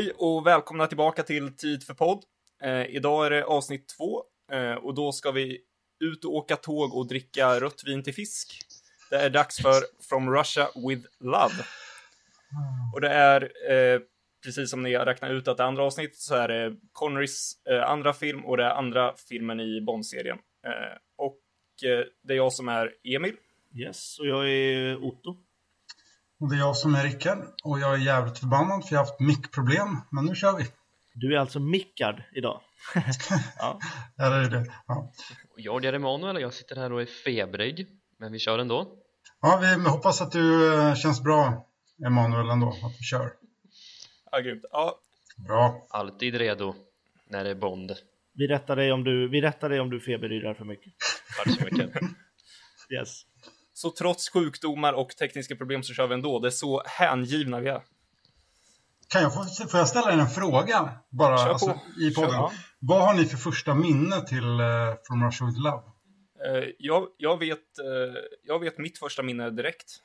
Hej och välkomna tillbaka till Tid för podd. Eh, idag är det avsnitt två eh, och då ska vi ut och åka tåg och dricka rött vin till fisk. Det är dags för From Russia with Love. Och det är, eh, precis som ni har räknat ut att det andra avsnittet, så är det Connerys eh, andra film och det är andra filmen i Bond-serien. Eh, och eh, det är jag som är Emil. Yes, och jag är Otto. Och det är jag som är Rickard och jag är jävligt förbannad för jag har haft mickproblem, men nu kör vi. Du är alltså mickad idag. ja. ja, det är det. Ja. Jag är Emanuel och jag sitter här och är febrig, men vi kör ändå. Ja, vi hoppas att du eh, känns bra, Emanuel, ändå, att vi kör. Ja, grymt. Ja. Bra. Alltid redo när det är Bond. Vi rättar dig om du, vi rättar dig om du feberyrar för mycket. Tack så mycket. yes. Så trots sjukdomar och tekniska problem så kör vi ändå. Det är så hängivna vi är. Kan jag få, får jag ställa en fråga bara alltså, i podden? Kör. Vad har ni för första minne till uh, From Russia With Love? Eh, jag, jag, vet, eh, jag vet mitt första minne direkt.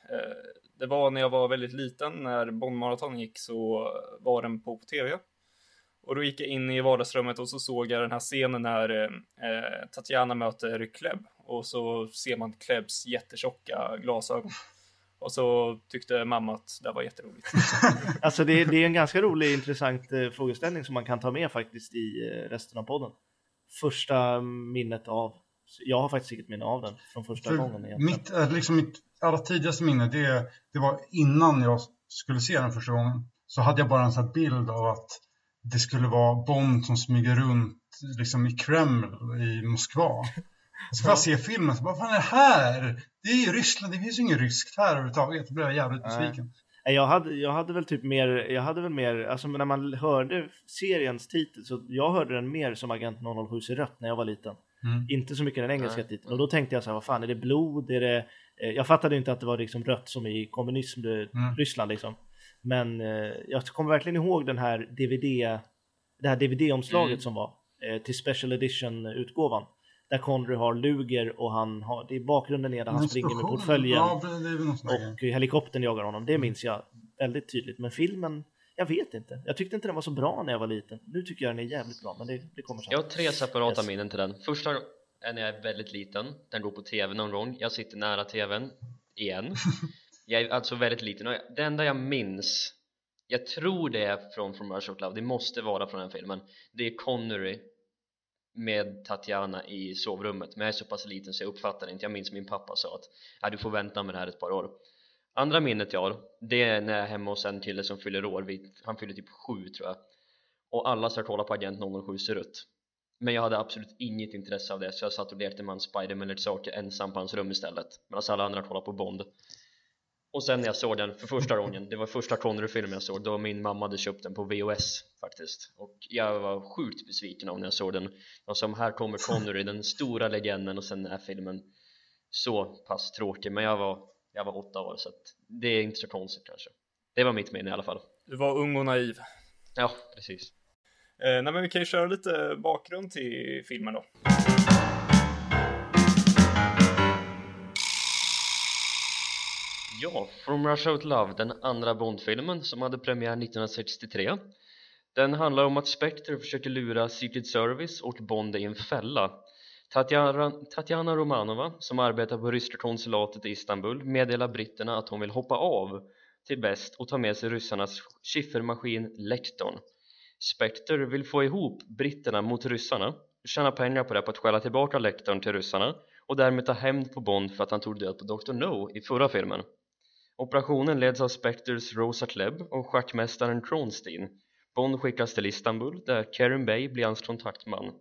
Det var när jag var väldigt liten, när Bondmaraton gick så var den på, på tv. Och då gick jag in i vardagsrummet och så såg jag den här scenen när Tatjana möter Klebb. Och så ser man Klebbs jättetjocka glasögon. Och så tyckte mamma att det var jätteroligt. Alltså det, det är en ganska rolig, intressant eh, frågeställning som man kan ta med faktiskt i eh, resten av podden. Första minnet av, jag har faktiskt inget minne av den från första För gången egentligen. mitt, eh, liksom mitt allra tidigaste minne, det, det var innan jag skulle se den första gången. Så hade jag bara en sån här bild av att det skulle vara Bond som smyger runt liksom i Kreml i Moskva. Så får jag se filmen så bara, vad fan är det här? Det är ju Ryssland, det finns ju inget ryskt här överhuvudtaget. Då blev jag jävligt besviken. Nej, Jag hade, jag hade väl typ mer, jag hade väl mer, alltså när man hörde seriens titel så jag hörde den mer som Agent 007 i rött när jag var liten. Mm. Inte så mycket den engelska Nej. titeln. Och då tänkte jag så här, vad fan är det blod? Är det... eh, Jag fattade inte att det var liksom rött som i kommunism, det- Mm. Ryssland liksom. Men eh, jag kommer verkligen ihåg den här DVD, det här DVD-omslaget Mm. som var eh, till Special Edition-utgåvan. Där Connery har Luger och han har, det är bakgrunden är där han springer med portföljen Ja, och helikoptern jagar honom. Det minns jag väldigt tydligt. Men filmen, jag vet inte. Jag tyckte inte den var så bra när jag var liten. Nu tycker jag den är jävligt bra, men det, det kommer sen. Jag har tre separata Yes. minnen till den. Första är när jag är väldigt liten, den går på tv någon gång. Jag sitter nära tvn, igen. Jag är alltså väldigt liten och det enda jag minns, jag tror det är från From Russia Love, det måste vara från den filmen. Det är Connery med Tatjana i sovrummet, men jag är så pass liten så jag uppfattar det inte. Jag minns min pappa sa att ja, du får vänta med det här ett par år. Andra minnet jag har, det är när jag är hemma hos en kille som fyller år, vid, han fyller typ sju tror jag. Och alla ska kolla på Agent 007 ser ut. Men jag hade absolut inget intresse av det så jag satt och lekte med en Spiderman saker ensam på hans rum istället medan alla andra kollade på Bond och sen när jag såg den för första gången, det var första Connery-filmen jag såg då min mamma hade köpt den på VHS faktiskt. Och jag var sjukt besviken av när jag såg den. Och som här kommer Connery, den stora legenden och sen är filmen så pass tråkig. Men jag var, jag var åtta år så att det är inte så konstigt kanske. Det var mitt minne i alla fall. Du var ung och naiv. ja, precis. Eh, nej, men vi kan ju köra lite bakgrund till filmen då. Ja, From Russia With Love, den andra Bondfilmen som hade premiär 1963 Den handlar om att Spectre försöker lura Secret Service och Bond i en fälla. Tatjana, Tatjana Romanova, som arbetar på ryska konsulatet i Istanbul meddelar britterna att hon vill hoppa av till väst och ta med sig ryssarnas skiffermaskin Lekton Spectre vill få ihop britterna mot ryssarna och tjäna pengar på det på att stjäla tillbaka Lektorn till ryssarna och därmed ta hämnd på Bond för att han tog död på Dr. No i förra filmen. Operationen leds av Spectres Rosa Klebb och schackmästaren Kronstein. Bond skickas till Istanbul där Karen Bay blir hans kontaktman.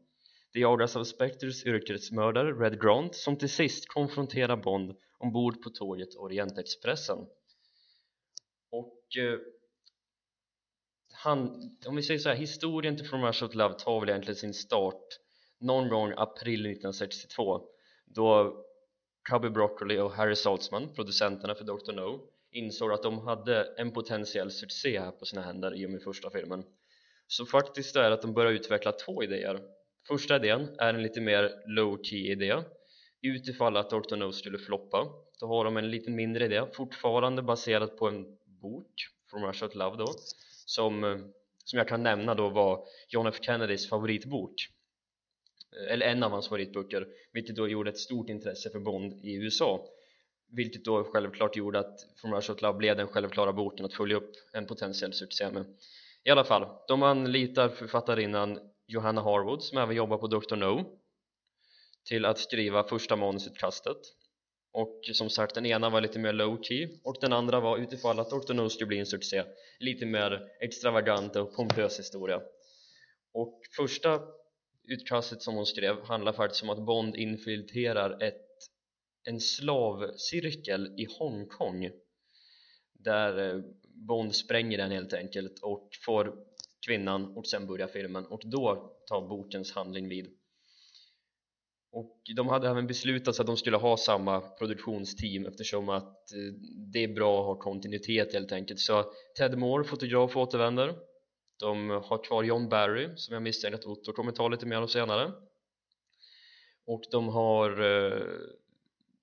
Det jagas av Spectres yrkesmördare Red Grant som till sist konfronterar Bond ombord på tåget Orientexpressen. Och eh, han, om vi säger så här, historien till From Russia with Love tar väl egentligen sin start någon gång april 1962 då Cubby Broccoli och Harry Saltzman, producenterna för Dr. No insåg att de hade en potentiell succé här på sina händer i och med första filmen så faktiskt är det att de börjar utveckla två idéer första idén är en lite mer low-key idé utifall att Dr. No skulle floppa då har de en lite mindre idé fortfarande baserad på en bok From Russia with Love då som eh, som jag kan nämna då var John F Kennedys favoritbok eller en av hans favoritböcker vilket då gjorde ett stort intresse för Bond i USA vilket då självklart gjorde att From Russia With Love blev den självklara boken att följa upp en potentiell succé med i alla fall, de anlitar författarinnan Johanna Harwood som även jobbar på Dr. No till att skriva första manusutkastet och som sagt den ena var lite mer low key och den andra var utifall att Dr. No skulle bli en succé lite mer extravagant och pompös historia och första utkastet som hon skrev handlar faktiskt om att Bond infiltrerar ett, en slavcirkel i Hongkong. Där eh, Bond spränger den helt enkelt och får kvinnan och sen börjar filmen och då tar bokens handling vid. Och de hade även beslutat sig att de skulle ha samma produktionsteam eftersom att eh, det är bra att ha kontinuitet helt enkelt. Så Ted Moore, fotograf, återvänder de har kvar John Barry som jag misstänker att Otto kommer ta lite mer av senare. Och de har eh,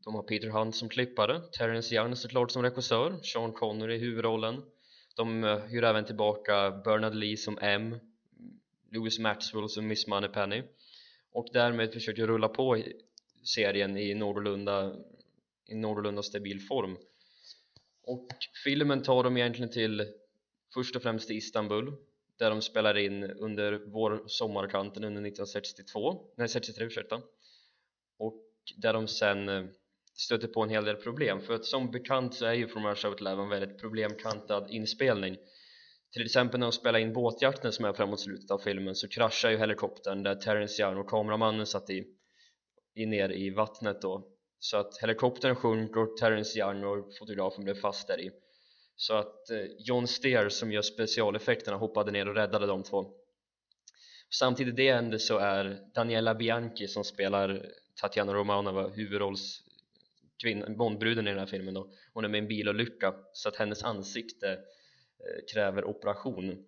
de har Peter Hunt som klippare, Terence Young såklart som regissör, Sean Connery i huvudrollen. De eh, hyr även tillbaka Bernard Lee som M. Louis Maxwell som Miss Moneypenny. Och därmed försöker rulla på serien i någorlunda, i någorlunda stabil form. Och filmen tar dem egentligen till först och främst till Istanbul där de spelar in under vår sommarkanten under 1962, nej 63 ursäkta. Och där de sen eh, stöter på en hel del problem. För att som bekant så är ju From Russia With Love en väldigt problemkantad inspelning. Till exempel när de spelar in båtjakten som är framåt slutet av filmen så kraschar ju helikoptern där Terrence Young och kameramannen satt i, i ner i vattnet då. Så att helikoptern sjunker och Terrence Young och fotografen blev fast där i så att eh, John Steer som gör specialeffekterna hoppade ner och räddade de två. Samtidigt det hände så är Daniela Bianchi som spelar Tatjana Romanova huvudrolls Bondbruden i den här filmen då. Hon är med i en bilolycka så att hennes ansikte eh, kräver operation.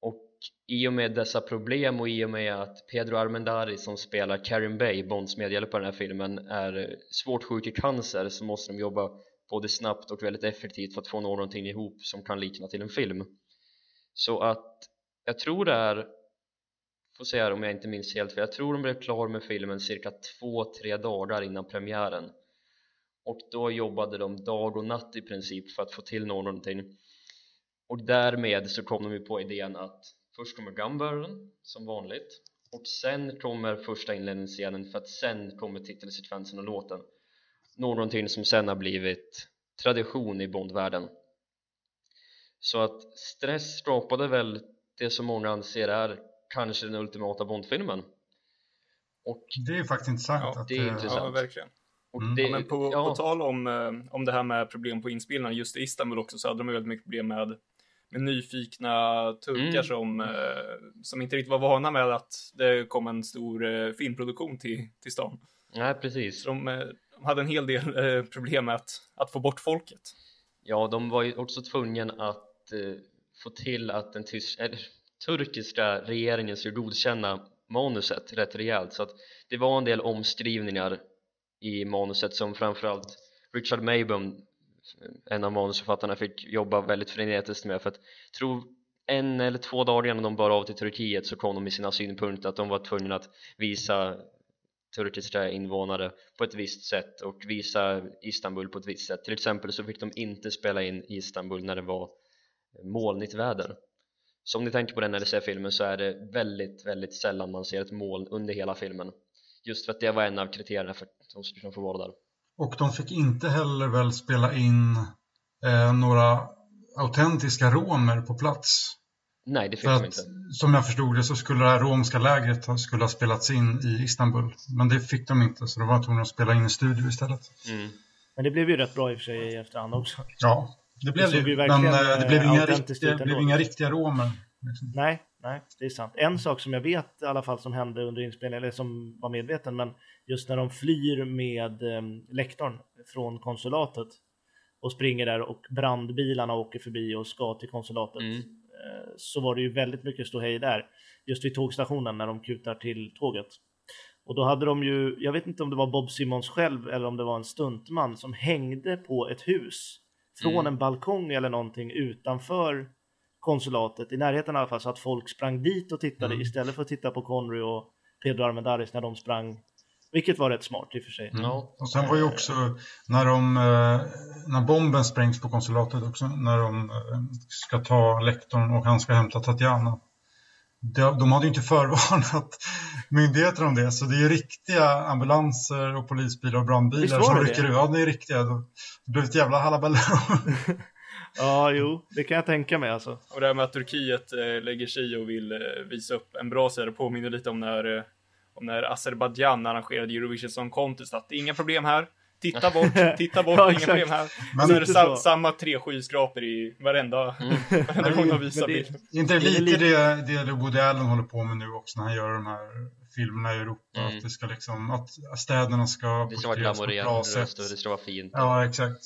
Och i och med dessa problem och i och med att Pedro Armendari som spelar Karen Bay, Bonds medhjälpare i den här filmen är eh, svårt sjuk i cancer så måste de jobba både snabbt och väldigt effektivt för att få någonting ihop som kan likna till en film. Så att jag tror det är får säga om jag inte minns helt för jag tror de blev klar med filmen cirka två, tre dagar innan premiären. Och då jobbade de dag och natt i princip för att få till någonting. Och därmed så kom de ju på idén att först kommer Gunburren som vanligt. Och sen kommer första inledningsscenen för att sen kommer titelsekvensen och låten någonting som sen har blivit tradition i Bondvärlden så att stress skapade väl det som många anser är kanske den ultimata Bondfilmen och det är faktiskt intressant ja, att, det är intressant. Ja, verkligen Mm. Det, ja, men på, ja. på tal om, eh, om det här med problem på inspelningarna, just i Istanbul också, så hade de väldigt mycket problem med, med nyfikna turkar mm. som, eh, som inte riktigt var vana med att det kom en stor eh, filmproduktion till, till stan. Nej, precis. Så de, de hade en hel del eh, problem med att, att få bort folket. Ja, de var ju också tvungna att eh, få till att den tysk, äh, turkiska regeringen skulle godkänna manuset rätt rejält så att det var en del omskrivningar i manuset som framförallt Richard Maybaum en av manusförfattarna fick jobba väldigt frenetiskt med för att tro en eller två dagar innan de bar av till Turkiet så kom de med sina synpunkter att de var tvungna att visa turkiska invånare på ett visst sätt och visa Istanbul på ett visst sätt till exempel så fick de inte spela in i Istanbul när det var molnigt väder så om ni tänker på den när ni ser filmen så är det väldigt, väldigt sällan man ser ett moln under hela filmen just för att det var en av kriterierna för att de skulle få vara där. Och de fick inte heller väl spela in eh, några autentiska romer på plats? Nej, det fick de inte. Som jag förstod det så skulle det här romska lägret ha, skulle ha spelats in i Istanbul. Men det fick de inte, så de var tvungna att spela in i studio istället. Mm. Men det blev ju rätt bra i och för sig i efterhand också. Ja, det blev det. det. Men eh, det blev, inga, riktiga, det blev inga riktiga romer. Liksom. Nej, nej, det är sant. En sak som jag vet i alla fall som hände under inspelningen, eller som var medveten, men just när de flyr med eh, lektorn från konsulatet och springer där och brandbilarna åker förbi och ska till konsulatet mm. Eh, så var det ju väldigt mycket ståhej där just vid tågstationen när de kutar till tåget. Och då hade de ju, jag vet inte om det var Bob Simmons själv eller om det var en stuntman som hängde på ett hus från mm. en balkong eller någonting utanför konsulatet, i närheten i alla fall, så att folk sprang dit och tittade Mm. istället för att titta på Connery och Pedro Armendaris när de sprang. Vilket var rätt smart i och för sig. Ja, Och sen var ju också när de, eh, när bomben sprängs på konsulatet också, när de eh, ska ta lektorn och han ska hämta Tatjana. De, de hade ju inte förvarnat myndigheterna om det, så det är ju riktiga ambulanser och polisbilar och brandbilar som rycker ut. Ja, det är riktiga. Det blev ett jävla halabaloo. Ja, jo, det kan jag tänka mig alltså. Och det här med att Turkiet eh, lägger sig och vill visa upp en bra sida, påminner lite om när, om när Azerbajdzjan arrangerade Eurovision Song Contest, att inga problem här. Titta bort, titta bort, Ja, inga problem här. Men så är det lite sa, så. samma tre skyskrapor i varenda, Mm. varenda gång de visar det- bild. inte Det lite det, det Woody Allen håller på med nu också när han gör de här filmerna i Europa. Mm. Att, det ska liksom, att städerna ska det ska vara porträtteras på ett bra sätt. och det ska vara fint. Ja, exakt.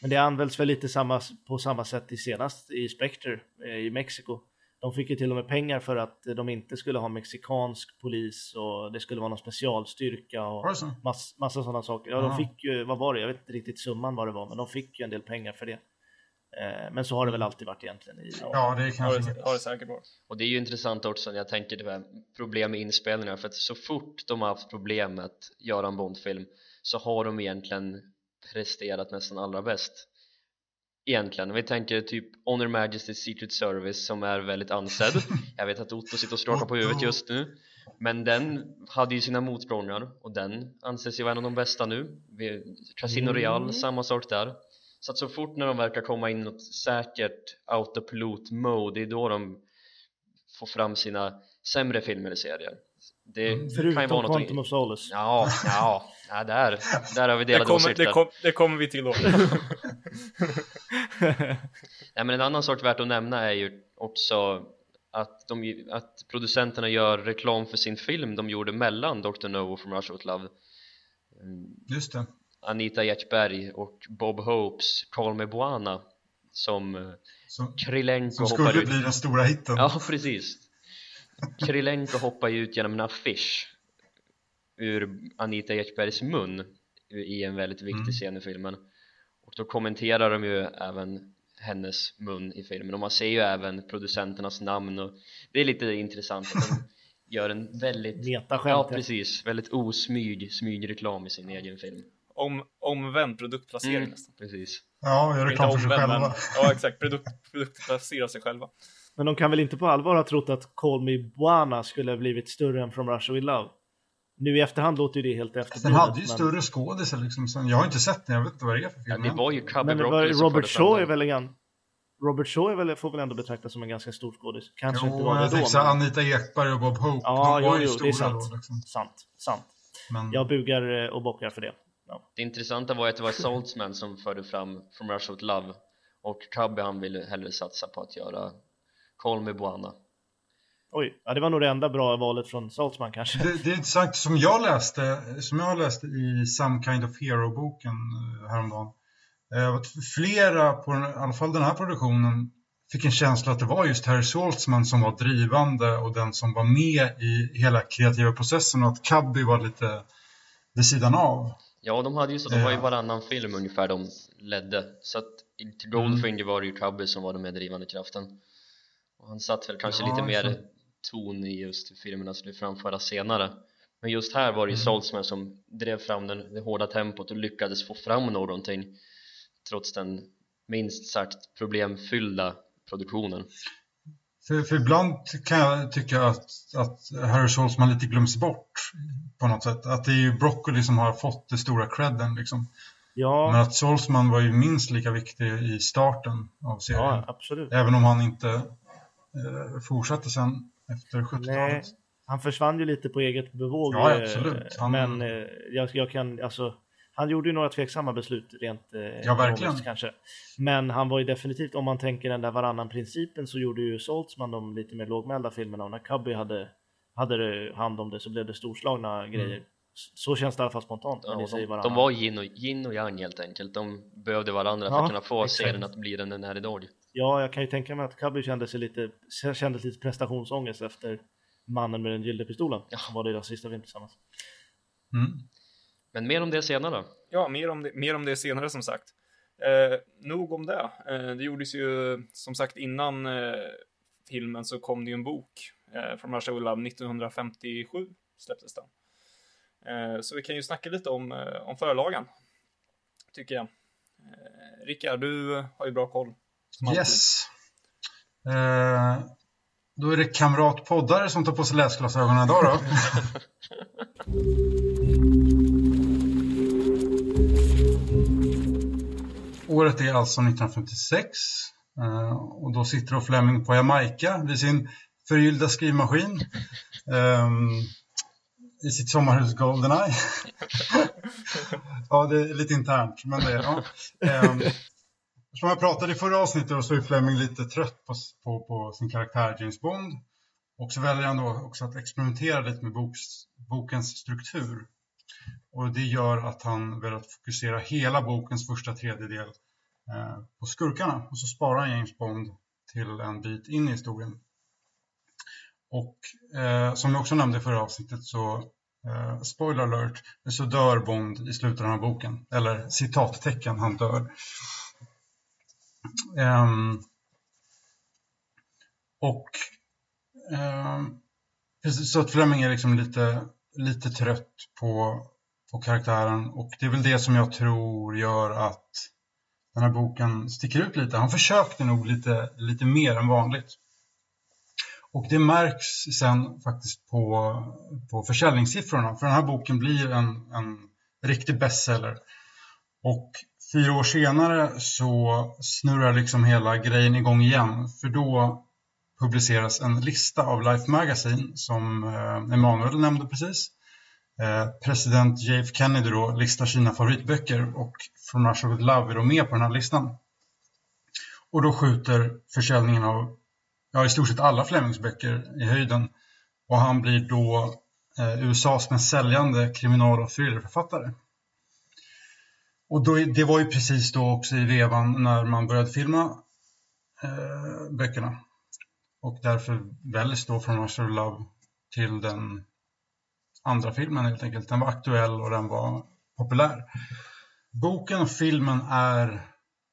Men det används väl lite samma, på samma sätt i senast i Spectre eh, i Mexiko. De fick ju till och med pengar för att de inte skulle ha mexikansk polis och det skulle vara någon specialstyrka och mass, massa sådana saker. Ja, de fick ju, vad var det? Jag vet inte riktigt summan vad det var, men de fick ju en del pengar för det. Eh, Men så har det väl alltid varit egentligen. I, Ja, det är Har kanske... det, har det säkert varit. Och det är ju intressant också när jag tänker det här problem med inspelningar för att så fort de har haft problem med att göra en Bondfilm så har de egentligen presterat nästan allra bäst egentligen, vi tänker typ Honor Majesty's Secret Service som är väldigt ansedd. Jag vet att Otto sitter och skakar på huvudet just nu. Men den hade ju sina motsprångar och den anses ju vara en av de bästa nu. Casino Real, Mm. samma sak där. Så att så fort när de verkar komma in i något säkert autopilot mode det är då de får fram sina sämre filmer och serier. Det Mm. kan ju Förutom vara något Quantum of Solace. Ja, ja, ja där, där har vi Det kommer, åsikter det, kom, det kommer vi till då. Nej men en annan sak värt att nämna är ju också att, de, att producenterna gör reklam för sin film de gjorde mellan Dr. No och From Russia With Love Mm, Just det. Anita Ekberg och Bob Hopes Call Me Buana som eh, Så, Krylenko som hoppar skulle ut bli den stora hitten. Ja, precis Krylenko hoppar ju ut genom en affisch ur Anita Ekbergs mun i en väldigt viktig Mm. scen i filmen och då kommenterar de ju även hennes mun i filmen och man ser ju även producenternas namn och det är lite intressant att de gör en väldigt Metaskämt. ja precis, väldigt osmyg smygreklam i sin egen film Om, omvänd produktplacering Mm, nästan. precis Ja, gör reklam för sig själva. men- Ja, exakt. Produkt, produktplacera sig själva. Men de kan väl inte på allvar ha trott att Call Me Buana skulle ha blivit större än From Russia With Love? Nu i efterhand låter ju det helt Den efterblivet. hade ju men- större skådisar liksom. Sen, jag har inte sett den, jag vet inte vad det är för ja, film. det var ju Cubby Men det var, Robert Shaw den. är väl en Robert Shaw är väl, får väl ändå betraktas som en ganska stor skådis. Kanske inte Jo, var det jag då. men... Anita Ekberg och Bob Hope, Ja, de var jo, ju jo, det är stora sant. då. Liksom. Sant, sant. Men, Jag bugar eh, och bockar för det. Ja. Det intressanta var att det var Saltzman som förde fram From Russia With Love och Cubby han ville hellre satsa på att göra Call Me Buana Oj, ja, det var nog det enda bra valet från Saltzman kanske. det, det är intressant, som jag läste, som jag läste i Some Kind of Hero-boken eh, häromdagen. eh, att flera, på den, i alla fall den här produktionen, fick en känsla att det var just Harry Saltzman som var drivande och den som var med i hela kreativa processen och att Cubby var lite vid sidan av. Ja, de hade ju så, de var ju Ja. varannan film ungefär de ledde så att till Goldfinger var det ju Cubby som var den mer drivande kraften och han satt väl kanske Ja, lite mer ton i just filmerna skulle framföras senare men just här var det ju Mm. Saltzman som drev fram den, det hårda tempot och lyckades få fram någonting trots den minst sagt problemfyllda produktionen För, för ibland kan jag tycka att, att Harry Saltzman lite glöms bort på något sätt. Att det är ju Broccoli som har fått det stora credden liksom. Men Ja, att Saltzman var ju minst lika viktig i starten av serien. ja absolut. Även om han inte eh, fortsatte sen efter 70-talet. Han försvann ju lite på eget bevåg. Ja, eh, absolut. Han- Men eh, jag, jag kan, alltså, han gjorde ju några tveksamma beslut rent eh, Ja, verkligen. kanske. Men han var ju definitivt, om man tänker den där varannan principen så gjorde ju Saltzman de lite mer lågmälda filmerna och när Cubby hade, hade hand om det så blev det storslagna grejer. S- Så känns det i alla fall spontant Mm. Ja, de, de var yin och, yin och yang helt enkelt de behövde varandra för Ja, att kunna få exakt. serien att bli den den är idag Ja, jag kan ju tänka mig att Cubby kände sig lite, kände lite prestationsångest efter Mannen med den gyllene pistolen. Ja. Som var deras sista film tillsammans. Mm. men mer om det senare Ja, mer om det, mer om det senare som sagt. Eh, nog om det. Eh, det gjordes ju som sagt innan eh, filmen så kom det ju en bok. Eh, Russia With Love 1957 släpptes den. Eh, så vi kan ju snacka lite om, eh, om förlagen. Tycker jag. Eh, Rickard, du har ju bra koll. Yes. Eh, då är det kamratpoddare som tar på sig läsglasögonen idag då. Året är alltså 1956 eh, och då sitter då Fleming på Jamaica vid sin förgyllda skrivmaskin ehm, i sitt sommarhus Goldeneye. ja, det är lite internt, men det är ja. Som jag pratade i förra avsnittet så är Fleming lite trött på, på, på sin karaktär James Bond. Och så väljer han då också att experimentera lite med boks, bokens struktur. Och det gör att han väljer att fokusera hela bokens första tredjedel eh, på skurkarna. Och så sparar han James Bond till en bit in i historien. Och eh, som jag också nämnde i förra avsnittet så, eh, spoiler alert, så dör Bond i slutet av den här boken. Eller citattecken, han dör. Ehm, och ehm, precis, så att Fleming är liksom lite, lite trött på, på karaktären och det är väl det som jag tror gör att den här boken sticker ut lite. Han försökte nog lite, lite mer än vanligt. Och det märks sen faktiskt på, på försäljningssiffrorna. För den här boken blir en, en riktig bestseller. Och fyra år senare så snurrar liksom hela grejen igång igen. För då publiceras en lista av Life Magazine som eh, Emanuel nämnde precis. Eh, president JF Kennedy då listar sina favoritböcker och From Russia With Love är då med på den här listan. Och då skjuter försäljningen av ja, i stort sett alla Flemings böcker i höjden och han blir då eh, USAs mest säljande kriminal och thrillerförfattare. Och då, det var ju precis då också i vevan när man började filma eh, böckerna. Och därför väljs då från Russia Love till den andra filmen helt enkelt. Den var aktuell och den var populär. Boken och filmen är,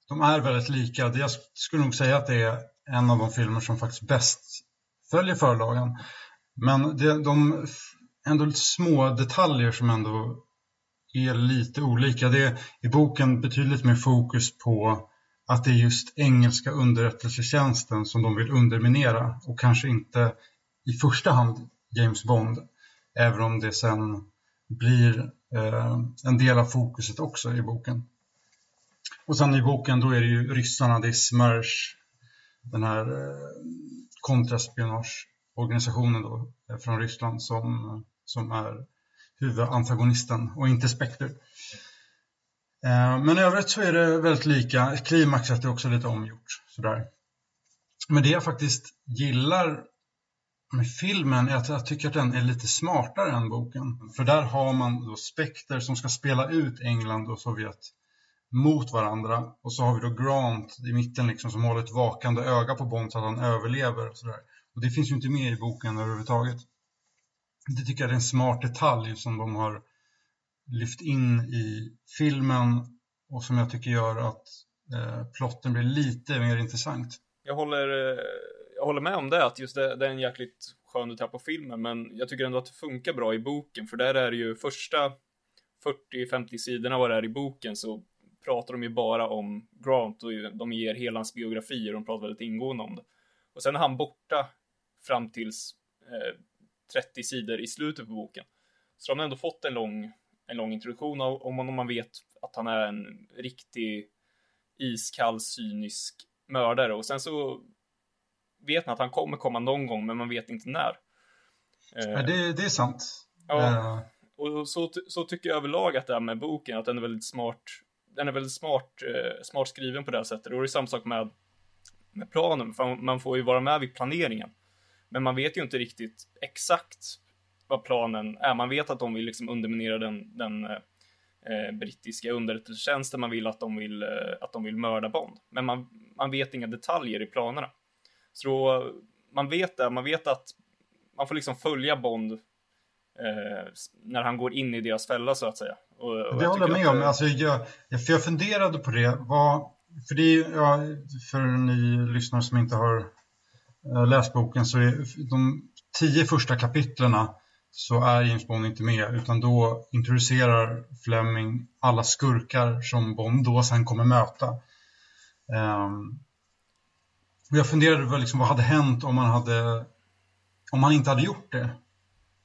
de är väldigt lika. Jag skulle nog säga att det är en av de filmer som faktiskt bäst följer förlagen. Men det, de ändå lite små detaljer som ändå är lite olika. Det är i boken betydligt mer fokus på att det är just engelska underrättelsetjänsten som de vill underminera och kanske inte i första hand James Bond, även om det sen blir eh, en del av fokuset också i boken. Och sen i boken då är det ju ryssarna, det är Smersh, den här eh, kontraspionageorganisationen då, eh, från Ryssland som, som är huvudantagonisten och inte Spectre. Eh, men i övrigt så är det väldigt lika. Klimaxet är också lite omgjort. Sådär. Men det jag faktiskt gillar med filmen är att jag tycker att den är lite smartare än boken. För där har man då Spectre som ska spela ut England och Sovjet mot varandra. Och så har vi då Grant i mitten liksom som håller ett vakande öga på Bond så att han överlever. Och, sådär. och det finns ju inte med i boken överhuvudtaget. Det tycker jag är en smart detalj som de har lyft in i filmen och som jag tycker gör att eh, plotten blir lite mer intressant. Jag håller, eh, jag håller med om det, att just det, det är en jäkligt skön detalj på filmen, men jag tycker ändå att det funkar bra i boken, för där är det ju första 40-50 sidorna vad det är i boken så pratar de ju bara om Grant och de ger hela hans biografi och de pratar väldigt ingående om det. Och sen är han borta fram tills eh, 30 sidor i slutet på boken. Så de har ändå fått en lång, en lång introduktion av om man, om man vet att han är en riktig iskall, cynisk mördare och sen så vet man att han kommer komma någon gång, men man vet inte när. Ja, det, det är sant. Ja, Uh, och så, så tycker jag överlag att det är med boken, att den är väldigt smart. Den är väldigt smart, eh, smart skriven på det här sättet. Och det är samma sak med, med planen, för man får ju vara med vid planeringen. Men man vet ju inte riktigt exakt vad planen är. Man vet att de vill liksom underminera den, den eh, brittiska underrättelsetjänsten. Man vill att de vill, eh, att de vill mörda Bond. Men man, man vet inga detaljer i planerna. Så då, man vet det, man vet att man får liksom följa Bond eh, när han går in i deras fälla så att säga. Och, och Det håller jag med om. att, Alltså, jag, jag, för jag funderade på det. Vad, för, det är, ja, för ni lyssnare som inte har eh, läst boken så är de tio första kapitlerna så är James Bond inte med utan då introducerar Fleming alla skurkar som Bond då sen kommer möta. Och jag funderade på liksom, vad hade hänt om man, hade, om man inte hade gjort det.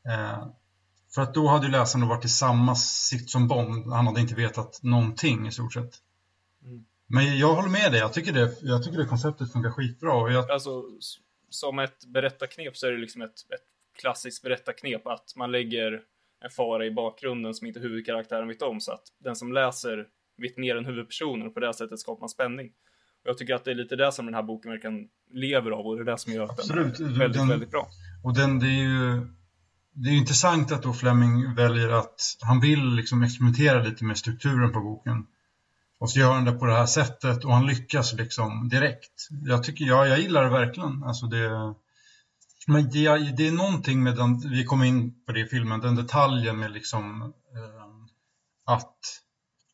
Eh, för att då hade ju läsaren varit i samma sitt som Bond. Han hade inte vetat någonting i stort sett. Mm. Men jag håller med dig. Jag tycker det, jag tycker det konceptet funkar skitbra. Och jag, Alltså, som ett berättarknep så är det liksom ett, ett klassiskt berättarknep att man lägger en fara i bakgrunden som inte huvudkaraktären vet om så att den som läser vet mer än huvudpersonen och på det sättet skapar man spänning. Och jag tycker att det är lite det som den här boken verkligen lever av och det är det som gör att den Absolut. är väldigt, Den- väldigt bra. och den, det är ju det är intressant att då Fleming väljer att han vill liksom experimentera lite med strukturen på boken. Och så gör han det på det här sättet och han lyckas liksom direkt. Jag tycker, ja, jag gillar det verkligen. Alltså det, men det, är- det är någonting med den, vi kom in på det i filmen, den detaljen med liksom eh, att,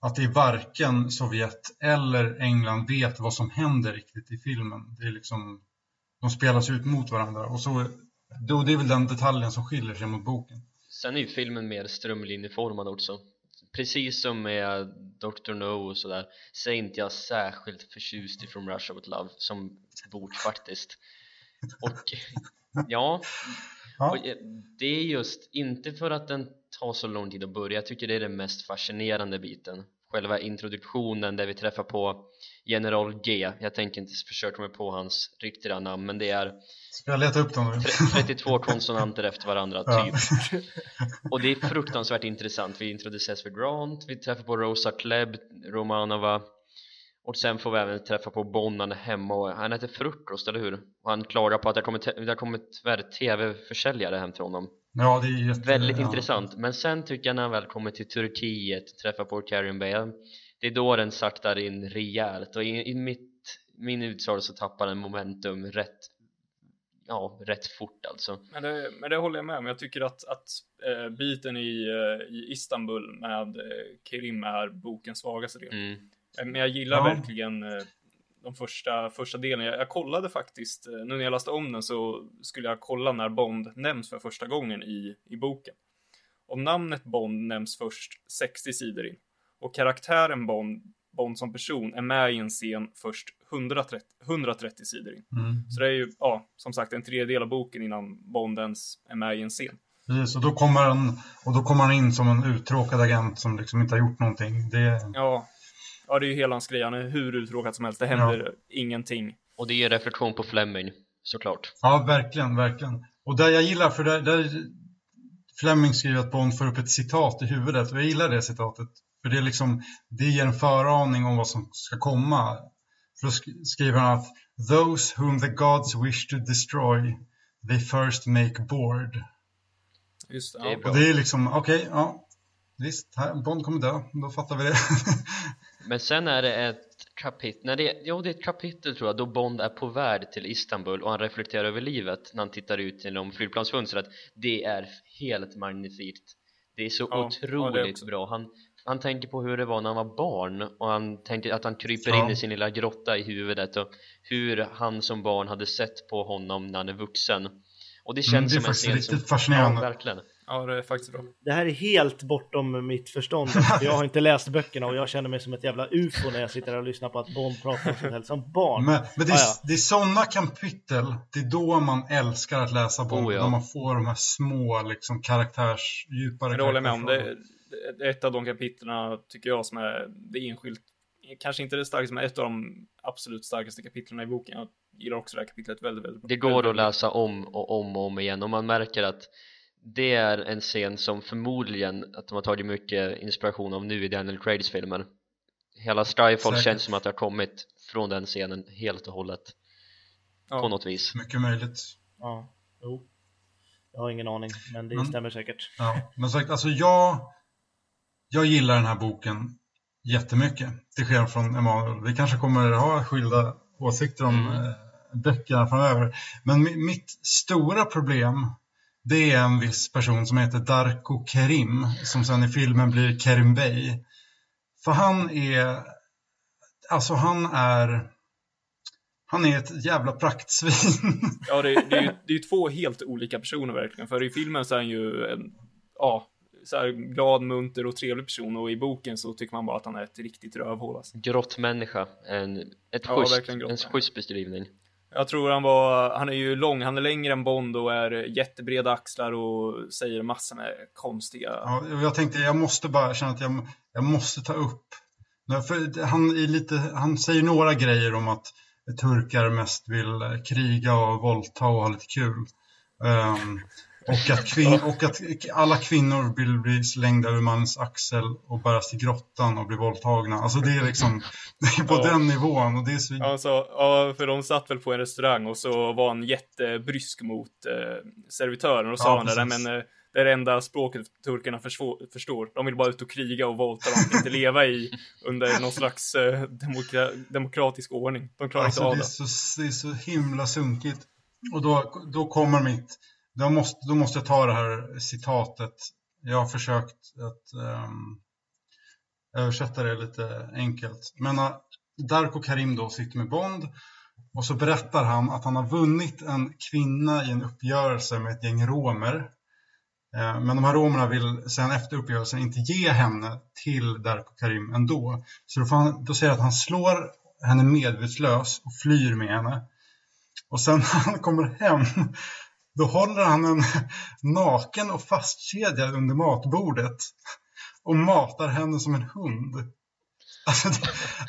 att det är varken Sovjet eller England vet vad som händer riktigt i filmen. Det är liksom, de spelas ut mot varandra och så, då, det är väl den detaljen som skiljer sig mot boken. Sen är ju filmen mer strömlinjeformad också Precis som med Dr. No och sådär Så är inte jag särskilt förtjust i From Russia With Love som bok faktiskt. Och ja, och eh, det är just inte för att den tar så lång tid att börja Jag tycker det är den mest fascinerande biten. Själva introduktionen där vi träffar på General G Jag tänker inte försöka mig på hans riktiga namn men det är jag leta upp dem? nu? tre- 32 konsonanter efter varandra Ja. typ och det är fruktansvärt intressant vi introduceras för Grant, vi träffar på Rosa Klebb, Romanova och sen får vi även träffa på är hemma och han äter frukost, eller hur? Och han klagar på att det har kommit, det har kommit tyvärr tv-försäljare hem till honom Ja, det är jätte, Väldigt ja. intressant, men sen tycker jag när han väl kommer till Turkiet träffar på Carrion Bale det är då den saktar in rejält och i, i mitt, min utsaga så tappar den momentum rätt ja, rätt fort alltså Men det, men det håller jag med om. Jag tycker att, att eh, biten i, eh, i Istanbul med eh, Kerim är bokens svagaste del. mm. Men jag gillar Ja. verkligen de första, första delen. Jag, jag kollade faktiskt, nu när jag läste om den så skulle jag kolla när Bond nämns för första gången i, i boken. Och namnet Bond nämns först 60 sidor in. Och karaktären Bond, Bond som person, är med i en scen först 130, 130 sidor in. Mm. Så det är ju, ja, som sagt en tredjedel av boken innan Bond ens är med i en scen. Precis, och då kommer han, och då kommer han in som en uttråkad agent som liksom inte har gjort någonting. Det, Ja, ja det är ju hela hans grej. Han är hur uttråkad som helst. Det händer ingenting. Och det är reflektion på Fleming såklart ja, verkligen, verkligen. Och där jag gillar, för där, där Fleming skriver att Bond får upp ett citat i huvudet och jag gillar det citatet. För det är liksom, det ger en föraning om vad som ska komma. För då sk- skriver han att Those whom the gods wish to destroy, they first make bored. Just det. Det är ja. Och det är liksom, okej, ja. Visst, här, Bond kommer dö, då fattar vi det. Men sen är det ett kapitel, nej det, jo det är ett kapitel tror jag då Bond är på väg till Istanbul och han reflekterar över livet när han tittar ut genom flygplansfönstret Det är helt magnifikt Det är så Ja, ja, det är otroligt bra han, han tänker på hur det var när han var barn och han tänker att han kryper Ja. in i sin lilla grotta i huvudet och hur han som barn hade sett på honom när han är vuxen och det Mm, känns det är som en scen riktigt som, fascinerande. Ja, verkligen ja, det är faktiskt bra. Det här är helt bortom mitt förstånd. Alltså, Jag har inte läst böckerna och jag känner mig som ett jävla ufo när jag sitter här och lyssnar på att Bond pratar om själv som barn. Men, men det, är, Ah, ja. det är sådana kapitel, det är då man älskar att läsa Bond. Oh, ja. Då man får de här små, liksom, karaktärs, djupare Men det håller jag med om. Det, det ett av de kapitlen tycker jag som är det enskilt, kanske inte det starkaste, men ett av de absolut starkaste kapitlen i boken. Jag gillar också det här kapitlet väldigt, väldigt bra. Det går att läsa om och om och om igen och man märker att det är en scen som förmodligen att de har tagit mycket inspiration av nu i Daniel Craigs filmer Hela Skyfall Säkert. känns som att det har kommit från den scenen helt och hållet Ja. på något vis Mycket möjligt. Ja, jo. Jag har ingen aning, men det Mm. stämmer säkert. Ja. Men sagt, alltså jag, jag gillar den här boken jättemycket. Till skillnad från Emanuel. Vi kanske kommer ha skilda åsikter om Mm. eh, böckerna framöver. Men mi- mitt stora problem det är en viss person som heter Darko Kerim som sen i filmen blir Kerim Bey. För han är, alltså han är, han är ett jävla praktsvin. Ja, det, det är ju det är två helt olika personer verkligen. För i filmen så är han ju en, ja, så här glad, munter och trevlig person och i boken så tycker man bara att han är ett riktigt rövhål alltså. Grottmänniska, en, ett Ja, schysst, verkligen grott. en schysst beskrivning Jag tror han var, han är ju lång, han är längre än Bond och är jättebreda axlar och säger massor med konstiga... Ja, jag tänkte, jag måste bara känna att jag, jag måste ta upp. För han, är lite, han säger några grejer om att turkar mest vill kriga och våldta och ha lite kul. Ehm, och, att kvin, och att alla kvinnor vill bli slängda ur mannens axel och bäras till grottan och bli våldtagna. Alltså det är liksom, det är på Ja. den nivån och det är så... Alltså, ja, för de satt väl på en restaurang och så var han jättebrysk mot eh, servitören och sa Ja, han där, men eh, det är det enda språket turkarna förstår. De vill bara ut och kriga och våldta, de vill inte leva i under någon slags eh, demokra- demokratisk ordning. De klarar Alltså, inte av det, är det. så, det är så himla sunkigt. Och då, då kommer mitt, då måste, då måste jag ta det här citatet. Jag har försökt att um, översätta det lite enkelt. Men eh, uh, Darko Karim då sitter med Bond och så berättar han att han har vunnit en kvinna i en uppgörelse med ett gäng romer. Eh, men de här romerna vill sen efter uppgörelsen inte ge henne till Darko Karim ändå. Så då, får han, då säger han att han slår henne medvetslös och flyr med henne. Och sen när han kommer hem, då håller han en naken och fastkedjad under matbordet och matar henne som en hund. Alltså det,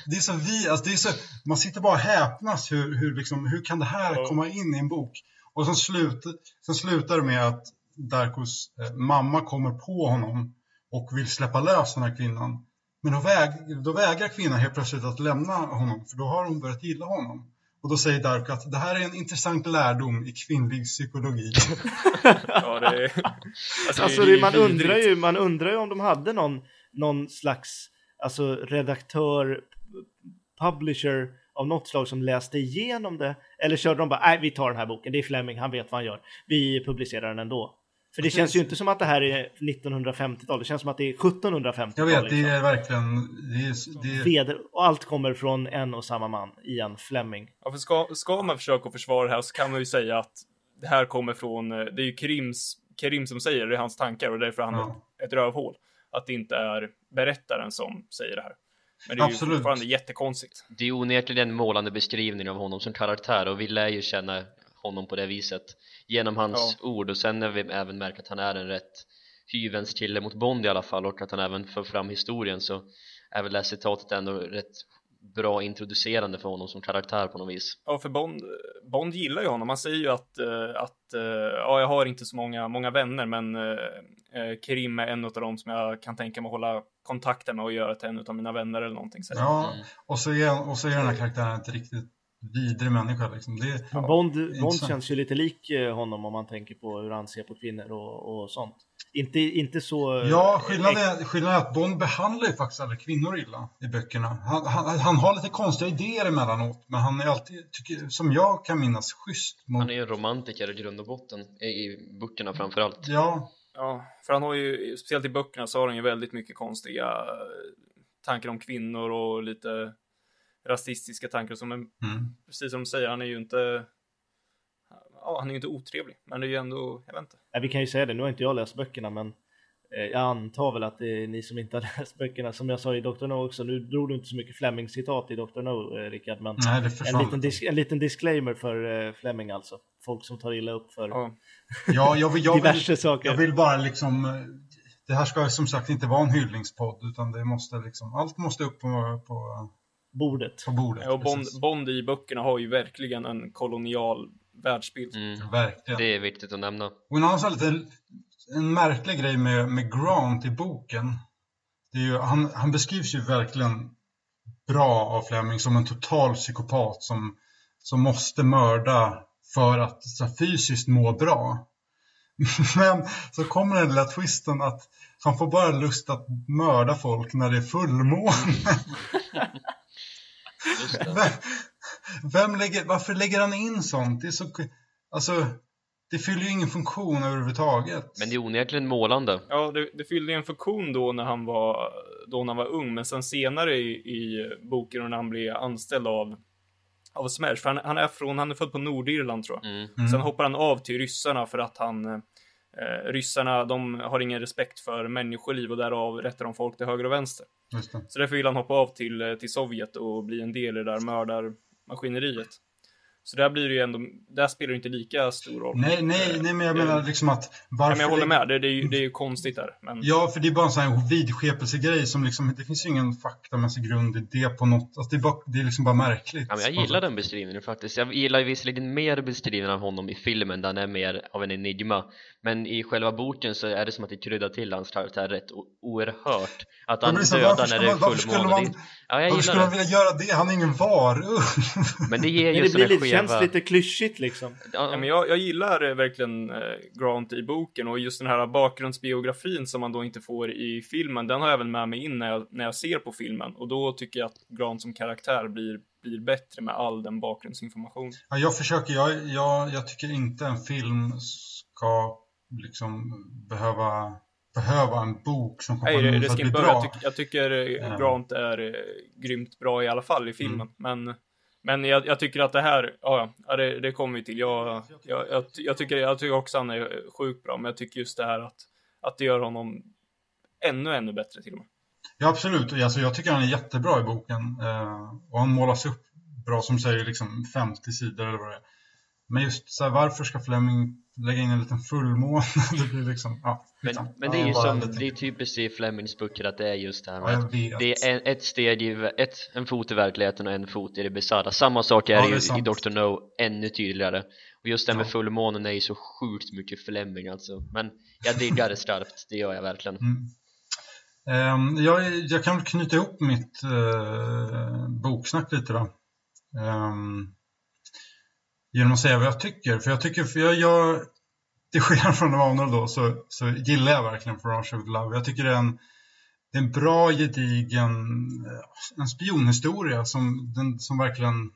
det är så vi, alltså det är så, man sitter bara och häpnas hur, hur, liksom, hur kan det här komma in i en bok? Och sen, slut, sen slutar det med att Darkos eh, mamma kommer på honom och vill släppa lös den här kvinnan. Men då, väg, då vägrar kvinnan helt plötsligt att lämna honom, för då har hon börjat gilla honom. Och då säger Darko att det här är en intressant lärdom i kvinnlig psykologi. Ja, det är, alltså, Alltså det är man, vidrigt. undrar ju, man undrar ju om de hade någon, någon slags alltså, redaktör, publisher av något slag som läste igenom det. Eller körde de bara, nej vi tar den här boken, det är Fleming, han vet vad han gör. Vi publicerar den ändå. För det känns ju inte som att det här är 1950-tal, det känns som att det är 1750-tal. Jag vet, det liksom. är verkligen... Det är, det är, Veder, och allt kommer från en och samma man, Ian Fleming. Ja, för ska, ska man försöka försvara det här så kan man ju säga att det här kommer från, eh, det är ju Kerims, Kerim som säger det, det är hans tankar och därför är han Ja. ett, ett rövhål. Att det inte är berättaren som säger det här. Men det är ju Absolut. fortfarande jättekonstigt. Det är onekligen en målande beskrivning av honom som karaktär och vi lär ju känna honom på det viset genom hans ord och sen när vi även märker att han är en rätt hyvens kille mot Bond i alla fall och att han även för fram historien så är väl det här citatet ändå rätt bra introducerande för honom som karaktär på något vis Ja, för Bond, Bond gillar ju honom. Han säger ju att, eh, att eh, ja, jag har inte så många, många vänner, men eh, eh, Kerim är en av dem som jag kan tänka mig att hålla kontakten med och göra till en av mina vänner eller någonting. han. ja, och så, är, och så är den här karaktären inte riktigt vidrig människa. Liksom. Det, Men Bond, Bond känns ju lite lik eh, honom om man tänker på hur han ser på kvinnor och, och sånt. Inte, inte så... eh, ja, skillnaden är, skillnaden är att Bond behandlar ju faktiskt aldrig kvinnor illa i böckerna. Han, han, han har lite konstiga idéer emellanåt, men han är alltid, tycker, som jag kan minnas, schysst mot... Han är ju en romantiker i grund och botten i, i böckerna framförallt Ja, Ja, för han har ju, speciellt i böckerna så har han ju väldigt mycket konstiga eh, tankar om kvinnor och lite rasistiska tankar som en, mm. precis som du säger, han är ju inte Ja, han är ju inte otrevlig, men det är ju ändå, jag vet inte. Nej, vi kan ju säga det, nu har inte jag läst böckerna men eh, jag antar väl att det är ni som inte har läst böckerna. Som jag sa i Dr. No också, nu drog du inte så mycket Fleming-citat i Dr. No, eh, Rickard, men nej en liten, dis- en liten disclaimer för eh, Fleming alltså. Folk som tar illa upp för Ja, Ja, jag vill, jag vill, diverse saker. Jag vill bara liksom, det här ska som sagt inte vara en hyllningspodd utan det måste liksom, allt måste upp på, på, Bordet. på bordet. och Bond. Bond i böckerna har ju verkligen en kolonial världsbild. mm. Verkligen. Det är viktigt att nämna Och en annan lite, en märklig grej med, med Grant i boken, det är ju, han, han beskrivs ju verkligen bra av Fleming som en total psykopat som, som måste mörda för att så fysiskt må bra. Men så kommer den lilla twisten att han får bara lust att mörda folk när det är fullmåne. Vem lägger, varför lägger han in sånt? Det är så, alltså, det fyller ju ingen funktion överhuvudtaget. Men det är onekligen målande Ja, det, det fyllde en funktion då när han var, då när han var ung, men sen senare i, i boken och när han blev anställd av, av Smash, för han, han är från, han är född på Nordirland tror jag. mm. Mm. Sen hoppar han av till ryssarna för att han, eh, ryssarna, de har ingen respekt för människoliv och därav rättar de folk till höger och vänster. Just det. Så därför vill han hoppa av till, eh, till Sovjet och bli en del i det där mördarmaskineriet. Så där blir det ju ändå, där spelar det inte lika stor roll. Nej, nej, nej, men jag Eh, menar liksom att Ja, varför... men jag håller med, det, det, är ju, det är ju konstigt där. Men... Ja, för det är bara en sån här vidskepelsegrej som liksom, det finns ju ingen faktamässig grund i det på något, alltså det är, bara, det är liksom bara märkligt. Ja, men jag gillar den beskrivningen faktiskt. Jag gillar ju visserligen mer beskrivningen av honom i filmen där han är mer av en enigma men i själva boken så är det som att det kryddar till hans karaktär rätt oerhört att han så, dödar när det är fullmåne Ja, jag Varför skulle han vilja göra det? Han är ingen varulv. Men det ger ju det blir lite, känns skeva lite klyschigt liksom. Ja, men jag, jag gillar eh, verkligen eh, Grant i boken och just den här bakgrundsbiografin som man då inte får i filmen, den har jag även med mig in när jag, när jag ser på filmen och då tycker jag att Grant som karaktär blir, blir bättre med all den bakgrundsinformation. Ja, jag försöker, jag, jag, jag tycker inte en film ska liksom behöva, behöva en bok som Nej, det, för att ska bli inte behöva. bra. Jag, tyck, jag tycker Ja. Grant är eh, grymt bra i alla fall i filmen, men men jag, jag tycker att det här, ja, ja det, det kommer vi till. Jag, jag, jag, jag, tycker, jag tycker också han är sjukt bra, men jag tycker just det här att, att det gör honom ännu, ännu bättre till och med. Ja, absolut. Alltså, jag tycker han är jättebra i boken. Eh, och han målas upp bra, som säger liksom 50 sidor eller vad det är. Men just så här, varför ska Fleming lägga in en liten fullmåne? det blir liksom, ja. Men, men det är ju som, lite- det är typiskt i Flemings böcker att det är just det här Ja, med vet. det är en, ett steg i, ett, en fot i verkligheten och en fot i det bisarra Samma sak är Ja, det är ju i. Dr. No ännu tydligare Och just det här med Ja. fullmånen är ju så sjukt mycket Fleming alltså Men jag diggar det skarpt, det gör jag verkligen Mm. Ehm, jag, jag kan knyta ihop mitt uh, boksnack lite då. Ehm, genom att säga vad jag tycker. För jag tycker, för jag, jag till skillnad från Emanuel då, så, så gillar jag verkligen For of with Love. Jag tycker det är en, det är en bra, gedigen, eh, en spionhistoria som, den, som verkligen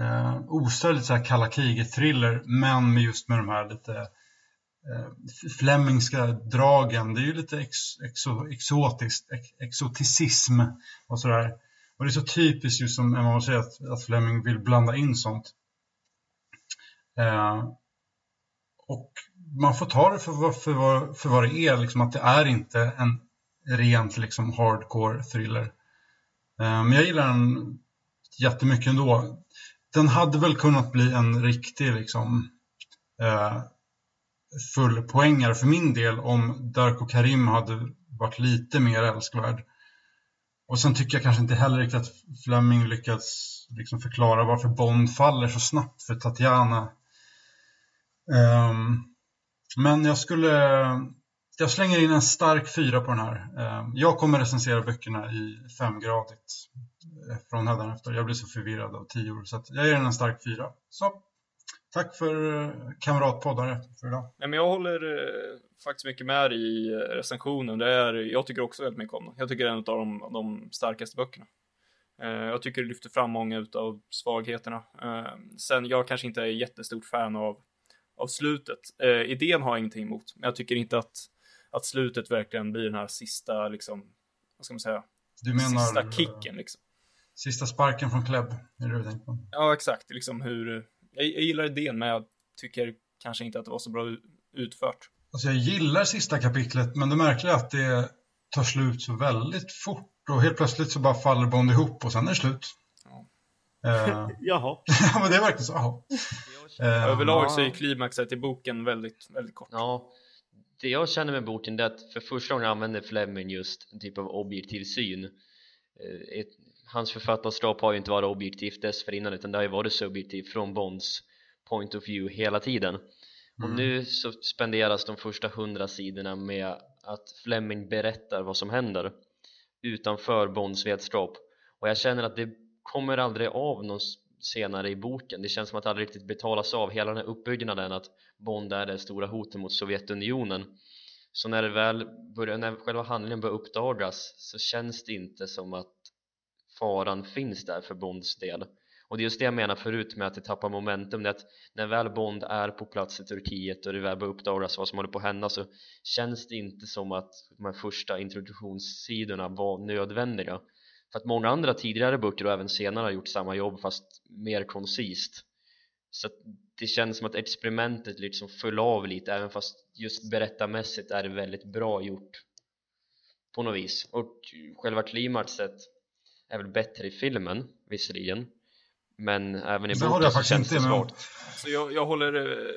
eh, osar lite så här kalla kriget-thriller, men med just med de här lite eh, flemingska dragen. Det är ju lite ex, exo, exotiskt, ex, exoticism och sådär. Och det är så typiskt just som Emma säger att, att Fleming vill blanda in sånt. Eh, och man får ta det för, vad- för, för vad det är, liksom att det är inte en rent liksom hardcore thriller. Eh, men jag gillar den jättemycket ändå. Den hade väl kunnat bli en riktig liksom eh, fullpoängare för min del om Darko Karim hade varit lite mer älskvärd. Och sen tycker jag kanske inte heller riktigt att Fleming lyckats liksom förklara varför Bond faller så snabbt för Tatiana. Um, men jag skulle... Jag slänger in en stark fyra på den här. Um, jag kommer recensera böckerna i femgradigt eh, från hädanefter. Jag blir så förvirrad av tio år. Så att jag ger den en stark fyra. Så, tack för eh, kamratpoddare för idag. Nej, men jag håller eh, faktiskt mycket med i recensionen. Det är, jag tycker också väldigt mycket om den. Jag tycker det är en av de, de starkaste böckerna. Eh, jag tycker det lyfter fram många av svagheterna. Eh, sen, jag kanske inte är jättestort fan av, av slutet. Eh, idén har jag ingenting emot, men jag tycker inte att, att slutet verkligen blir den här sista, liksom, vad ska man säga, Du menar sista kicken liksom. sista sparken från Klebb? Är det du tänker på? Ja, exakt. Liksom hur, jag, jag gillar idén, men jag tycker kanske inte att det var så bra utfört. Alltså jag gillar sista kapitlet, men det märkliga är att det tar slut så väldigt fort. Och helt plötsligt så bara faller Bond ihop och sen är det slut. Ja. Eh, Jaha. ja, men det är verkligen så. jaha. Eh, Överlag ja. så är klimaxet i boken väldigt, väldigt kort. Ja, det jag känner med boken det är att för första gången använder Fleming just en typ av objektiv syn Eh, ett, Hans författarskap har ju inte varit objektivt dessförinnan utan det har ju varit subjektivt från Bonds point of view hela tiden och Mm. nu så spenderas de första hundra sidorna med att Fleming berättar vad som händer utanför Bonds vetskap och jag känner att det kommer aldrig av någon senare i boken. Det känns som att det aldrig riktigt betalas av. Hela den här uppbyggnaden att Bond är det stora hotet mot Sovjetunionen. Så när det väl börjar, när själva handlingen börjar uppdagas så känns det inte som att faran finns där för Bonds del och det är just det jag menar förut med att det tappar momentum det är att när väl Bond är på plats i Turkiet och det väl börjar uppdagas vad som håller på att hända så känns det inte som att de här första introduktionssidorna var nödvändiga. För att många andra tidigare böcker och även senare har gjort samma jobb fast mer koncist. Så att det känns som att experimentet liksom föll av lite även fast just berättarmässigt är det väldigt bra gjort. På något vis. Och själva klimaxet är väl bättre i filmen visserligen men även i Det boken så känns det svagt Så jag, jag håller eh,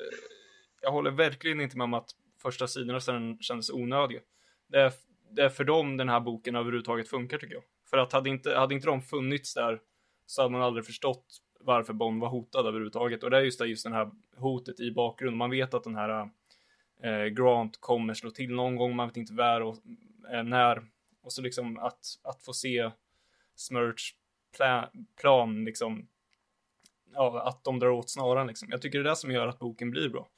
jag håller verkligen inte med om att första sidorna sen kändes onödiga. Det är, det är för dem den här boken överhuvudtaget funkar tycker jag. För att hade inte, hade inte de funnits där så hade man aldrig förstått varför Bond var hotad överhuvudtaget. Och det är just det, just den här hotet i bakgrunden. Man vet att den här eh, Grant kommer slå till någon gång, man vet inte var och eh, när. Och så liksom att, att få se Smurch pla, plan liksom ja, att de drar åt snaran liksom. Jag tycker det är det som gör att boken blir bra.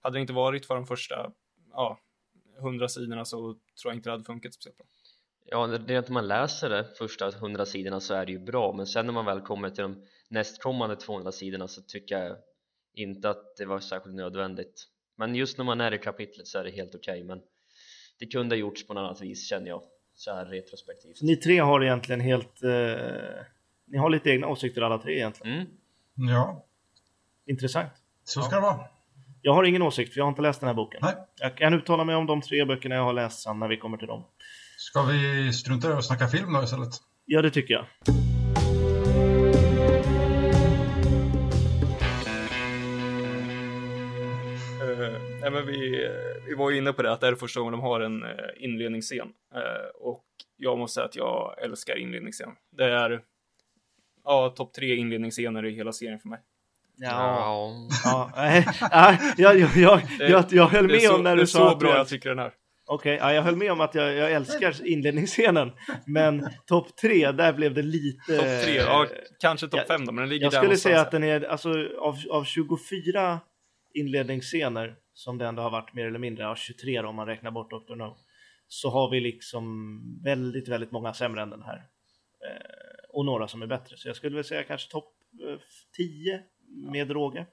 Hade det inte varit för de första, ja, hundra sidorna så tror jag inte det hade funkat speciellt bra. Ja, det är att man läser det första 100 sidorna så är det ju bra men sen när man väl kommer till de nästkommande 200 sidorna så tycker jag inte att det var särskilt nödvändigt men just när man är i kapitlet så är det helt okej men det kunde ha gjorts på något annat vis känner jag så här retrospektivt ni tre har egentligen helt... Eh, ni har lite egna åsikter alla tre egentligen. mm. Ja, Intressant. så ska det vara. Jag har ingen åsikt för jag har inte läst den här boken. Nej. Jag kan uttala mig om de tre böckerna jag har läst sen när vi kommer till dem. Ska vi strunta i och snacka film då istället? Ja, det tycker jag. Eh, nej, men vi, vi var ju inne på det, att det är första gången de har en eh, inledningsscen. Eh, och jag måste säga att jag älskar inledningsscenen. Det är ja, topp tre inledningsscener i hela serien för mig. ja. Ja, nej, nej, jag, jag, jag, jag, jag höll Det är med så, om när det är du så sa att bra jag, jag tycker den här. Okej, ja, jag höll med om att jag, jag älskar inledningsscenen. Men topp tre, där blev det lite... Topp tre, ja, kanske topp Eh, jag- fem då, men den ligger Jag där skulle säga att den är, alltså av, av 24 inledningsscener som det ändå har varit mer eller mindre, ja 23 då, om man räknar bort Dr. No, så har vi liksom väldigt, väldigt många sämre än den här. Eh, och några som är bättre. Så jag skulle väl säga kanske topp eh, 10 med råge.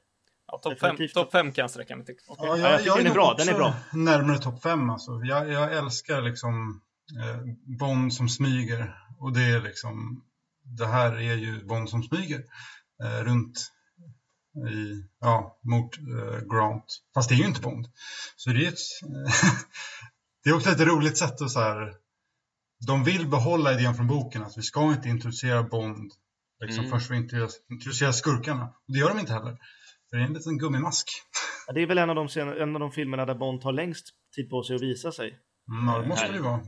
Ja, topp fem, definitivt top fem kan jag sträcka mig till. Okej. Ja, jag tycker den är nog bra, den är bra. Närmare topp fem alltså. Jag, jag älskar liksom eh, Bond som smyger. Och det är liksom, det här är ju Bond som smyger eh, runt i, ja, mot eh, Grant. Fast det är ju inte Bond. Så det är ett, det är också ett roligt sätt att så här, de vill behålla idén från boken att vi ska inte introducera Bond liksom, Mm. först vi introducerar, introducerar skurkarna. Och det gör de inte heller. För det är en liten gummimask. Ja, det är väl en av, de scen- en av de filmerna där Bond tar längst tid på sig att visa sig. Mm, ja, det måste det ju vara.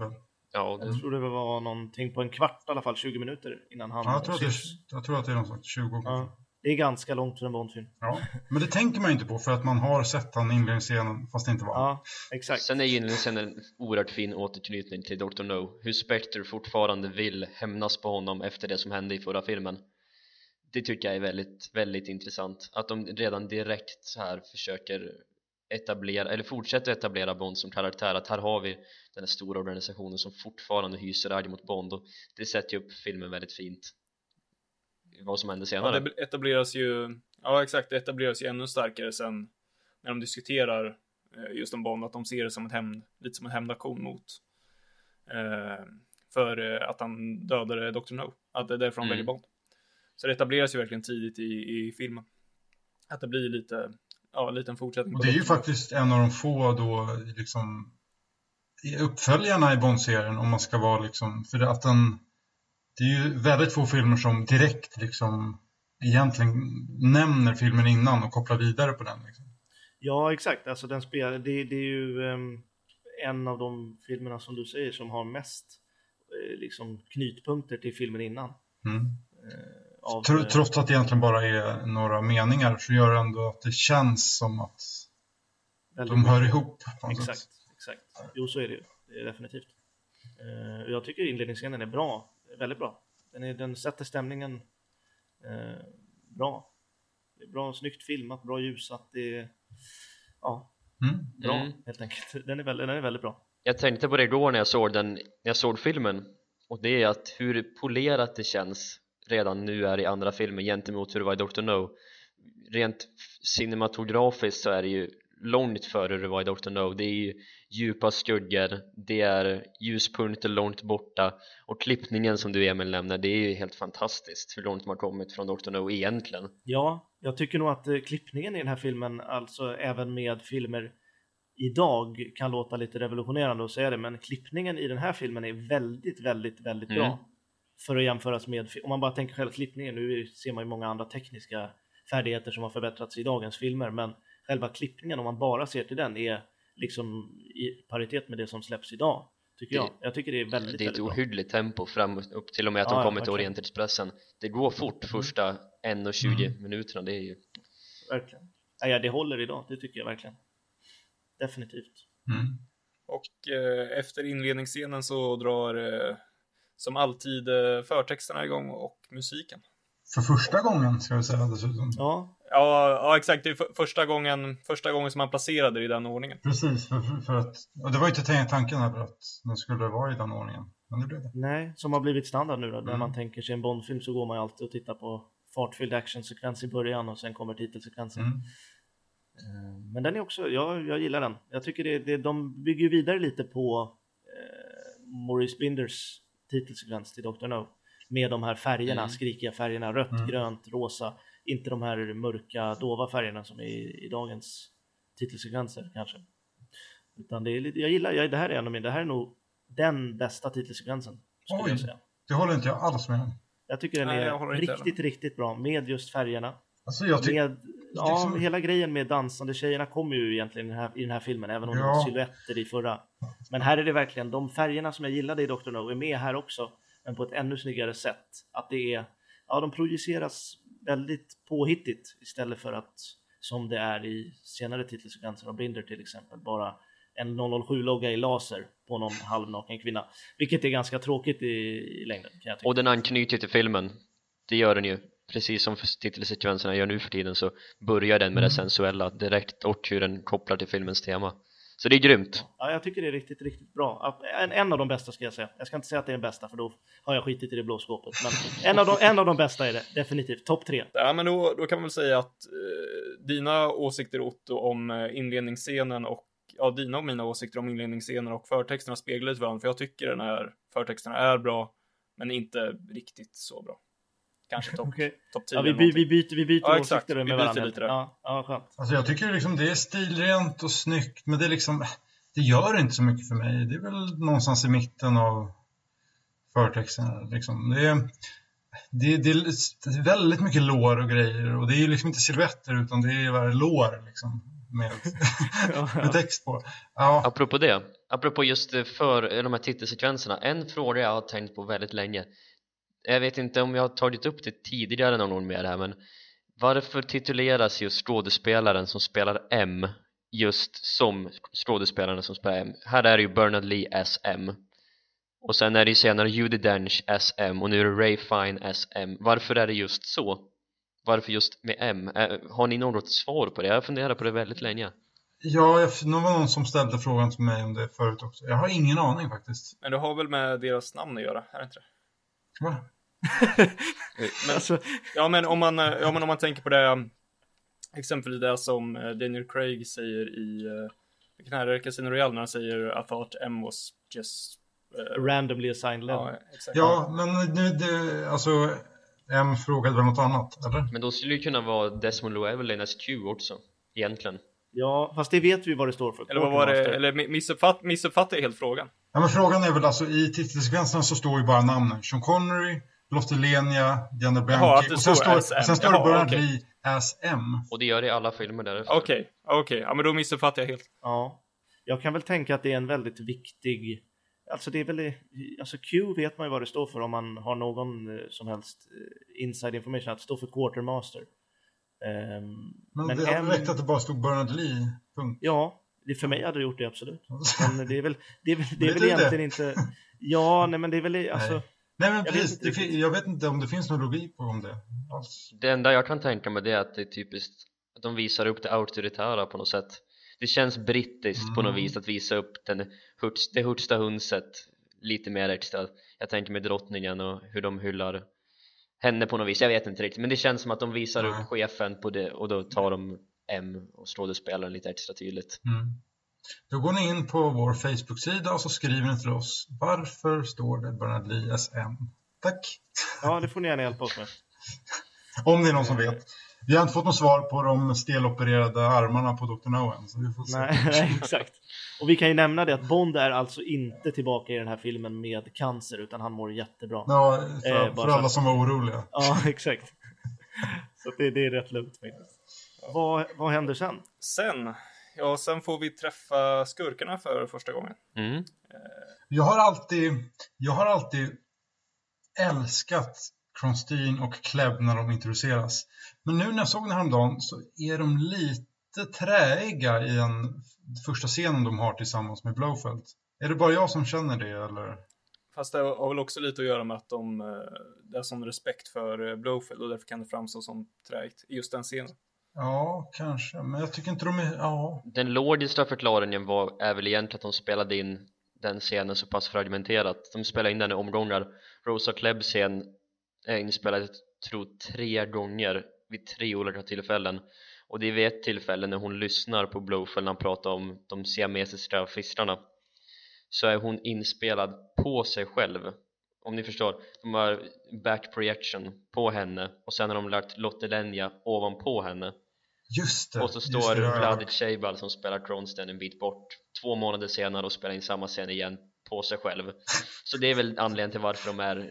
ja det, Jag tror det var någonting på en kvart i alla fall, 20 minuter innan han Ja, jag, tror att det, syns. är- jag tror att det är någon slags 20 kanske. Ja, det är ganska långt för en Bondfilm. Ja. Men det tänker man ju inte på för att man har sett han i inledningsscenen fast det inte var. Ja, exakt. Sen är ju inledningen en oerhört fin återknytning till Dr. No Hur Spectre fortfarande vill hämnas på honom efter det som hände i förra filmen Det tycker jag är väldigt, väldigt intressant Att de redan direkt så här försöker etablera, eller fortsätter etablera Bond som karaktär Att här har vi den här stora organisationen som fortfarande hyser agg mot Bond och det sätter ju upp filmen väldigt fint Vad som händer Ja, senare det etableras ju, ja exakt, det etableras ju ännu starkare sen när de diskuterar eh, just om Bond, att de ser det som en hämnd, lite som en hämndaktion mot eh, för eh, att han dödade Dr. No, att det är därför de Mm. väljer Bond. Så det etableras ju verkligen tidigt i, i filmen. Att det blir lite, ja, en liten fortsättning. Och det är ju faktiskt en av de få då liksom i uppföljarna i Bond-serien om man ska vara liksom, för att den det är ju väldigt få filmer som direkt liksom egentligen nämner filmen innan och kopplar vidare på den. Liksom. Ja, exakt. Alltså den spelar, det, det är ju ehm, en av de filmerna som du säger som har mest eh, liksom knytpunkter till filmen innan. Mm. Av, Tro, eh, trots att det egentligen bara är några meningar så gör det ändå att det känns som att de hör ihop. Exakt, sätt. exakt. Jo, så är det ju. Det är definitivt. Eh, jag tycker inledningsscenen är bra. Väldigt bra. Den, är, den sätter stämningen eh, bra. Det är bra, snyggt filmat, bra ljusat. Det är ja, Mm. bra Mm. helt enkelt. Den är, väldigt, den är väldigt bra. Jag tänkte på det igår när jag såg den, när jag såg filmen och det är att hur polerat det känns redan nu är i andra filmer gentemot hur det var i Dr. No rent cinematografiskt så är det ju långt före det var i Dr. No det är ju djupa skuggor, det är ljuspunkter långt borta och klippningen som du Emil nämner, det är ju helt fantastiskt hur långt man kommit från Dr. No egentligen Ja, jag tycker nog att eh, klippningen i den här filmen, alltså även med filmer idag kan låta lite revolutionerande att säga det, men klippningen i den här filmen är väldigt, väldigt, väldigt Mm. bra. För att jämföras med, om man bara tänker själva klippningen, nu ser man ju många andra tekniska färdigheter som har förbättrats i dagens filmer, men själva klippningen, om man bara ser till den, är liksom i paritet med det som släpps idag, tycker Det- jag. Jag tycker det är väldigt, det är ett ohyggligt tempo fram upp till och med att Ja, de ja, kommer till verkligen. Orientexpressen det går fort första 1.20 Mm. minuterna det är ju Verkligen. Ja, ja, det håller idag, det tycker jag verkligen. Definitivt. Mm. Och eh, efter inledningsscenen så drar eh, som alltid eh, förtexterna igång och musiken. För första gången ska vi säga dessutom. Ja, Ja, ja exakt. Det är för, första, gången, första gången som man placerade det i den ordningen. Precis, för, för, att, och det var ju inte tanken här att den skulle vara i den ordningen. Men det blev det. nej, som har blivit standard nu då. När Mm. man tänker sig en Bondfilm så går man ju alltid och tittar på fartfylld actionsekvens i början och sen kommer titelsekvensen. Mm. Eh, Men den är också, jag, jag gillar den. Jag tycker det, det, de bygger vidare lite på eh, Maurice Binders titelsekvens till Dr. No. Med de här färgerna, Mm. skrikiga färgerna, rött, Mm. grönt, rosa. Inte de här mörka, dova färgerna som är i, i dagens titelsekvenser kanske. Utan det är lite, jag gillar, jag, det här är en av mina, det här är nog den bästa titelsekvensen. Oj. jag säga. Det håller inte jag alls med om. Jag tycker den Nej, är riktigt, riktigt bra med just färgerna. Alltså jag tycker... Med, ja, liksom- hela grejen med dansande tjejerna kommer ju egentligen i den här, i den här filmen, även om det Ja. var silhuetter i förra. Men här är det verkligen, de färgerna som jag gillade i Dr. No är med här också, men på ett ännu snyggare sätt. Att det är, ja de projiceras väldigt påhittigt istället för att, som det är i senare titelsekvenser av Binder till exempel, bara en 007-logga i laser på någon halvnaken kvinna. Vilket är ganska tråkigt i, i längden kan jag tycka. och den anknyter till filmen det gör den ju precis som titelsekvenserna gör nu för tiden så börjar den med det Mm. sensuella direkt och hur den kopplar till filmens tema så det är grymt Ja, jag tycker det är riktigt, riktigt bra. En, en av de bästa ska jag säga. Jag ska inte säga att det är den bästa för då har jag skitit i det blå skåpet. Men en av de, en av de bästa är det, definitivt. Topp tre. Ja, men då, då kan man väl säga att eh, dina åsikter Otto om eh, inledningsscenen och ja, dina och mina åsikter om inledningsscenen och förtexterna speglar lite varandra, för jag tycker den här förtexterna är bra, men inte riktigt så bra. Kanske topp Okej. top 10 Ja, vi, by, vi byter, vi byter Ja, åsikter Vi med byter varandra. lite. Ja, ja, skönt. Alltså jag tycker liksom det är stilrent och snyggt, men det är liksom, det gör inte så mycket för mig. Det är väl någonstans i mitten av förtexterna. Liksom. Det, är, det, det är väldigt mycket lår och grejer och det är ju liksom inte silhuetter utan det är bara lår liksom, med, Ja, med text på. Ja, apropå det apropå just för de här titelsekvenserna en fråga jag har tänkt på väldigt länge jag vet inte om jag har tagit upp det tidigare någon gång med det här men varför tituleras just skådespelaren som spelar M just som skådespelaren som spelar M här är det ju Bernard Lee SM och sen är det ju senare Judi Dench SM och nu är det Ray Fine SM varför är det just så? varför just med M? Har ni något svar på det? Jag har funderat på det väldigt länge ja jag, det var någon som ställde frågan till mig om det förut också. Jag har ingen aning faktiskt. Men det har väl med deras namn att göra, är det inte det? Va? Men, Alltså, ja, men om man, eh, ja, men om man tänker på det, um, exempelvis det som eh, Daniel Craig säger i, uh, vilken är det, Casino Royale, när han säger I thought M was just... eh, randomly assigned level. ja, exakt. Ja, men nu, det, alltså, M frågade väl något annat, eller? Men då skulle det kunna vara Desmond Llewellyn as Q också egentligen Ja, fast det vet vi vad det står för. Eller vad var det, eller mi- missuppfatt, missuppfattar jag helt frågan? Ja, men frågan är väl alltså i titelsekvenserna så står ju bara namnen. Sean Connery, Lotte Lenia, Gianna Jaha, Bianchi det och sen står M. och sen står det Jaha, Bernard okej. Lee as M. och det gör det i alla filmer därefter Okej, okej, ja men då missuppfattar jag helt. Ja, jag kan väl tänka att det är en väldigt viktig, alltså det är väl, alltså Q vet man ju vad det står för om man har någon eh, som helst eh, inside information, att det står för quartermaster. Ehm, Men, men det M- hade räckt att det bara stod Bernard Lee, punkt. Ja, det för mig hade det gjort det absolut. Men det är väl, det är väl, det är Vet väl egentligen det? inte, ja, nej men det är väl, alltså, Nej men Jag vet precis, fin- jag vet inte om det finns någon logik på om det alls. Det enda jag kan tänka mig det är att det är typiskt att de visar upp det auktoritära på något sätt Det känns brittiskt på något Mm. vis att visa upp den det hurtsta hundset lite mer extra Jag tänker med drottningen och hur de hyllar henne på något vis, jag vet inte riktigt men det känns som att de visar Nej. upp chefen på det och då tar de M och skådespelaren lite extra tydligt Mm. Då går ni in på vår Facebook-sida och så skriver ni till oss. Varför står det Bernard Lee SM? Tack! Ja, det får ni gärna hjälpa oss med. Om det är någon som vet. Vi har inte fått något svar på de stelopererade armarna på Dr. No än, så vi får se. Nej, nej, exakt. Och vi kan ju nämna det att Bond är alltså inte tillbaka i den här filmen med cancer, utan han mår jättebra. Ja, för, Eh, för alla som var oroliga. Ja, exakt. Så det, det är rätt lugnt faktiskt. Vad, vad händer sen? Sen, ja, sen får vi träffa skurkarna för första gången. mm. Jag har alltid, jag har alltid älskat Kronstein och Klebb när de introduceras. Men nu när jag såg den häromdagen så är de lite träiga i den första scenen de har tillsammans med Blowfelt. Är det bara jag som känner det eller? Fast det har väl också lite att göra med att de, eh, det är sån respekt för eh, Blowfield och därför kan det framstå som trägt i just den scenen. Ja, kanske. Men jag tycker inte de är... Ja. Den logiska förklaringen var, är väl egentligen att de spelade in den scenen så pass fragmenterat. De spelade in den i omgångar. Rosa Klebs scen är inspelad, jag tror tre gånger vid tre olika tillfällen. Och det är vid ett tillfälle när hon lyssnar på Blowfell när han pratar om de siamesiska fiskarna. Så är hon inspelad på sig själv. Om ni förstår, de har back projection på henne och sen har de lagt Lotte Lenja ovanpå henne. Just det. och så står det, ja. Vladic Ceibal som spelar Kronstein en bit bort två månader senare och spelar in samma scen igen på sig själv så det är väl anledningen till varför de är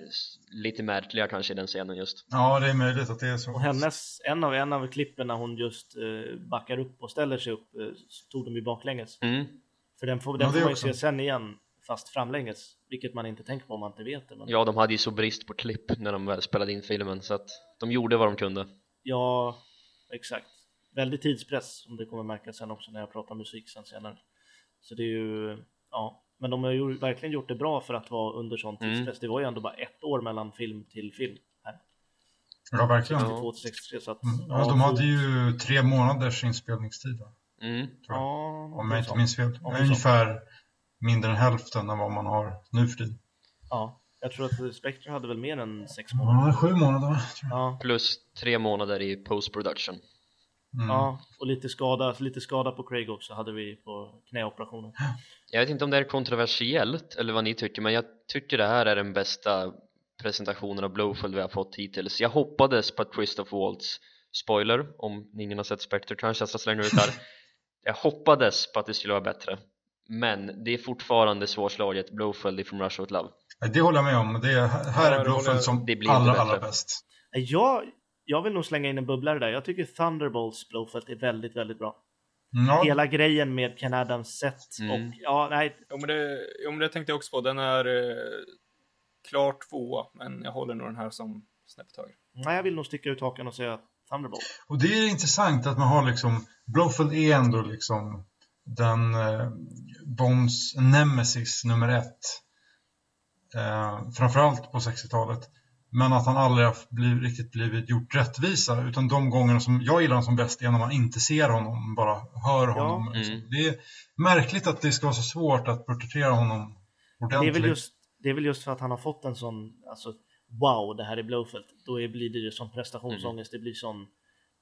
lite märkliga kanske i den scenen just Ja, det är möjligt att det är så. Och hennes, en av, en av klippen när hon just eh, backar upp och ställer sig upp, eh, tog de ju baklänges. mm. För den får, Ja, den det får man ju också. se sen igen, fast framlänges. Vilket man inte tänker på om man inte vet det. Men ja de hade ju så brist på klipp när de väl spelade in filmen så att de gjorde vad de kunde ja, exakt. Väldigt tidspress, som det kommer märkas sen också när jag pratar musik sen senare. Så det är ju, ja. Men de har ju verkligen gjort det bra för att vara under sån Mm. tidspress. Det var ju ändå bara ett år mellan film till film. Här. Ja, verkligen. Ja. 62 till 63 så att... Mm. Ja, de hade ju tre månaders inspelningstid, va? mm. tror jag. Ja, Om jag inte sånt. minns fel. Ungefär mindre än hälften av vad man har nu för tiden. Ja, jag tror att Spectre hade väl mer än sex månader. Ja, sju månader. Ja, plus tre månader i post production Mm. ja, och lite skada, lite skada på Craig också hade vi på knäoperationen. Jag vet inte om det är kontroversiellt eller vad ni tycker men jag tycker det här är den bästa presentationen av Blowfield vi har fått hittills Jag hoppades på att Christoph Waltz spoiler om ingen har sett Spectre kanske jag slänga ut här Jag hoppades på att det skulle vara bättre men det är fortfarande svårslaget Blowfield ifrån Rush With Love Det håller jag med om. Det är, här är Blowfield som det blir inte allra, bättre. allra bäst. Jag, jag vill nog slänga in en bubblare där. Jag tycker Thunderbolts Blowfelt är väldigt, väldigt bra. Ja, Hela grejen med Ken Adams sätt Mm. och ja, nej, Jo men, det, jo, men det tänkte jag också på. Den är eh, klart tvåa, men jag håller nog den här som snäppet högre. nej, jag vill nog sticka ut hakan och säga Thunderbolt. och det är intressant att man har liksom, Blowfield är ändå liksom den eh, Bonds nemesis nummer ett. Eh, framförallt på 60-talet. Men att han aldrig har blivit, riktigt blivit gjort rättvisa. Utan de gångerna som jag gillar honom som bäst är när man inte ser honom, bara hör honom. Mm. liksom. Det är märkligt att det ska vara så svårt att porträttera honom Det är, ordentligt. väl just, det är väl just för att han har fått en sån, alltså wow, det här är Blowfelt. Då är, blir det ju sån prestationsångest, det blir sån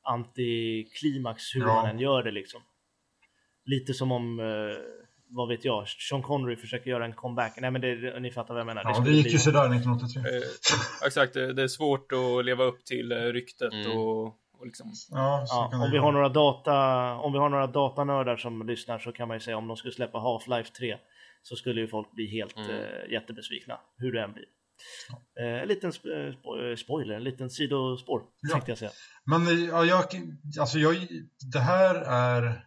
antiklimax hur Ja. man än gör det liksom. Lite som om, eh, vad vet jag, Sean Connery försöker göra en comeback. Nej men det, ni fattar vad jag menar. Ja, det skulle gick bli- ju sådär 1983. Eh, exakt, det, det är svårt att leva upp till eh, ryktet Mm. och, och liksom... Ja, så Ja, kan det om vi har några data, om vi har några datanördar som lyssnar så kan man ju säga om de skulle släppa Half-Life 3 så skulle ju folk bli helt Mm. eh, jättebesvikna, hur det än blir. Eh, en liten sp- eh, eh, spoiler, en liten sidospår Ja. tänkte jag säga. Men ja, jag, alltså jag, det här är,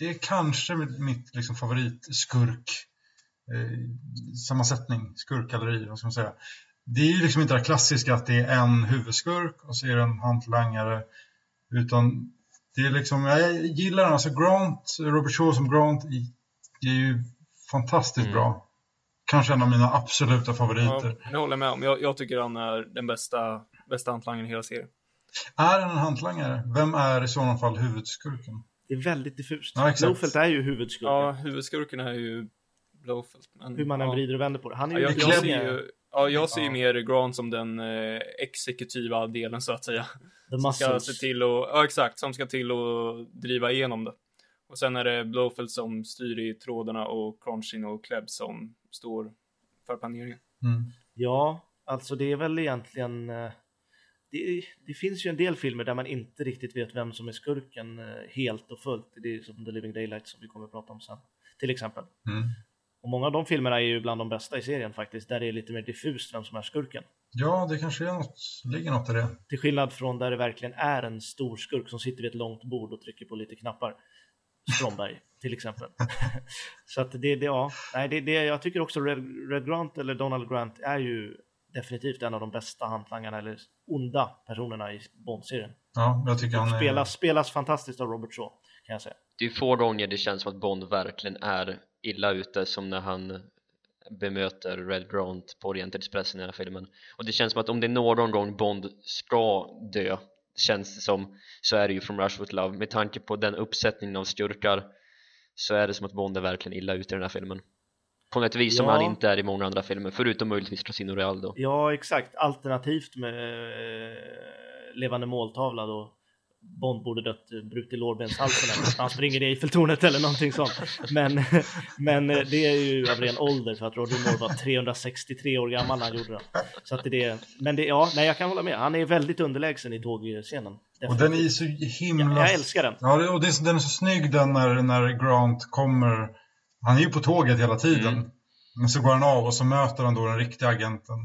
det är kanske mitt liksom favoritskurk eh, sammansättning, skurkgalleri, vad ska man säga. Det är ju liksom inte det klassiska att det är en huvudskurk och så är det en hantlangare, utan det är liksom, jag gillar den, alltså Grant, Robert Shaw som Grant är ju fantastiskt Mm. bra. Kanske en av mina absoluta favoriter. Ja, det håller jag med om. Jag, jag tycker han är den bästa, bästa hantlangaren i hela serien. Är han en hantlangare? Vem är i sådana fall huvudskurken? Det är väldigt diffust. Ja. Blowfelt är ju huvudskurken. Ja, huvudskurken är ju Blowfelt. Men, Hur man än ja. vrider och vänder på det. Han är Ja, ju jag, Det jag, kläm- ser ju, Ja, jag ser ju Ja. mer Grant som den eh, exekutiva delen så att säga. Som ska se till och, ja exakt, som ska till och driva igenom det. Och sen är det Blowfeld som styr i trådarna och Crunchin och Klebb som står för planeringen. Mm. Ja, alltså det är väl egentligen eh, det, det finns ju en del filmer där man inte riktigt vet vem som är skurken eh, helt och fullt. Det är som The Living Daylight som vi kommer att prata om sen, till exempel. Mm. Och många av de filmerna är ju bland de bästa i serien faktiskt, där det är lite mer diffust vem som är skurken. Ja, det kanske är något, ligger något i det. Till skillnad från där det verkligen är en stor skurk som sitter vid ett långt bord och trycker på lite knappar. Stromberg till exempel. Så att det, det ja, nej, det, det, jag tycker också Red, Red Grant eller Donald Grant är ju definitivt en av de bästa hantlangarna eller onda personerna i Bond-serien. Ja, jag tycker han är... Spelas, spelas fantastiskt av Robert Shaw kan jag säga. Det är få gånger det känns som att Bond verkligen är illa ute som när han bemöter Red Grant på Oriental Expressen i den här filmen och det känns som att om det är någon gång Bond ska dö känns det som så är det ju från Rush With Love med tanke på den uppsättningen av skurkar så är det som att Bond är verkligen illa ute i den här filmen på ett vis som Ja. han inte är i många andra filmer förutom möjligtvis Casino Real då Ja, exakt. Alternativt med eh, levande måltavla då Bond borde dött, eh, brutit lårbenshalsen eller han springer i Eiffeltornet eller någonting sånt. Men, men eh, det är ju av ren ålder för att Roger Moore var 363 år gammal när han gjorde det. Så att det är, men det, ja, nej jag kan hålla med. Han är väldigt underlägsen i tågscenen. Och den är så himla... Ja, jag älskar den. Ja, det- och det den är så snygg den när, när Grant kommer. Han är ju på tåget hela tiden. Mm. Men så går han av och så möter han då den riktiga agenten.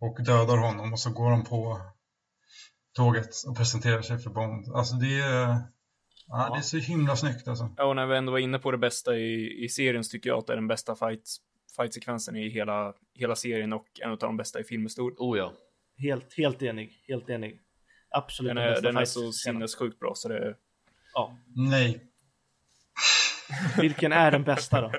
Och dödar honom och så går han på tåget och presenterar sig för Bond. Alltså det är... Ja, det är så himla snyggt alltså. Ja, och när vi ändå var inne på det bästa i, i serien så tycker jag att det är den bästa fight, fight-sekvensen i hela, hela serien och en av de bästa i filmhistoria. Oh ja, Helt, helt enig. Helt enig. Absolut Den den är, bästa den är så sinnessjukt bra så det är... Ja. Nej. Vilken är den bästa då?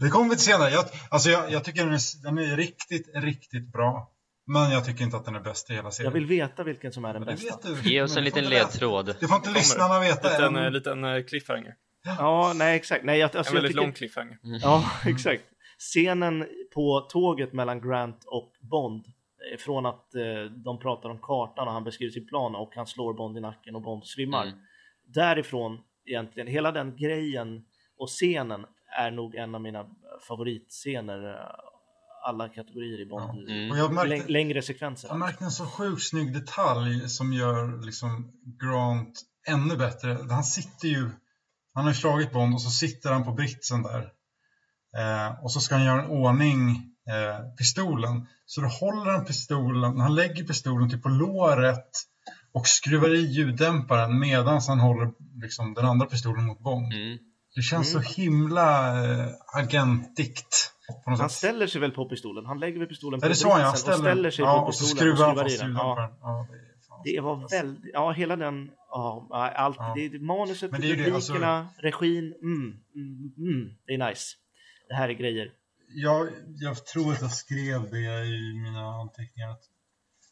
Det kommer vi till senare. Jag, alltså jag, jag tycker den är, den är riktigt, riktigt bra. Men jag tycker inte att den är bäst i hela Jag vill veta vilken som är den bästa. ge oss en Men det får liten ledtråd Det får inte lyssnarna veta Liten, än. eh, liten eh, cliffhanger. Ja, nej exakt. Nej, jag, alltså, En jag väldigt tycker... lång cliffhanger. Ja, exakt. Scenen på tåget mellan Grant och Bond, eh, från att eh, de pratar om kartan och han beskriver sin plan och han slår Bond i nacken och Bond svimmar. Mm. Därifrån egentligen, hela den grejen och scenen är nog en av mina favoritscener eh, alla kategorier i Bond. Mm. Och jag märkte, Läng- längre sekvenser. Jag märkte en så sjukt snygg detalj som gör liksom Grant ännu bättre. Han sitter ju, han har ju slagit Bond och så sitter han på britsen där. Eh, och så ska han göra en ordning eh, pistolen. Så då håller han pistolen, han lägger pistolen typ på låret och skruvar i ljuddämparen medan han håller liksom, den andra pistolen mot Bond. Mm. Det känns Mm. så himla eh, agentigt. Han sätt. ställer sig väl på pistolen? Han lägger väl pistolen på det Han och ställer sig ja, på och så pistolen och skruvar han skruvar i den. Ja. Ja, det, Det var väldigt, ja hela den, ja allt, det är manuset, Men det det, alltså- regin, mm, mm, mm, det är nice. Det här är grejer. jag, jag tror att jag skrev det i mina anteckningar. Att,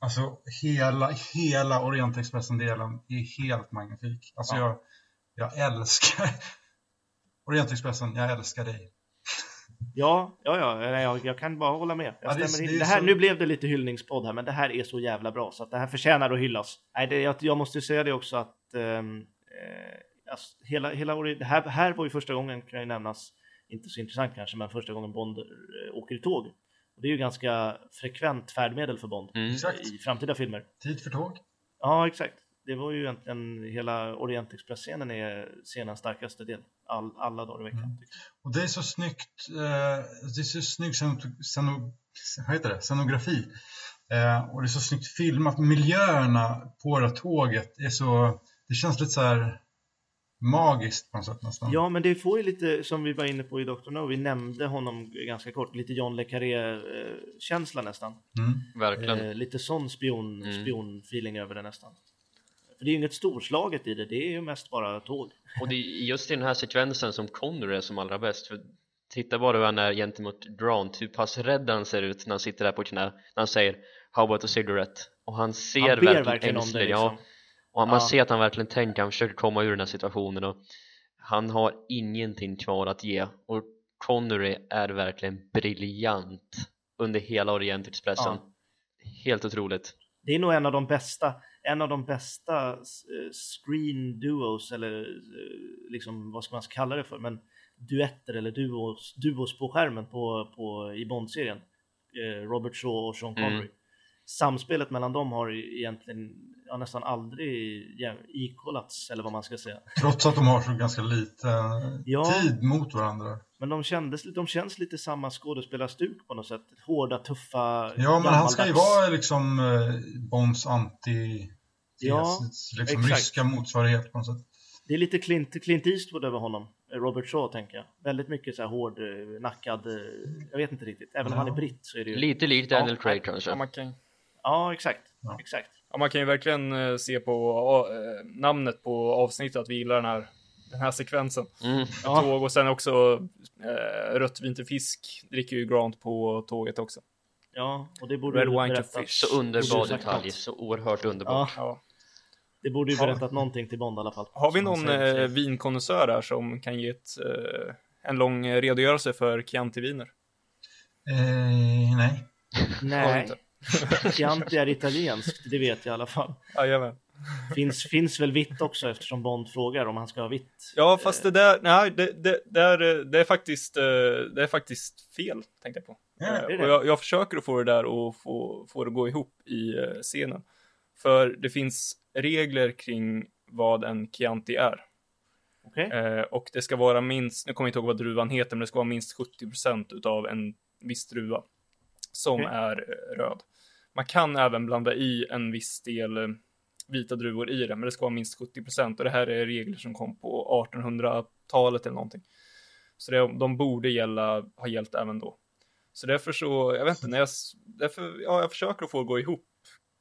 alltså hela, hela Orientexpressen-delen är helt magnifik. Alltså Ja. jag, jag älskar Orientexpressen, jag älskar dig. Ja, ja, ja, jag, jag kan bara hålla med. Jag Ja, det det är det här, så- Nu blev det lite hyllningspodd här, men det här är så jävla bra så att det här förtjänar att hyllas. Nej, det, jag, jag måste säga det också att ehm, eh, alltså, hela, hela det här, här var ju första gången, kan ju nämnas, inte så intressant kanske, men första gången Bond eh, åker i tåg. Och det är ju ganska frekvent färdmedel för Bond Mm. I framtida filmer. Tid för tåg. Ja, exakt. Det var ju egentligen hela Orientexpress-scenen är scenens starkaste del. All, alla dagar i veckan. Mm. Och det är så snyggt, eh, det är så snygg sceno- det? scenografi. Eh, och det är så snyggt filmat. Miljöerna på det här tåget är så, det känns lite så här magiskt på något sätt nästan. Ja, men det får ju lite, som vi var inne på i Dr. No, vi nämnde honom ganska kort, lite John le Carré-känsla nästan. Mm. Verkligen Eh, lite sån spion, Mm. spion-feeling över det nästan. För det är ju inget storslaget i det, det är ju mest bara tåg. Och det är just i den här sekvensen som Connor är som allra bäst för Titta bara hur han är gentemot Grant, hur pass rädd han ser ut när han sitter där på knä När han säger How about a cigarette? Och han ser Han verkligen, verkligen om det ängslig, liksom. ja, Och man Ja. ser att han verkligen tänker, han försöker komma ur den här situationen och Han har ingenting kvar att ge och Connery är verkligen briljant under hela Orientexpressen Ja. helt otroligt Det är nog en av de bästa, en av de bästa eh, screen duos eller eh, liksom vad ska man kalla det för, men duetter eller duos, duos på skärmen på, på, i Bond-serien. Eh, Robert Shaw och Sean Mm. Connery. Samspelet mellan dem har ju egentligen ja, nästan aldrig equalats eller vad man ska säga. Trots att de har så ganska lite Ja. tid mot varandra. Men de, kändes, de känns lite samma skådespelarstuk på något sätt. Hårda, tuffa, Ja, men han ska ju vara liksom eh, Bonds anti Ja, liksom exakt. ryska motsvarighet på något sätt. Det är lite Clint, Clint Eastwood över honom, Robert Shaw tänker jag. Väldigt mycket så här hård, eh, nackad, eh, jag vet inte riktigt. Även om Ja. han är britt så är det ju... lite likt Daniel Ja, Craig kanske Ja, man kan, Ja, exakt. Ja. Exakt. ja, man kan ju verkligen eh, se på namnet på avsnittet att vi gillar den här, den här sekvensen. mm. Ja. Tåg och sen också eh, rött vin till fisk dricker ju Grant på tåget också. Ja, och det borde Red ju wine to berättat, fish. så underbar detalj så oerhört underbart Ja, Ja. Det borde ju berättat någonting till Bond i alla fall. Har vi någon eh, vinkonnässör här som kan ge ett, eh, en lång eh, redogörelse för Chianti-viner? Eh, nej. Nej? Chianti är italienskt, det vet jag i alla fall. Jajamän. Finns, finns väl vitt också eftersom Bond frågar om han ska ha vitt. Ja, fast det där, nej, det, det, det, är, det, är faktiskt, eh, det är faktiskt fel, tänkte jag på. Ja, Eh, det? och jag, jag försöker att få det där och få, få det att gå ihop i eh, scenen. För det finns regler kring vad en Chianti är. Okej? Eh, och det ska vara minst, nu kommer jag inte ihåg vad druvan heter, men det ska vara minst 70% utav en viss druva. Som Okej. är eh, röd. Man kan även blanda i en viss del eh, vita druvor i det, men det ska vara minst 70% och det här är regler som kom på 1800-talet eller någonting. Så det, de borde gälla, ha gällt även då. Så därför så, jag vet inte, när jag, därför, ja, jag försöker att få det att gå ihop.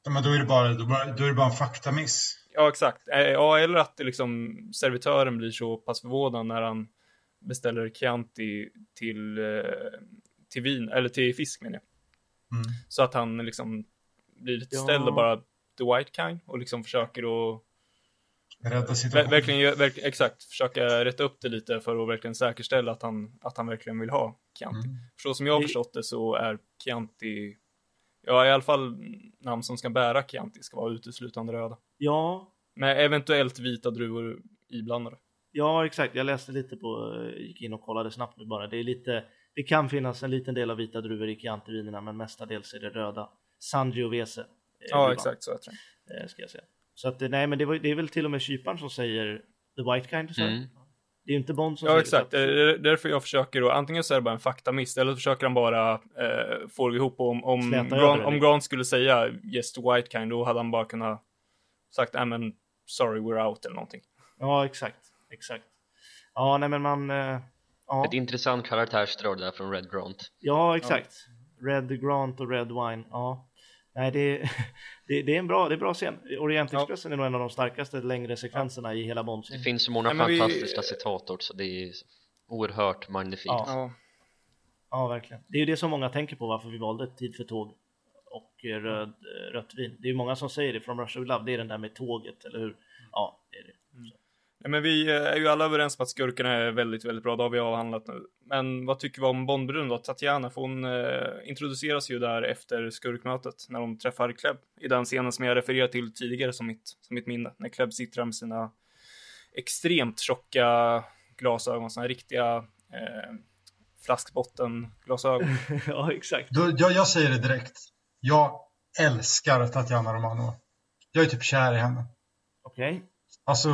Ja, Men då är det bara, då, är det bara en faktamiss. Ja, exakt. Eh, Ja, eller att liksom, servitören blir så pass förvånad när han beställer Chianti till, eh, till vin, eller till fisk menar jag. Mm. Så att han liksom blir lite Ja. ställd och bara the white kind och liksom försöker att Rädda situationen. verkligen, gö- verk, exakt, försöka rätta upp det lite för att verkligen säkerställa att han, att han verkligen vill ha Chianti. Mm. För så som jag har förstått det så är Chianti, ja i alla fall namn som ska bära Chianti ska vara uteslutande röda. Ja, Med eventuellt vita druvor iblandade. ja exakt. Jag läste lite på, eh, gick in och kollade snabbt nu bara. Det är lite, det kan finnas en liten del av vita druvor i Chianti-vinerna, men mestadels är det röda. Sangiovese. eh, Ja, exakt så heter det. eh, Ska jag säga. Så att, nej, men det, var, det är väl till och med kyparen som säger the white kind. Så. Mm. Det är ju inte Bond som Ja, säger exakt. det. Är därför jag försöker då, antingen så är det bara en faktamiss, eller så försöker han bara eh, få ihop om, om, Grant, det, om liksom. Grant skulle säga yes to white kind, då hade han bara kunnat sagt, nej men sorry we're out eller någonting. Ja, exakt. Exakt. Ja, nej men man... eh, Ja, Ett intressant karaktärsdrag där från Red Grant ja exakt. Red Grant och Red Wine. Ja. Nej, det, det, det är en bra, det är bra scen. Orientexpressen är nog en av de starkaste längre sekvenserna i hela bond Det finns så många Nej, men vi- fantastiska citat också, det är oerhört magnifikt Ja. Ja, Ja, verkligen. Det är ju det som många tänker på varför vi valde Tid för tåg och röd, rött vin. Det är ju många som säger det från Russia with Love, det är den där med tåget, eller hur? Ja, det är det. Nej, men vi eh, är ju alla överens om att skurkarna är väldigt, väldigt bra, det har vi avhandlat nu. Men vad tycker vi om Bondbrun då? Tatjana, för hon eh, introduceras ju där efter skurkmötet när de träffar Klebb i den scenen som jag refererat till tidigare som mitt, som mitt minne. När Klebb sitter där med sina extremt tjocka glasögon, såna här riktiga eh, flaskbottenglasögon. ja, exakt. Då, jag, jag säger det direkt. Jag älskar Tatjana Romanova. Jag är typ kär i henne. Okej. Alltså,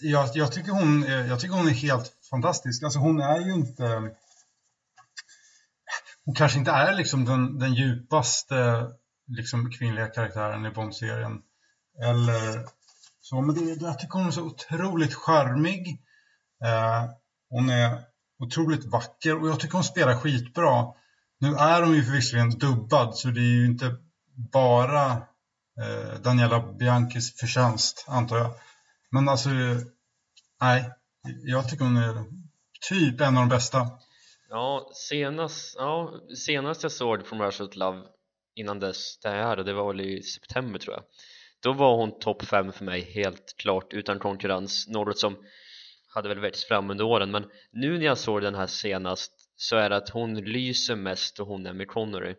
jag, jag, tycker hon, är- jag tycker hon är helt fantastisk. Alltså hon är ju inte... Hon kanske inte är liksom den, den djupaste liksom, kvinnliga karaktären i Bond-serien. Eller så, men det, jag tycker hon är så otroligt charmig. Eh, hon är otroligt vacker och jag tycker hon spelar skitbra. Nu är hon ju förvisso dubbad så det är ju inte bara eh, Daniela Bianchis förtjänst, antar jag. Men alltså, nej, jag tycker hon är typ en av de bästa. Ja, senast, ja, senast jag såg From Russia with Love innan dess det här, det var väl i september tror jag. Då var hon topp 5 för mig helt klart utan konkurrens. Något som hade väl växt fram under åren. Men nu när jag såg den här senast så är det att hon lyser mest och hon är med Connery.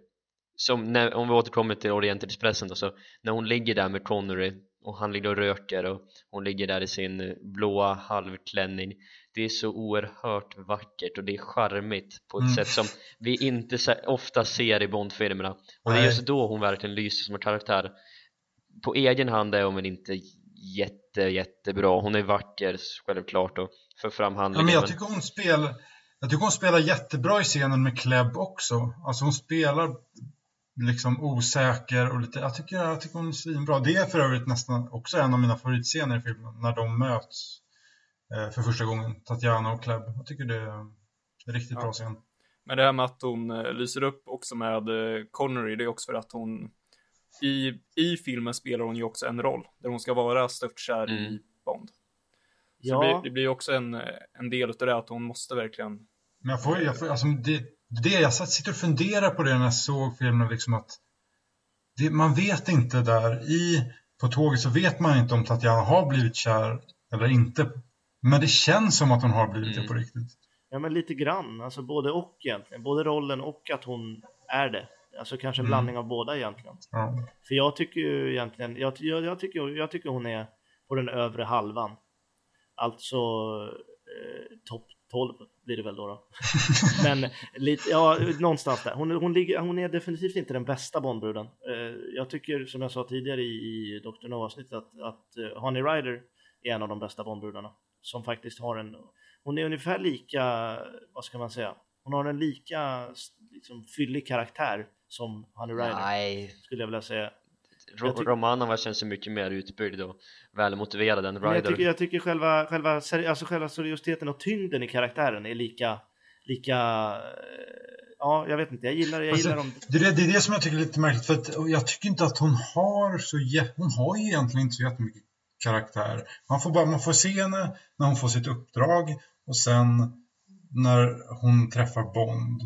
Som när, om vi återkommer till Oriental Expressen då, så när hon ligger där med Connery och han ligger och röker och hon ligger där i sin blåa halvklänning. Det är så oerhört vackert och det är charmigt på ett Mm. sätt som vi inte så ofta ser i Bond-filmerna. Och det är just då hon verkligen lyser som en karaktär. På egen hand är hon inte jätte jättebra. Hon är vacker självklart och för fram Ja, handlingen men jag tycker hon spelar jag tycker hon spelar jättebra i scenen med Klebb också. Alltså hon spelar liksom osäker och lite, jag tycker, jag tycker hon är svinbra. Det är för övrigt nästan också en av mina favoritscener i filmen, när de möts eh, för första gången, Tatjana och Klebb. Jag tycker det är en riktigt Ja. bra scen. Men det här med att hon eh, lyser upp också med eh, Connery, det är också för att hon i, i filmen spelar hon ju också en roll där hon ska vara störtkär Mm. i Bond. Så Ja. det, blir, det blir också en, en del av det att hon måste verkligen Men jag får, jag får alltså det, det, jag satt- sitter och funderar på det när jag såg filmen, liksom att det, man vet inte där i, på tåget så vet man inte om Tatjana har blivit kär eller inte. Men det känns som att hon har blivit det Mm. på riktigt. Ja, men lite grann. Alltså både och egentligen. Både rollen och att hon är det. Alltså kanske en Mm. blandning av båda egentligen. Ja. För jag tycker ju egentligen, jag, jag, jag, tycker, jag tycker hon är på den övre halvan. Alltså eh, topp 12 blir det väl då. då. Men lite, ja, någonstans där. Hon, hon, ligger, hon är definitivt inte den bästa Bondbruden. Eh, jag tycker, som jag sa tidigare i, i Dr. No-avsnittet, att, att eh, Honey Rider är en av de bästa Bondbrudarna. Som faktiskt har en, hon är ungefär lika, vad ska man säga, hon har en lika liksom, fyllig karaktär som Honey Rider, nej skulle jag vilja säga. Tyck- Romanova känns så mycket mer utbyggd och välmotiverad än Men jag Ryder tycker, jag tycker själva, själva, seri- alltså själva seriositeten och tyngden i karaktären är lika, lika, eh, ja jag vet inte, jag gillar, jag Alltså, gillar dem. Det, är det, det är det som jag tycker är lite märkligt, för att jag tycker inte att hon har så hon har ju egentligen inte så jättemycket karaktär. Man får, bara, man får se henne när hon får sitt uppdrag och sen när hon träffar Bond.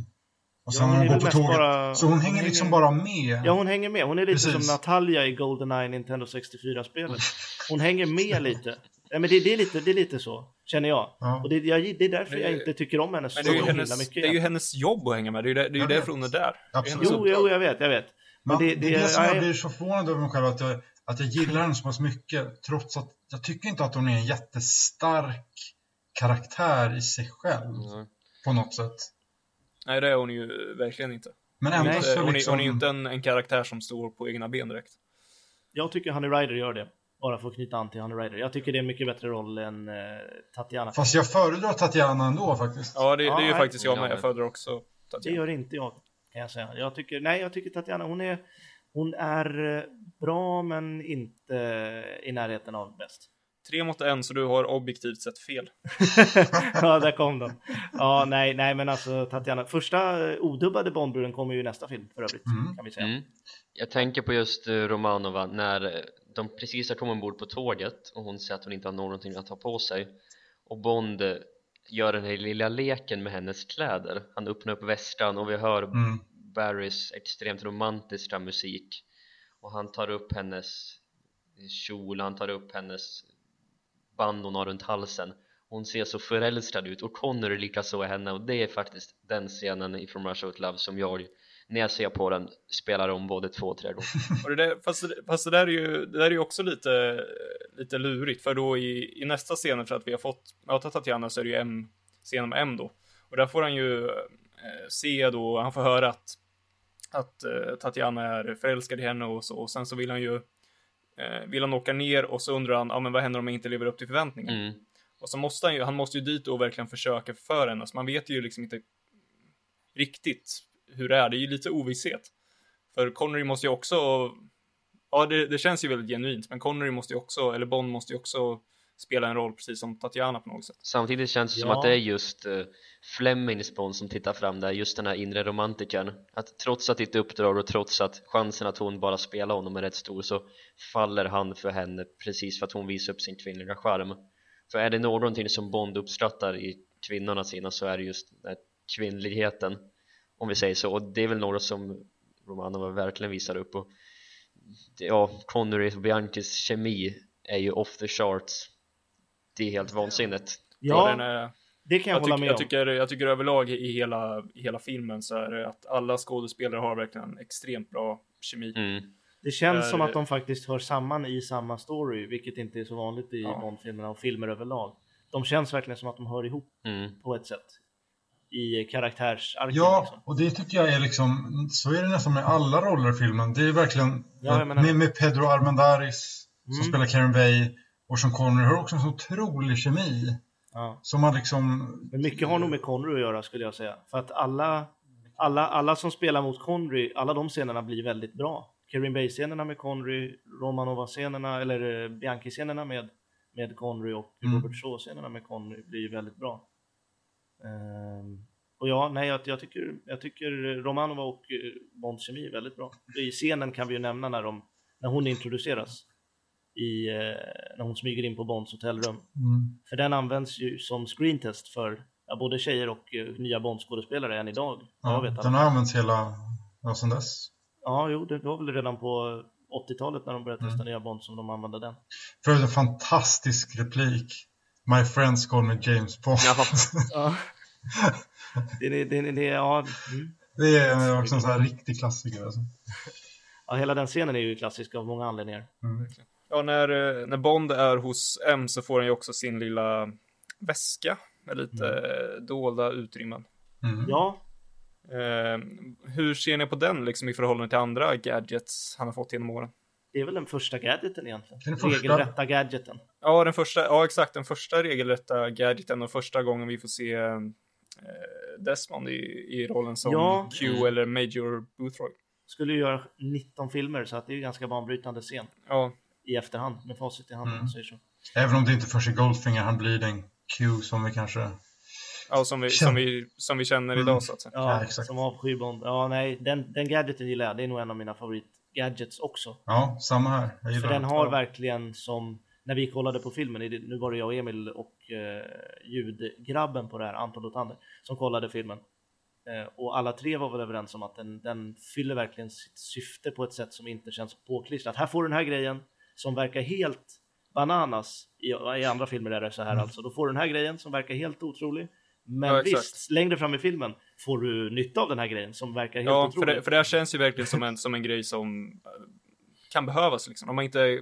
Och sen Ja, hon hon går på tåget. bara- så hon, hon hänger hänger- liksom bara med. Ja hon hänger med, hon är lite Precis. som Natalia i Goldeneye Nintendo 64-spelet. Hon hänger med lite. Ja, men det, det, är lite, det är lite så, känner jag. Ja. Och det, jag, det är därför jag det- inte tycker om henne så det är ju himla hennes, mycket. det är ju hennes jobb att hänga med, det är ju, där- det är ju därför hon är där. Det Absolut. Jo, jo, jag vet, jag vet. Men det- det, det- är det som jag jag- blir så förvånad över mig själv, att jag, att jag gillar henne så pass mycket, trots att jag tycker inte att hon är en jättestark karaktär i sig själv, Mm. på något sätt. Nej, det är hon ju verkligen inte. Men Nej. ändå Hon så är, liksom... hon är ju inte en, en karaktär som står på egna ben direkt. Jag tycker Honey Rider gör det. Bara för att knyta an till Honey Rider. Jag tycker det är en mycket bättre roll än eh, Tatiana. Fast jag föredrar Tatjana ändå faktiskt. Ja, det, det är ju Ja, faktiskt jag ja, med. Jag föredrar också Det Tatjana. gör inte jag, kan jag säga. Jag tycker, nej, jag tycker Tatiana, hon är, hon är eh, bra men inte i närheten av bäst. Tre mot en, så du har objektivt sett fel. ja, där kom den. Ja, nej, nej, men alltså Tatiana. Första eh, odubbade Bondbruden kommer ju i nästa film för övrigt, Mm. kan vi säga. Mm. Jag tänker på just eh, Romanova när eh, de precis har kommit ombord på tåget och hon säger att hon inte har någonting att ta på sig och Bond gör den här lilla leken med hennes kläder han öppnar upp västan och vi hör Mm. Barrys extremt romantiska musik och han tar upp hennes kjol, han tar upp hennes band hon har runt halsen. Hon ser så förälskad ut och Connor är i henne. Och det är faktiskt den scenen i From Russia With Love som jag när jag ser på den spelar om både två och tre gånger Och det där, fast, det- fast det där är ju, det där är ju också lite, lite lurigt, för då i, i nästa scen för att vi har fått möta Tatjana så är det ju M, scenen med M då. Och där får han ju eh, se då, han får höra att, att eh, Tatjana är förälskad i henne och så, och sen så vill han ju vill han åka ner och så undrar han, ja men vad händer om jag inte lever upp till förväntningarna? mm. Och så måste han ju, han måste ju dit och verkligen försöka för henne, så man vet ju liksom inte riktigt hur det är, det är ju lite ovisshet. För Connery måste ju också, ja det, det känns ju väldigt genuint, men Connery måste ju också, eller Bond måste ju också spela en roll precis som Tatjana på något sätt. Samtidigt känns det som Ja. att det är just uh, Flemings Bond som tittar fram där, just den här inre romantikern. Att trots att det är ett uppdrag och trots att chansen att hon bara spelar honom är rätt stor så faller han för henne precis för att hon visar upp sin kvinnliga charm. För är det någonting som Bond uppskattar i kvinnorna sina så är det just kvinnligheten om vi säger så. Och det är väl något som Romanova verkligen visar upp. Och ja, Connery och Bianchis kemi är ju off the charts det är helt vansinnigt Ja. Den är, Det kan jag, Jag, hålla tyck, med jag, om. tycker, jag tycker överlag i hela, i hela filmen så är det att alla skådespelare har verkligen en extremt bra kemi. Mm. Det känns Där- som att de faktiskt hör samman i samma story, vilket inte är så vanligt i Ja. Bond-filmerna och filmer överlag. De känns verkligen som att de hör ihop Mm. på ett sätt. I karaktärsarken Ja, liksom. och det tycker jag är liksom, så är det nästan med alla roller i filmen. Det är verkligen, Ja, med, med Pedro Armendaris som Mm. spelar Karen Bay och Sean Connery har också en så otrolig kemi. Ja. Som man liksom... Men mycket har nog med Connery att göra skulle jag säga. För att alla, alla, alla som spelar mot Connery, alla de scenerna blir väldigt bra. Karin Bay-scenerna med Connery, Romanova-scenerna, eller eh, Bianchi-scenerna med, med Connery och Mm. Robert Shaw-scenerna med Connery blir väldigt bra. Ehm, och ja, nej, jag, jag, tycker, jag tycker Romanova och eh, Bonds kemi är väldigt bra. I scenen kan vi ju nämna när, de, när hon introduceras. I, eh, när hon smyger in på Bonds hotellrum. Mm. För den används ju som screentest för ja, både tjejer och eh, nya Bondskådespelare än idag. Ja, vet den har använts hela, ja, sen dess. Ja, jo, det var väl redan på 80-talet när de började testa Mm. nya Bond som de använde den. För en fantastisk replik. My friends call me James Bond. Ja. det, det, det, det, ja, mm. Det är också en sån här riktig klassiker. Alltså. ja, hela den scenen är ju klassisk av många anledningar. Mm. Ja, när, eh, när Bond är hos M så får han ju också sin lilla väska med lite eh, dolda utrymmen. Mm. Ja, Eh, hur ser ni på den liksom i förhållande till andra gadgets han har fått genom åren? det är väl den första gadgeten egentligen. Den första. Regelrätta gadgeten. Ja, den första, ja exakt, den första regelrätta gadgeten och första gången vi får se eh, Desmond i, i rollen som Ja. Q eller Major Boothroyd. Skulle ju göra 19 filmer så att det är ju ganska banbrytande scen Ja, i efterhand med facit i hand om Mm. säger så. Även om det inte först är Goldfinger, han blir den Q som vi kanske... ja som, vi, som, vi, som vi känner Mm. idag så att säga. Ja, Ja, exakt. som avskyr Bond. Ja, nej, den, den gadgeten gillar jag. Det är nog en av mina favorit-gadgets också. Ja, samma här. Jag gillar För den har Ja. verkligen som, när vi kollade på filmen, nu var det jag och Emil och eh, ljudgrabben på det här, Anton Lotander, som kollade filmen. Eh, och alla tre var väl överens om att den, den fyller verkligen sitt syfte på ett sätt som inte känns påklistrat. Här får du den här grejen som verkar helt bananas. I, I andra filmer är det så här Mm. alltså. Då får du den här grejen som verkar helt otrolig. Men Ja, visst, längre fram i filmen får du nytta av den här grejen som verkar helt Ja, för otrolig. det, för det här känns ju verkligen som en, som en grej som eh, kan behövas liksom. De har inte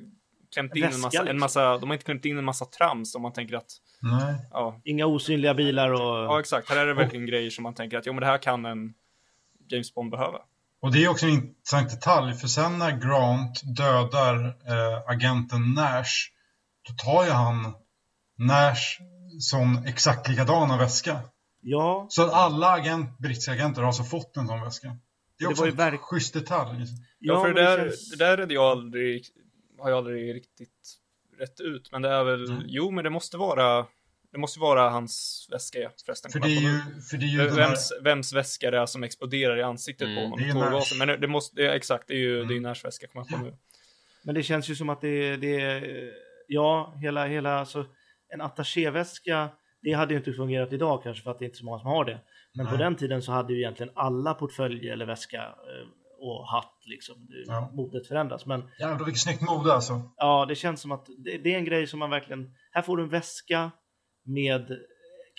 klämt in en massa, en liksom. massa, de har inte klämt in en massa trams om man tänker att, Nej. ja, Inga osynliga bilar och... ja exakt, här är det verkligen grejer som man tänker att, jo men det här kan en James Bond behöva. Och det är också en intressant detalj, för sen när Grant dödar eh, agenten Nash, då tar ju han Nash som exakt likadana väska. Ja, Så att alla agent, brittiska agenter har alltså fått en sån väska. Det är Det också var ju en verk- schysst detalj. Ja, för men det där, känns- det där är det jag aldrig, har jag aldrig riktigt rätt ut. Men det är väl, Mm. jo men det måste vara, det måste vara hans väska ja, förresten. För kom det är på ju, nu. för det är ju den här, Vems, vems väska det är som exploderar i ansiktet Mm, på honom. det är. Nash. Men det, det måste, ja, exakt, det är ju, Mm. det är ju Nash väska kommer jag på nu. men det känns ju som att det, det ja, hela, hela, alltså en attachéväska, det hade ju inte fungerat idag kanske för att det är inte så många som har det. Men på Nej. den tiden så hade ju egentligen alla portfölj eller väska eh, och hatt liksom. Ja. Modet förändras. Men jävlar vilket snyggt mode alltså. ja, det känns som att det, det är en grej som man verkligen, här får du en väska med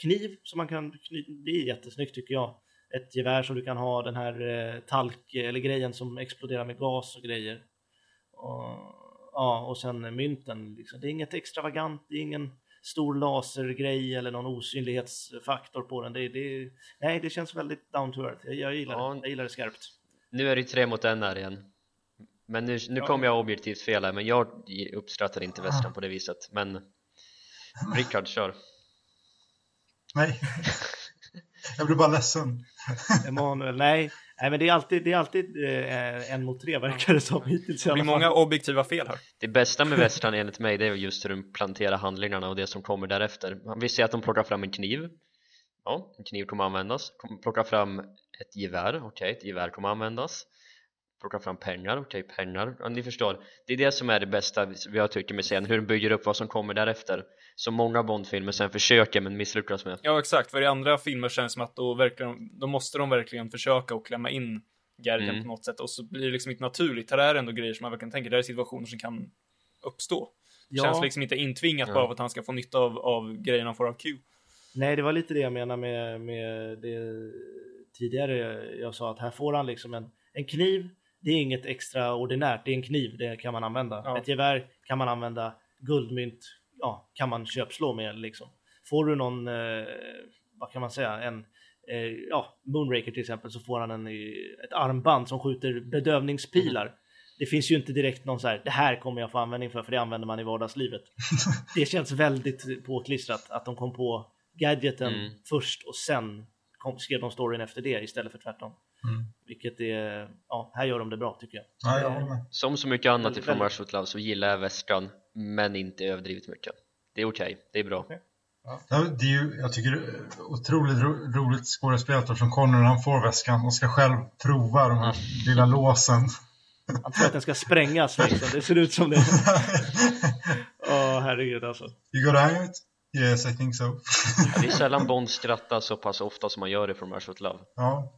kniv som man kan knyta, det är jättesnyggt tycker jag. Ett gevär som du kan ha, den här eh, talk eller grejen som exploderar med gas och grejer. Och, ja, och sen mynten. Liksom. Det är inget extravagant, det är ingen stor lasergrej eller någon osynlighetsfaktor på den. Det, det, nej, det känns väldigt down to earth. Jag, jag, gillar, Ja. det. jag gillar det skarpt. Nu är det tre mot en här igen Men nu, nu Ja. kommer jag objektivt fel här men jag uppskattar inte väskan på det viset Men Rickard, kör Nej. Jag blir bara ledsen. Emanuel, nej. nej, men det är alltid, det är alltid eh, en mot tre verkar det som hittills i Det blir fall. många objektiva fel här. Det bästa med väskan enligt mig det är just hur de planterar handlingarna och det som kommer därefter Vi ser att de plockar fram en kniv Ja, en kniv kommer användas Plockar fram ett gevär, okej, ett gevär kommer användas Plockar fram pengar, okej, pengar ja, Ni förstår, det är det som är det bästa jag tycker med scenen Hur de bygger upp vad som kommer därefter Som många Bondfilmer sen försöker men misslyckas med Ja, exakt. För i andra filmer känns det som att då, verkligen, då måste de verkligen försöka och klämma in gadgeten Mm. på något sätt. Och så blir det liksom inte naturligt. Här är det ändå grejer som man verkligen tänker, det här är situationer som kan uppstå. Det Ja. känns liksom inte intvingat Ja. bara för att han ska få nytta av, av grejerna han får av Q. Nej, det var lite det jag menar med, med det tidigare jag sa att här får han liksom en, en kniv. Det är inget extraordinärt, det är en kniv, det kan man använda. Ja. Ett gevär kan man använda, guldmynt ja, kan man köpslå med liksom. Får du någon, eh, vad kan man säga, en eh, ja, Moonraker till exempel så får han en, ett armband som skjuter bedövningspilar. Det finns ju inte direkt någon så här, det här kommer jag få användning för, för det använder man i vardagslivet. det känns väldigt påklistrat att de kom på gadgeten Mm. först och sen kom, skrev de storyn efter det istället för tvärtom. Mm. Vilket är, ja, här gör de det bra tycker jag. Ja, jag håller med. Som så mycket annat Väldigt- ifrån Rush Love så gillar jag väskan men inte överdrivet mycket. Det är okej, det är bra. Ja, Det är ju, jag tycker det är otroligt ro, roligt skådespelat från Connor när han får väskan och ska själv prova de här lilla låsen. Han tror att den ska sprängas liksom. Det ser ut som det. Åh herregud alltså. You got hang it? Yes, I think so. Ja, det är sällan Bond skrattar så pass ofta som man gör det från Rush Love. Ja,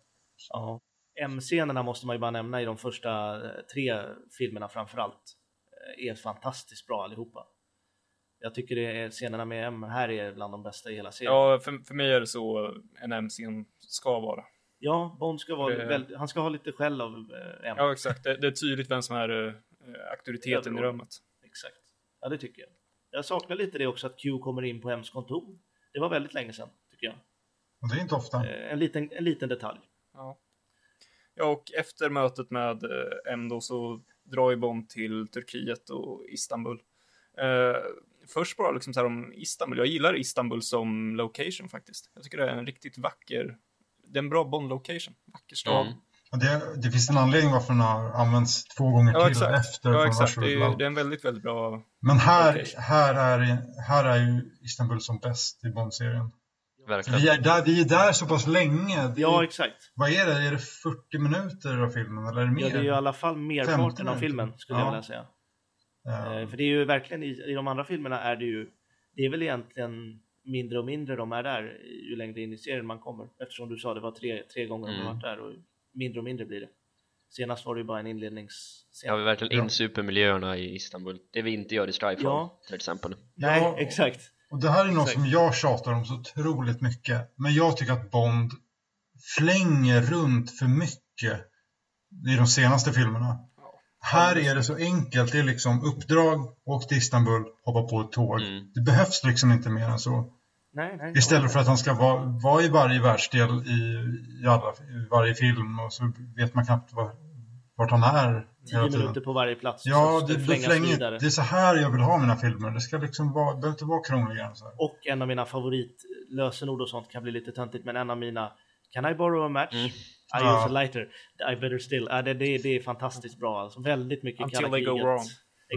Ja. M-scenerna måste man ju bara nämna i de första eh, tre filmerna framförallt. eh, Är fantastiskt bra allihopa. Jag tycker det är scenerna med M här är bland de bästa i hela serien. Ja, för, för mig är det så en MC ska vara. Ja, Bond ska vara Det- väldigt, han ska ha lite skäll av eh, M. Ja, exakt. Det, det är tydligt vem som är eh, auktoriteten i rummet. Exakt. Ja, det tycker jag. Jag saknar lite det också att Q kommer in på M's kontor. Det var väldigt länge sedan, tycker jag. och det är inte ofta. En liten, en liten detalj. Ja. ja, och efter mötet med eh, M då så drar ju Bond till Turkiet och Istanbul. Eh, först bara liksom så här om Istanbul. Jag gillar Istanbul som location faktiskt. Jag tycker det är en riktigt vacker, det är en bra Bond-location. Vacker stad. Mm. Det, det finns en anledning varför den har använts två gånger Ja, till exakt. efter Ja, exakt. Det är, det är en väldigt, väldigt bra. Men här, här, är, här är ju Istanbul som bäst i Bond-serien. Verkligen. Vi är, där, vi är där så pass länge. Det Ja, exakt. Vad är det? Är det 40 minuter av filmen eller är det mer? Ja, det är ju i alla fall 50 merparten av filmen, skulle Ja. jag vilja säga. Ja. Eh, För det är ju verkligen, i, i de andra filmerna är det ju, det är väl egentligen mindre och mindre de är där ju längre in i serien man kommer. Eftersom du sa det var tre, tre gånger de Mm. har varit där och mindre och mindre blir det. Senast var det ju bara en inledningsscen. Jag vill verkligen Ja. insuper miljöerna i Istanbul. Det vi inte gör i Strifefall Ja. till exempel. Nej, Ja. exakt. Och det här är något Exakt. som jag tjatar om så otroligt mycket. Men jag tycker att Bond flänger runt för mycket i de senaste filmerna. Här är det så enkelt. Det är liksom uppdrag, åk till Istanbul, hoppa på ett tåg. Mm. Det behövs liksom inte mer än så. Nej, nej. Istället för att han ska vara, vara i varje världsdel i, i, alla, i varje film och så vet man knappt var, vart han är Tio tiden. minuter på varje plats. Ja, det, det, vidare. det är så här jag vill ha mina filmer. Det ska liksom vara, det behöver inte vara krångligare än så här. Och en av mina favoritlösenord och sånt kan bli lite töntigt, men en av mina Can I borrow a match? Mm. I Ja. use a lighter. I better still. Ja, det, det, det är fantastiskt bra. Alltså, väldigt mycket Until kalla they go wrong.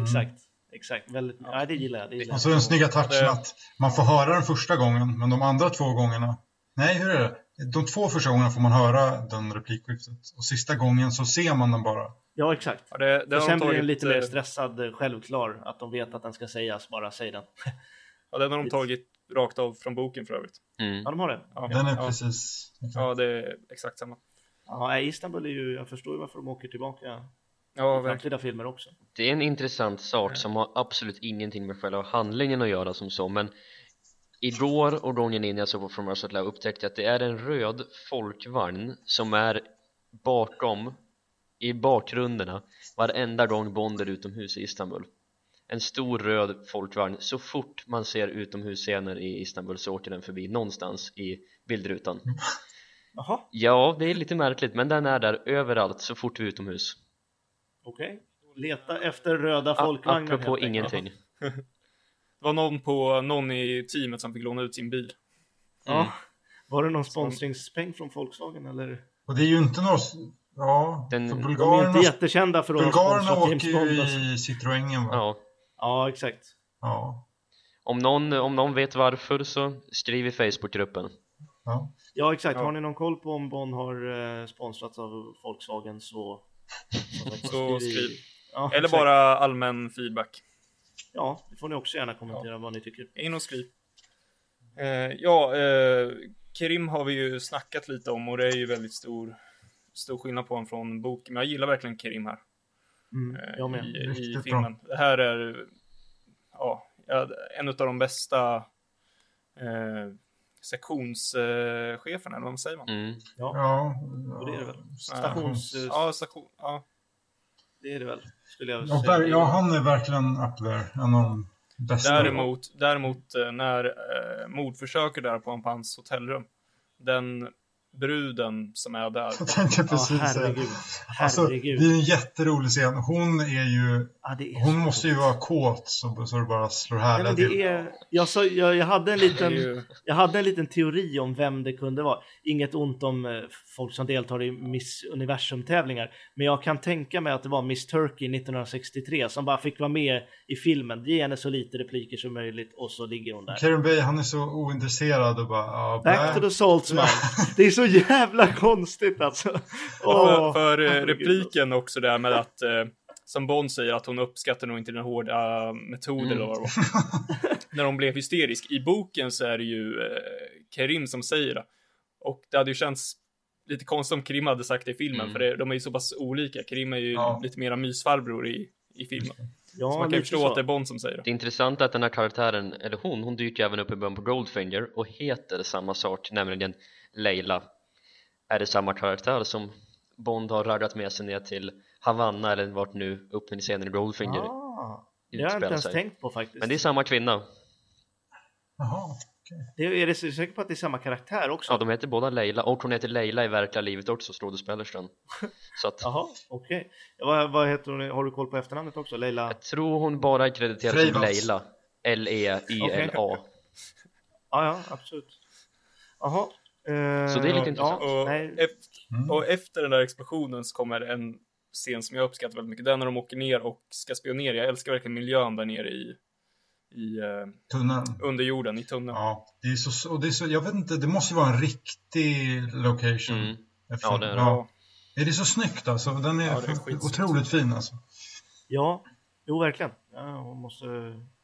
Exakt. Exakt. Väldigt, ja. det gillar jag. Det gillar. Och så den snygga touchen att man får höra den första gången, men de andra två gångerna, nej hur är det? De två första gångerna får man höra den replikskiftet och sista gången så ser man den bara. Ja, exakt. Ja, det, det har sen de blir den lite mer eh, stressad, eh, självklar, att de vet att den ska sägas, bara säg den. Ja, den har de tagit rakt av från boken för övrigt. Mm. Ja, de har det. Ja, Den är ja, precis... Ja, det är exakt samma. Ja, Istanbul är ju, jag förstår ju varför de åker tillbaka Ja, verkligen. filmer också. Det är en intressant sak som har absolut ingenting med själva handlingen att göra som så men igår och gången innan jag såg på From Russia upptäckte jag att det är en röd folkvagn som är bakom i bakgrunderna varenda gång Bond är utomhus i Istanbul. En stor röd folkvagn. Så fort man ser utomhusscener i Istanbul så åker den förbi någonstans i bildrutan. Jaha, ja det är lite märkligt men den är där överallt så fort vi är utomhus. Okej. Leta efter röda folkvagnar. apropå ingenting Det var någon, på, någon i teamet som fick låna ut sin bil. Ja. Var det någon sponsringspeng från Volkswagen eller? Och det är ju inte något... Ja, Den- för de De är inte bulgarerna, jättekända för att bulgarerna åker ju. Alltså. i Citroengen va? ja Ja, exakt. Ja. Om någon, om någon vet varför så skriv i Facebookgruppen ja. Ja, exakt. Ja. Har ni någon koll på om Bond har eh, sponsrats av Volkswagen så... Så skriv. Ja, Eller exakt. bara allmän feedback. Ja, det får ni också gärna kommentera vad ni tycker. In och skriv. Eh, ja, eh, Kerim har vi ju snackat lite om och det är ju väldigt stor, stor skillnad på honom från boken. Men jag gillar verkligen Kerim här. Mm, eh, jag med. I, i Riktigt bra. filmen. Det här är ja, ja, en av de bästa eh, sektionschefen, eller vad säger man? Mm. Ja, Ja, och det är det väl. Ja, Stations... eh, Ja, station, ja. Det är det väl, skulle jag ja, säga. ja, han är verkligen up there. En av de bästa. Däremot, däremot eh, när eh, mordförsöket där på, på hans hotellrum, den bruden som är där, Jag tänkte Ja, precis säga. herregud. Alltså, Herregud. det är en jätterolig scen. Hon är ju... Ja, är Hon så måste ju vara kåt så, så det bara slår Nej, härliga till. det är, jag, sa, jag, jag, hade en liten, ju, jag hade en liten teori om vem det kunde vara. Inget ont om eh, folk som deltar i Miss Universum-tävlingar. Men jag kan tänka mig att det var Miss Turkey 1963 som bara fick vara med i filmen. Ge henne så lite repliker som möjligt och så ligger hon där. Karen Bay, han är så ointresserad och bara... Ja, Back to the Saltzman. Det är så jävla konstigt alltså. för, Åh, för eh, herregud. repliken också där med att, eh, som Bond säger, att hon uppskattar nog inte den hårda metoden Mm. var. När hon blev hysterisk. I boken så är det ju eh, Kerim som säger det. Och det hade ju känts lite konstigt om Kerim hade sagt det i filmen, Mm. för det, de är ju så pass olika. Kerim är ju Ja. lite mera mysfarbror i, i filmen. Ja, så man kan ju förstå så. att det är Bond som säger det. Det intressanta är att den här karaktären, eller hon, hon dyker även upp i början på Goldfinger och heter samma sak, nämligen Leila. Är det samma karaktär som Bond har raggat med sig ner till Havanna eller vart nu öppningsscenen i Goldfinger Ah, det har jag inte ens sig? tänkt på faktiskt. Men det är samma kvinna. Jaha. Det är, är det säker på att det är samma karaktär också? Ja, de heter båda Leila och hon heter Leila i verkliga livet också, skådespelerskan. Så att Jaha, okej. Vad, vad heter hon? Har du koll på efternamnet också? Leila? jag tror hon bara är krediterad som. Leila. L-E-I-L-A. Ja, ja, absolut. Jaha. Eh, Så det är lite intressant. Ja, Och, nej, Mm. eft- och efter den där explosionen så kommer en scen som jag uppskattar väldigt mycket. Den när de åker ner och ska spionera. Jag älskar verkligen miljön där nere i, i eh, Tunneln. under jorden, i tunneln. Ja, det är så, och det är så, jag vet inte, det måste ju vara en riktig location. Mm. Ja, det är det. ja. Är det så snyggt alltså? Den är, Ja, är otroligt fin alltså. ja, jo verkligen. Ja, hon måste,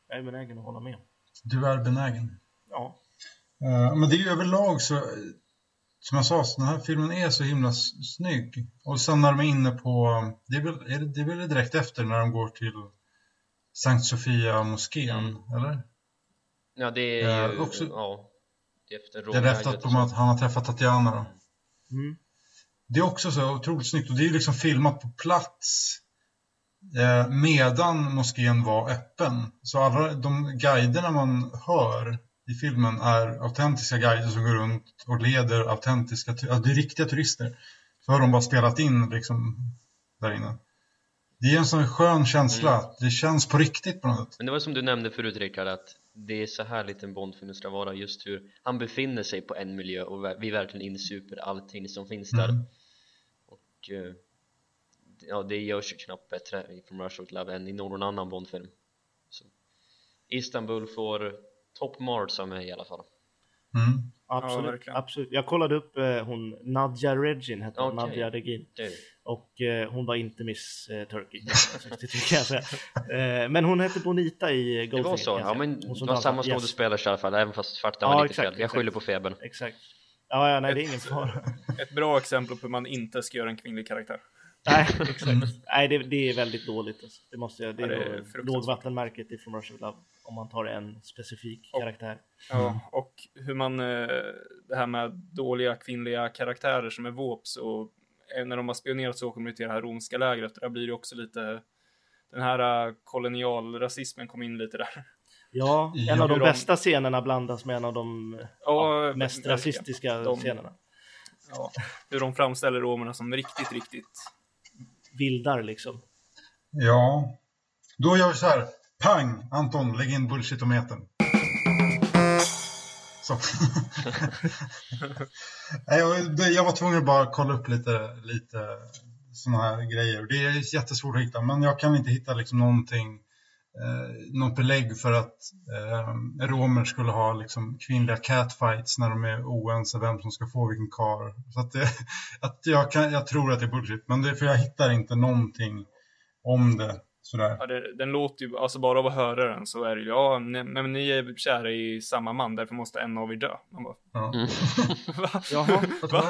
jag är benägen att hålla med. Du är benägen. Ja, Eh, men det är ju överlag så, som jag sa, så den här filmen är så himla snygg. Och sen när de är inne på, det är väl, är det, det är väl direkt efter när de går till Sankt Sofia moskén, Mm. eller? Ja, det är ju... Eh, också- Ja, det är efter Det är efter att, de, att han har träffat Tatiana då. mm. Det är också så otroligt snyggt och det är liksom filmat på plats eh, medan moskén var öppen. Så alla de guiderna man hör i filmen är autentiska guider som går runt och leder autentiska, ja, det är riktiga turister. Så har de bara spelat in liksom där inne. Det är en sån skön känsla, Mm. det känns på riktigt på något sätt. Men det var som du nämnde förut Rickard att det är så här lite en Bondfilm ska vara just hur han befinner sig på en miljö och vi verkligen insuper allting som finns där Mm. och eh, ja det görs ju knappt bättre i From Russia with Love än i någon annan Bondfilm så Istanbul får top marks av mig i alla fall Mm. absolut, verkligen. absolut. Jag kollade upp eh, hon, Nadja Regin hette hon, Okej. Nadja Regin. det, Och eh, hon var inte Miss eh, Turkey 1963 kan jag säga. Eh, men hon hette Bonita i det Goldfinger. var så, ja men Hon det var samma Yes. skådespelerska i alla fall även fast farten Ja, var lite exakt, fel jag skyller exakt. på febern Exakt. Ja, ja, nej det är ingen fara. Ett bra exempel på hur man inte ska göra en kvinnlig karaktär. Nej, exakt. Nej, det, det är väldigt dåligt. Alltså. Det måste jag, det är, Ja, det är lågvattenmärket i From Russia with Love om man tar en specifik Och- karaktär. Ja, och hur man, eh, det här med dåliga kvinnliga karaktärer som är våps och eh, när de har spionerat så åker de till det här romska lägret. Där blir det också lite, den här eh, kolonialrasismen kom in lite där. Ja, en Ja, av de bästa scenerna blandas med en av de Ja, mest rasistiska De- scenerna. Ja, hur de framställer romerna som riktigt, riktigt. Vildar liksom. Ja, då gör vi så här. Pang! Anton, lägg in bullshitometern. Så. Jag, jag var tvungen att bara kolla upp lite, lite sådana här grejer. Det är jättesvårt att hitta, men jag kan inte hitta liksom någonting, eh, något belägg för att eh, romer skulle ha liksom kvinnliga catfights när de är oense vem som ska få vilken kar. Så att, det, att jag, kan, jag tror att det är bullshit, men det, för jag hittar inte någonting om det sådär. Ja, det, den låter ju, alltså bara av att höra den så är det ju, ja, ne, men ni är kära i samma man, därför måste en av er dö. Man bara, Ja. Mm. va? Jaha. Va?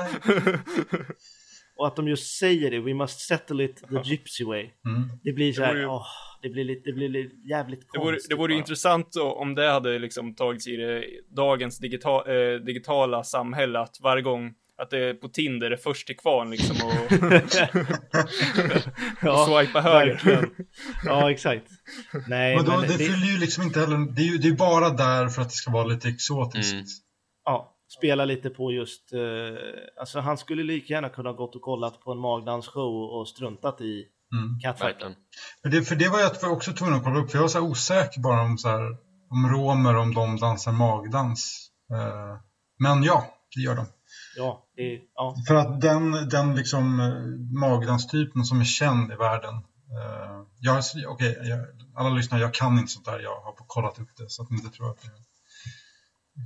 Och att de just säger det, we must settle it the gypsy way. Mm. Det blir så här, vore ju- åh, det blir lite, det blir lite jävligt Det vore, konstigt. det vore ju intressant om det hade liksom tagits i det, dagens digita, eh, digitala samhälle att varje gång att det är på Tinder är först till kvarn liksom och, och swipa höger. Ja, exakt. Nej, Men då, men det, det, fyller ju liksom inte heller, det är ju det är bara där för att det ska vara lite exotiskt. Mm. Spela lite på just, eh, alltså han skulle lika gärna kunna gått och kollat på en magdansshow och struntat i Mm. Catfight. Verkligen. För, det, för det var jag också tvungen att kolla upp, för jag var så här osäker bara om, så här, om romer, om de dansar magdans. Eh, men ja, det gör de. Ja, det, ja, För att den, den liksom eh, magdanstypen som är känd i världen. Eh, jag, okej, jag, alla lyssnar, jag kan inte sånt där, jag har kollat upp det så att ni inte tror att jag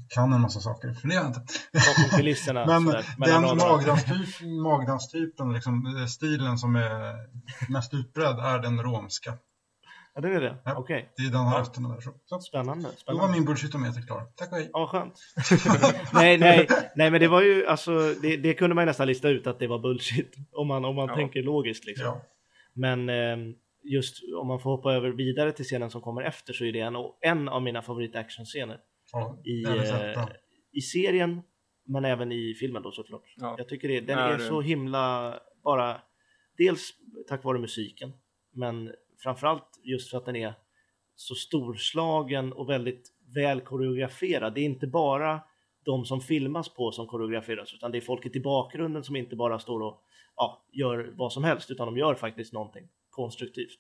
kan en massa saker, för det gör jag inte. bakom kulisserna. Men sådär, den magdanstyp, magdanstypen, liksom, eh, stilen som är mest utbredd är den romska. Ja, det är det. Ja. Okej, Det är den har Ja. där. Så. Så. spännande. Då var spännande. min bullshitometer klar. Tack och hej. Ja, skönt. nej, nej, nej, men det var ju alltså, det, det kunde man ju nästan lista ut att det var bullshit om man, om man Ja. tänker logiskt liksom. Ja. Men eh, just om man får hoppa över vidare till scenen som kommer efter så är det en, en av mina favorit actionscener Ja, i, är eh, i serien men även i filmen då såklart. Ja. Jag tycker det, den När- är så himla bara dels tack vare musiken men framförallt just för att den är så storslagen och väldigt väl koreograferad. Det är inte bara de som filmas på som koreograferas utan det är folket i bakgrunden som inte bara står och ja, gör vad som helst utan de gör faktiskt någonting konstruktivt.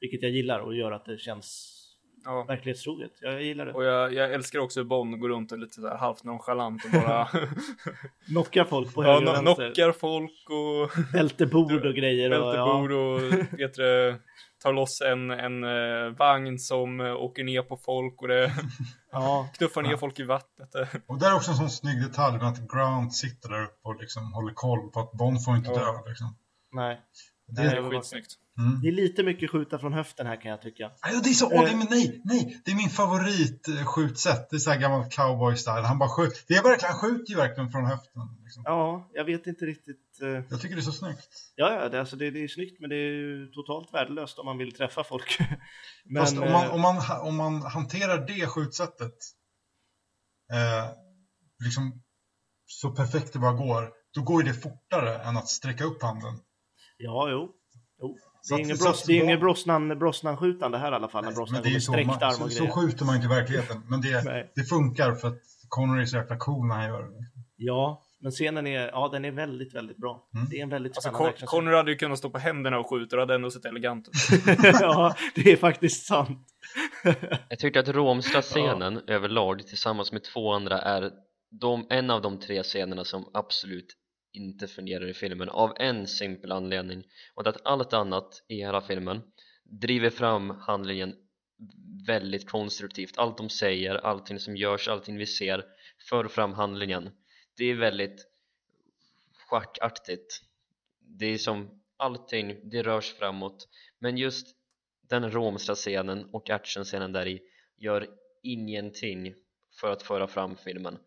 Vilket jag gillar och gör att det känns Ja. verklighetstroget. Jag gillar det. Och jag, jag älskar också hur Bond går runt och lite så här halvt nonchalant och bara Knockar folk på ja, höger och no- vänster. knockar folk och Välter bord och grejer. Och, välter ja. bord och vet du, tar loss en, en eh, vagn som eh, åker ner på folk och det Ja, knuffar ner folk i vattnet. Och där är också en sån snygg detalj med att Grant sitter där uppe och liksom håller koll på att Bond får inte Ja. dö. Liksom. nej. Det är skitsnyggt. Mm. Det är lite mycket skjuta från höften här kan jag tycka. Nej, det är så, åh, det är, Eh. men nej, nej, det är min favorit eh, skjutsätt. Det är så här gammalt cowboy-style. Han bara skjuter. Det är verkligen, han skjuter ju verkligen från höften. Liksom. Ja, jag vet inte riktigt. eh, Jag tycker det är så snyggt. Ja, ja det, alltså det, det är snyggt men det är totalt värdelöst om man vill träffa folk. Men, Fast om man, om, man, om man hanterar det skjutsättet eh, liksom så perfekt det bara går, då går ju det fortare än att sträcka upp handen. Ja, jo. jo. Det är så bros, Brosnan, Brosnan-skjutande här i alla fall. Nej, Brosnan men det är så, man, arm så, och så skjuter man inte i verkligheten. Men det, det funkar för att Connery är så jäkla cool när han gör det. Ja, men scenen är, ja, den är väldigt, väldigt bra. Mm. Det är en väldigt Alltså, spännande Con- actionscen. Connor hade ju kunnat stå på händerna och skjuta och hade ändå sett elegant ut. ja, det är faktiskt sant. Jag tyckte att Romstra-scenen överlag tillsammans med två andra är de, en av de tre scenerna som absolut inte fungerar i filmen av en simpel anledning och det är att allt annat i hela filmen driver fram handlingen väldigt konstruktivt. Allt de säger, allting som görs, allting vi ser för fram handlingen. Det är väldigt schackaktigt. Det är som allting, det rörs framåt. Men just den romstra scenen och actionscenen där i gör ingenting för att föra fram filmen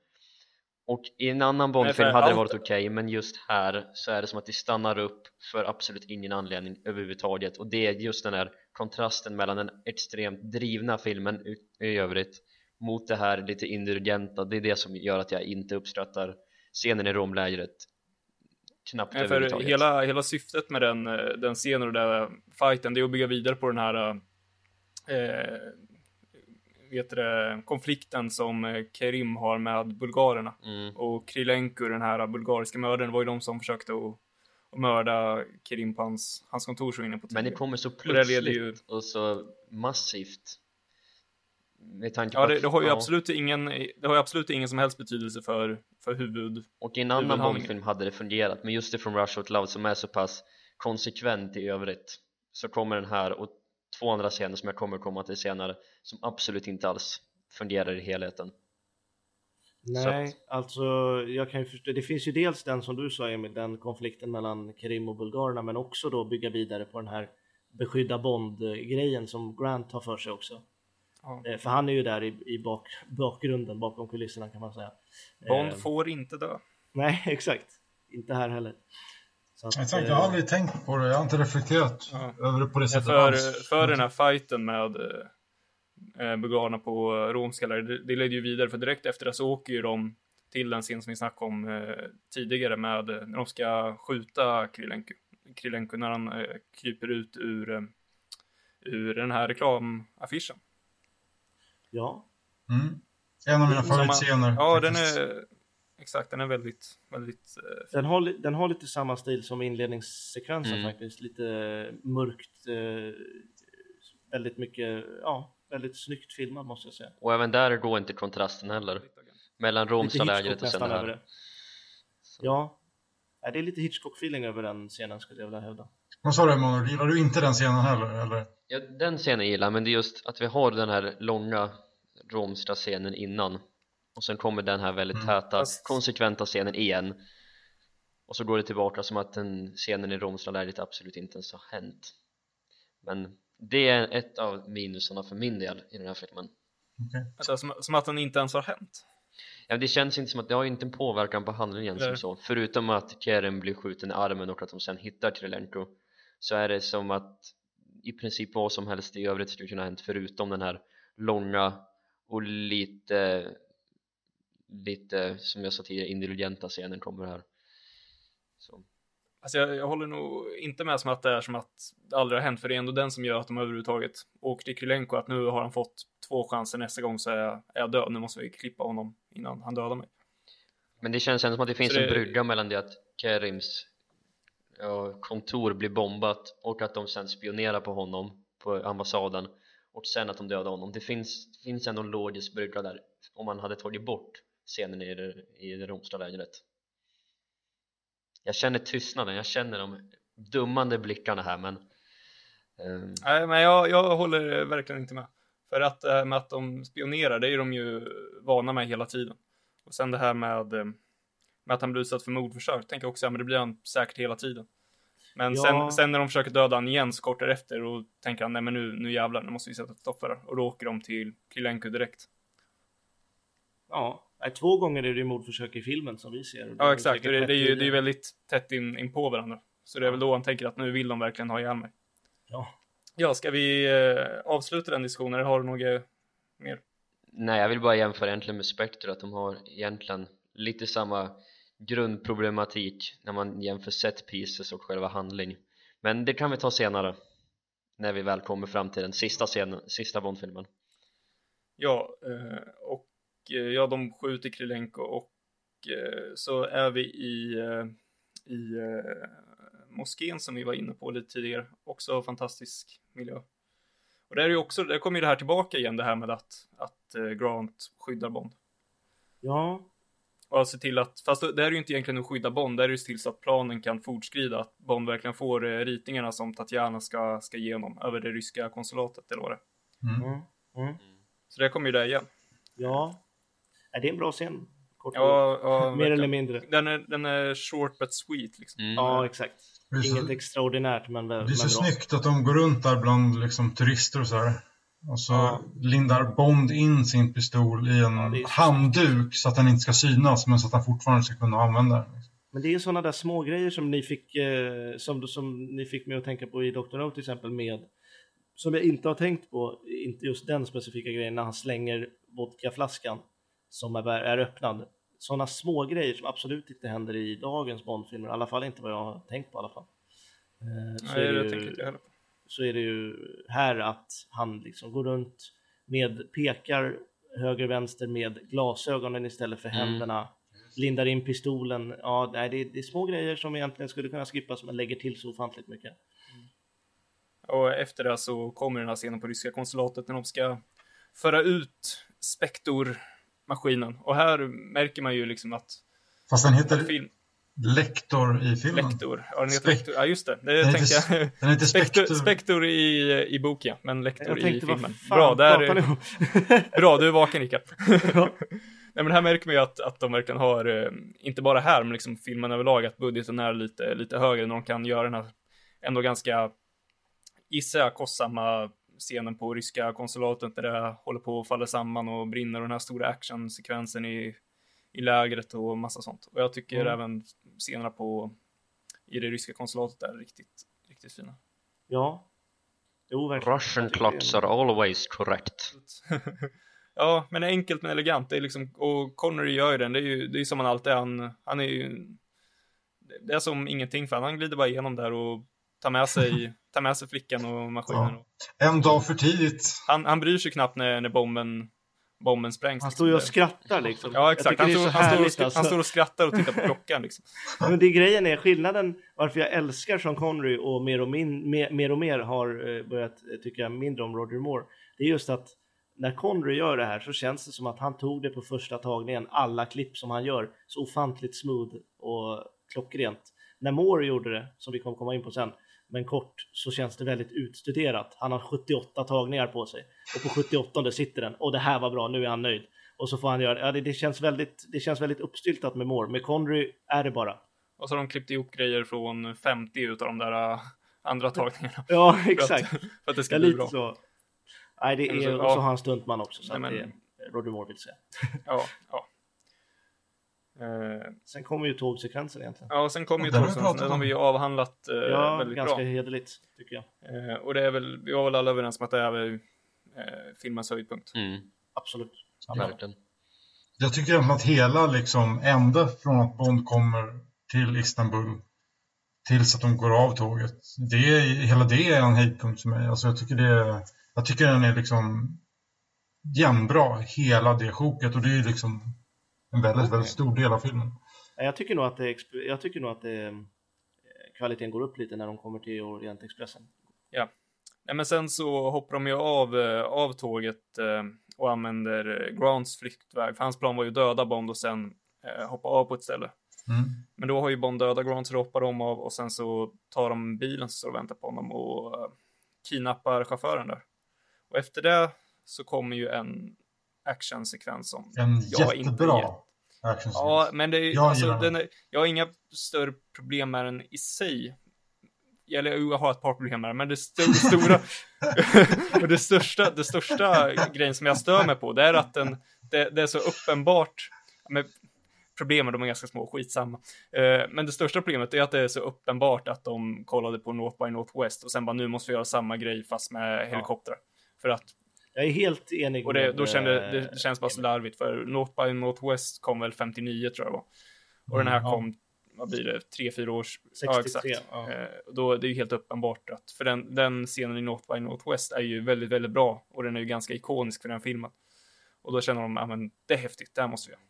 och i en annan Bondfilm hade det varit okej men just här så är det som att det stannar upp för absolut ingen anledning överhuvudtaget. Och det är just den här kontrasten mellan den extremt drivna filmen i- övrigt mot det här lite indulgenta det är det som gör att jag inte uppskattar scenen i Romlägret knappt Nej, för överhuvudtaget. hela, hela syftet med den, eh, den scenen och den fighten, det är att bygga vidare på den här eh, du det, konflikten som eh, Kerim har med bulgarerna. mm. Och Krylenko, den här bulgariska mördaren, var ju de som försökte att, att mörda Kerim på hans, hans kontor så inne på Men det tidigare. kommer så plötsligt ju- och så massivt med tanke på Ja, det, det har ju ja. absolut ingen, det har ju absolut ingen som helst betydelse för, för huvud. Och i en annan. Bondfilm hade det fungerat men just det från Rush Out Loud som är så pass konsekvent i övrigt så kommer den här och två andra scener som jag kommer komma till senare som absolut inte alls fungerar i helheten Nej, alltså jag kan ju förstå. Det finns ju dels den som du sa Emil, den konflikten mellan Kerim och bulgarerna, men också då bygga vidare på den här beskydda Bond-grejen som Grant har för sig också. Ja. Eh, För han är ju där i, i bak, bakgrunden, bakom kulisserna kan man säga. Bond Eh, får inte dö. Nej, exakt. Inte här heller. Att, eh, jag har aldrig tänkt på det, jag har inte reflekterat Ja. över det på det sättet För, alls. för den här fighten med eh, bulgarerna på eh, romska det, det leder ju vidare för direkt efter det så åker ju de till den scen som vi snackade om eh, tidigare med eh, när de ska skjuta Krylenko, Krylenko när han eh, kryper ut ur, eh, ur den här reklamaffischen. Ja, Mm. En av mina favoritscener. Ja, den faktiskt. är exakt, den är väldigt, väldigt eh, den har, den har lite samma stil som inledningssekvensen Mm. faktiskt. Lite mörkt, eh, väldigt mycket, ja, väldigt snyggt filmad måste jag säga. Och även där går inte kontrasten heller mellan romska Lite lägret Hitchcock och sen det här det. Ja, det är lite Hitchcock-feeling över den scenen skulle jag vilja hävda. Vad sa du Emanuel, gillar du inte den scenen heller? Eller? Ja, den scenen gillar men det är just att vi har den här långa romska scenen innan och sen kommer den här väldigt Mm. täta, Fast- konsekventa scenen igen och så går det tillbaka som att den scenen i romska lägret absolut inte ens har hänt men det är ett av minusarna för min del i den här filmen Okej. alltså, som, som att den inte ens har hänt. ja, det känns inte som att det har inte en påverkan på handlingen som så förutom att Keren blir skjuten i armen och att de sen hittar Krylenko så är det som att i princip vad som helst i övrigt skulle kunna ha hänt förutom den här långa och lite lite som jag sa tidigare intelligenta scenen kommer här så. Alltså jag, jag håller nog inte med som att det är som att det aldrig har hänt, för det är ändå den som gör att de överhuvudtaget åker till Krylenko, att nu har han fått två chanser, nästa gång så är jag, är jag död, nu måste vi klippa honom innan han dödar mig. men det känns ändå som att det finns Så en det- brygga mellan det att Kerims ja, kontor blir bombat och att de sen spionerar på honom på ambassaden och sen att de dödar honom det finns, finns ändå en logisk brygga där om man hade tagit bort scenen i det, i det romska lägret jag känner tystnaden, jag känner de dummande blickarna här men ehm, Nej, men jag, jag håller verkligen inte med. För att det här med att de spionerar, det är de ju vana med hela tiden. Och sen det här med, eh, med att han blir utsatt för mordförsök, tänker jag också, ja, men det blir han säkert hela tiden. Men Ja. sen, sen när de försöker döda han igen så kort därefter och tänker han, nej men nu, nu jävlar, nu måste vi sätta stopp för det. Och då åker de till Krylenko direkt. Ja, nej, två gånger är det ju mordförsök i filmen som vi ser. Ja, är exakt. det, det, är ju, det är ju väldigt tätt in, in på varandra. Så det är väl då han tänker att nu vill de verkligen ha ihjäl mig. Ja. Ja, ska vi eh, avsluta den diskussionen? Eller har du något mer? Nej, jag vill bara jämföra egentligen med Spectre att de har egentligen lite samma grundproblematik när man jämför set pieces och själva handling men det kan vi ta senare när vi väl kommer fram till den sista scenen, sista Bondfilmen Ja, eh, och ja, de skjuter Krylenko och eh, så är vi i, eh, i eh, moskén som vi var inne på lite tidigare. Också fantastisk miljö. Och där är ju också, där kommer ju det här tillbaka igen, det här med att, att eh, Grant skyddar Bond. ja, Och se till att, fast det här är ju inte egentligen att skydda Bond, det är ju se till så att planen kan fortskrida, att Bond verkligen får eh, ritningarna som Tatjana ska, ska igenom över det ryska konsulatet eller vad det är. mm, mm, Så det kommer ju där igen. ja. Nej, det är en bra scen. Kort Ja, ja. Mer eller mindre. Den är, den är short but sweet liksom. mm. Ja, exakt. Är så- Inget extraordinärt, men, väl- Det är men så bra. snyggt att de går runt där bland liksom, turister och så här. Och så Ja. lindar Bond in sin pistol i en Ja, är handduk så att den inte ska synas men så att han fortfarande ska kunna använda den. Men det är sådana där små grejer som ni fick eh, som, som ni fick mig att tänka på i Dr. No till exempel med som jag inte har tänkt på, inte just den specifika grejen när han slänger vodkaflaskan som är, är öppnad. Sådana små grejer som absolut inte händer i dagens Bondfilmer, i alla fall inte vad jag har tänkt på i alla fall. Eh, så, Nej, är det jag ju, så är det ju här att han liksom går runt med pekar höger vänster med glasögonen istället för Mm. händerna lindar in pistolen. Ja, det, är, det är små grejer som egentligen skulle kunna skippas men lägger till så ofantligt mycket. Och efter det så kommer den här scenen på ryska konsulatet när de ska föra ut Spektor-maskinen. Och här märker man ju liksom att, Fast den heter film, Lektor i filmen. lektor, ja den heter Spek- lektor, ja just det, det Den tänkte heter, jag. den heter Spektor, Spektor. i, i boken, men lektor Jag i filmen. Bra, där, bra, du är vaken Rickard. Ja. Nej men här märker man ju att, att de verkligen har, eh, inte bara här, men liksom filmen överlag, att budgeten är lite, lite högre när de kan göra den här ändå ganska, gissar jag, kostsamma scenen på ryska konsulatet där det håller på att falla samman och brinner och den här stora actionsekvensen i, i lägret och massa sånt. Och jag tycker Mm. även scenerna på i det ryska konsulatet är riktigt, riktigt fina. Ja. Jo, verkligen. Russian clocks are always correct. ja, men enkelt men elegant. Det är liksom, och Connery gör ju den. Det är ju det är som han alltid är. Han, han är ju... Det är som ingenting för han, han glider bara igenom där och tar med sig, tar med sig flickan och maskinen. Ja. Och, En dag för tidigt. han, han bryr sig knappt när, när bomben, bomben sprängs. Han liksom står ju och skrattar liksom. Ja, exakt. Han han, står och, alltså. han står och skrattar och tittar på klockan liksom. Men det grejen är skillnaden varför jag älskar Sean Connery och mer och, min, mer, mer, och mer har eh, börjat eh, tycka mindre om Roger Moore. Det är just att när Connery gör det här så känns det som att han tog det på första tagningen, alla klipp som han gör, så ofantligt smooth och klockrent. När Moore gjorde det, som vi kommer komma in på sen, men kort så känns det väldigt utstuderat. Han har 78 tagningar på sig och på 78 sitter den och det här var bra, nu är han nöjd. Och så får han göra, ja det, det känns väldigt, det känns väldigt uppstyltat med Moore. Med Connery är det bara. Och så har de klippt ihop grejer från 50 utav de där äh, andra tagningarna. Ja, För att, exakt. för att det ska Ja, bli bra. så. Nej, det är, så- och så har han stuntman också, så Nej, men- det är Roger Moore vill säga. Ja, ja. Eh, Sen kommer ju tågsekvensen egentligen. ja, och sen kommer ju Den har vi tågsekvensen. Den har vi ju avhandlat eh, Ja, väldigt ganska bra. hederligt tycker jag. Eh, och det är väl, vi var väl alla överens om att det är väl eh, filmens höjdpunkt. Mm, Absolut. verkligen. Jag tycker att hela liksom ända från att Bond kommer till Istanbul tills att de går av tåget. Det hela det är en höjdpunkt för mig. Alltså jag tycker det jag tycker den är liksom jämnbra, hela det sjoket och det är liksom en väldigt, väldigt stor del av filmen. Jag tycker nog att, det, jag tycker nog att det, eh, kvaliteten går upp lite när de kommer till Orientexpressen. Nej, men sen så hoppar de ju av, eh, av tåget eh, och använder Grants flyktväg. För hans plan var ju döda Bond och sen hoppa av på ett ställe. Mm. Men då har ju Bond döda Grant så då hoppar de av och sen så tar de bilen som står och väntar på honom och kidnappar chauffören där. Och efter det så kommer ju en actionsekvens som En jag inte jättebra vet. Action Ja, men det är, Jag alltså, är, jag har inga större problem med den i sig. Eller jag har ett par problem med den, men det, st stora, och det största, det största grejen som jag stör mig på, det är att den, det, det är så uppenbart, med problemen, de är ganska små, skitsamma. Eh, men det största problemet är att det är så uppenbart att de kollade på North by Northwest och sen bara nu måste vi göra samma grej fast med helikoptrar. För att Jag är helt enig och det, med, då kände, eh, det, det känns bara så larvigt för North by Northwest kom väl 59 tror jag var. Och den här Mm, ja. kom, vad blir det, tre, fyra år? 63, Ja, exakt. ja. Eh, då, det är ju helt uppenbart att, för den, den scenen i North by Northwest är ju väldigt, väldigt bra och den är ju ganska ikonisk för den filmen. Och då känner de, ja men det är häftigt, det här måste vi göra.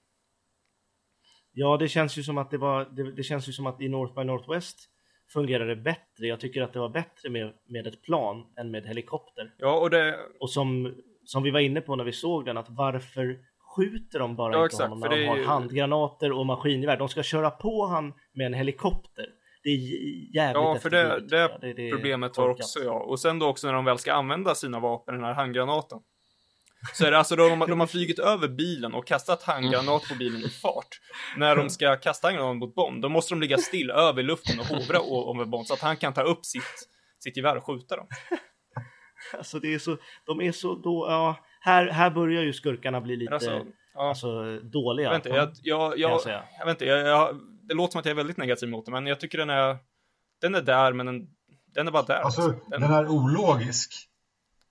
Ja, det känns ju som att det var, det, det känns ju som att i North by Northwest fungerade det bättre. Jag tycker att det var bättre med, med ett plan än med helikopter. Ja, och det, Och som, som vi var inne på när vi såg den, att varför skjuter de bara Ja, inte exakt, honom när de det har ju- handgranater och maskingevär? De ska köra på han med en helikopter. Det är jävligt Ja, för det, det, det är problemet har också jag. Och sen då också när de väl ska använda sina vapen, den här handgranaten. Så är det alltså, då de, de har flugit över bilen och kastat handgranat på bilen i fart. När de ska kasta handgranaten mot Bond, då måste de ligga still över luften och hovra över Bond så att han kan ta upp sitt, sitt gevär och skjuta dem. Alltså det är så, de är så då, ja, här, här börjar ju skurkarna bli lite alltså, ja, alltså, dåliga. inte, jag, jag, jag, jag jag vet inte, jag, jag, det låter som att jag är väldigt negativ mot det, men jag tycker den är, den är där, men den, den är bara där. Alltså, Den- den är ologisk.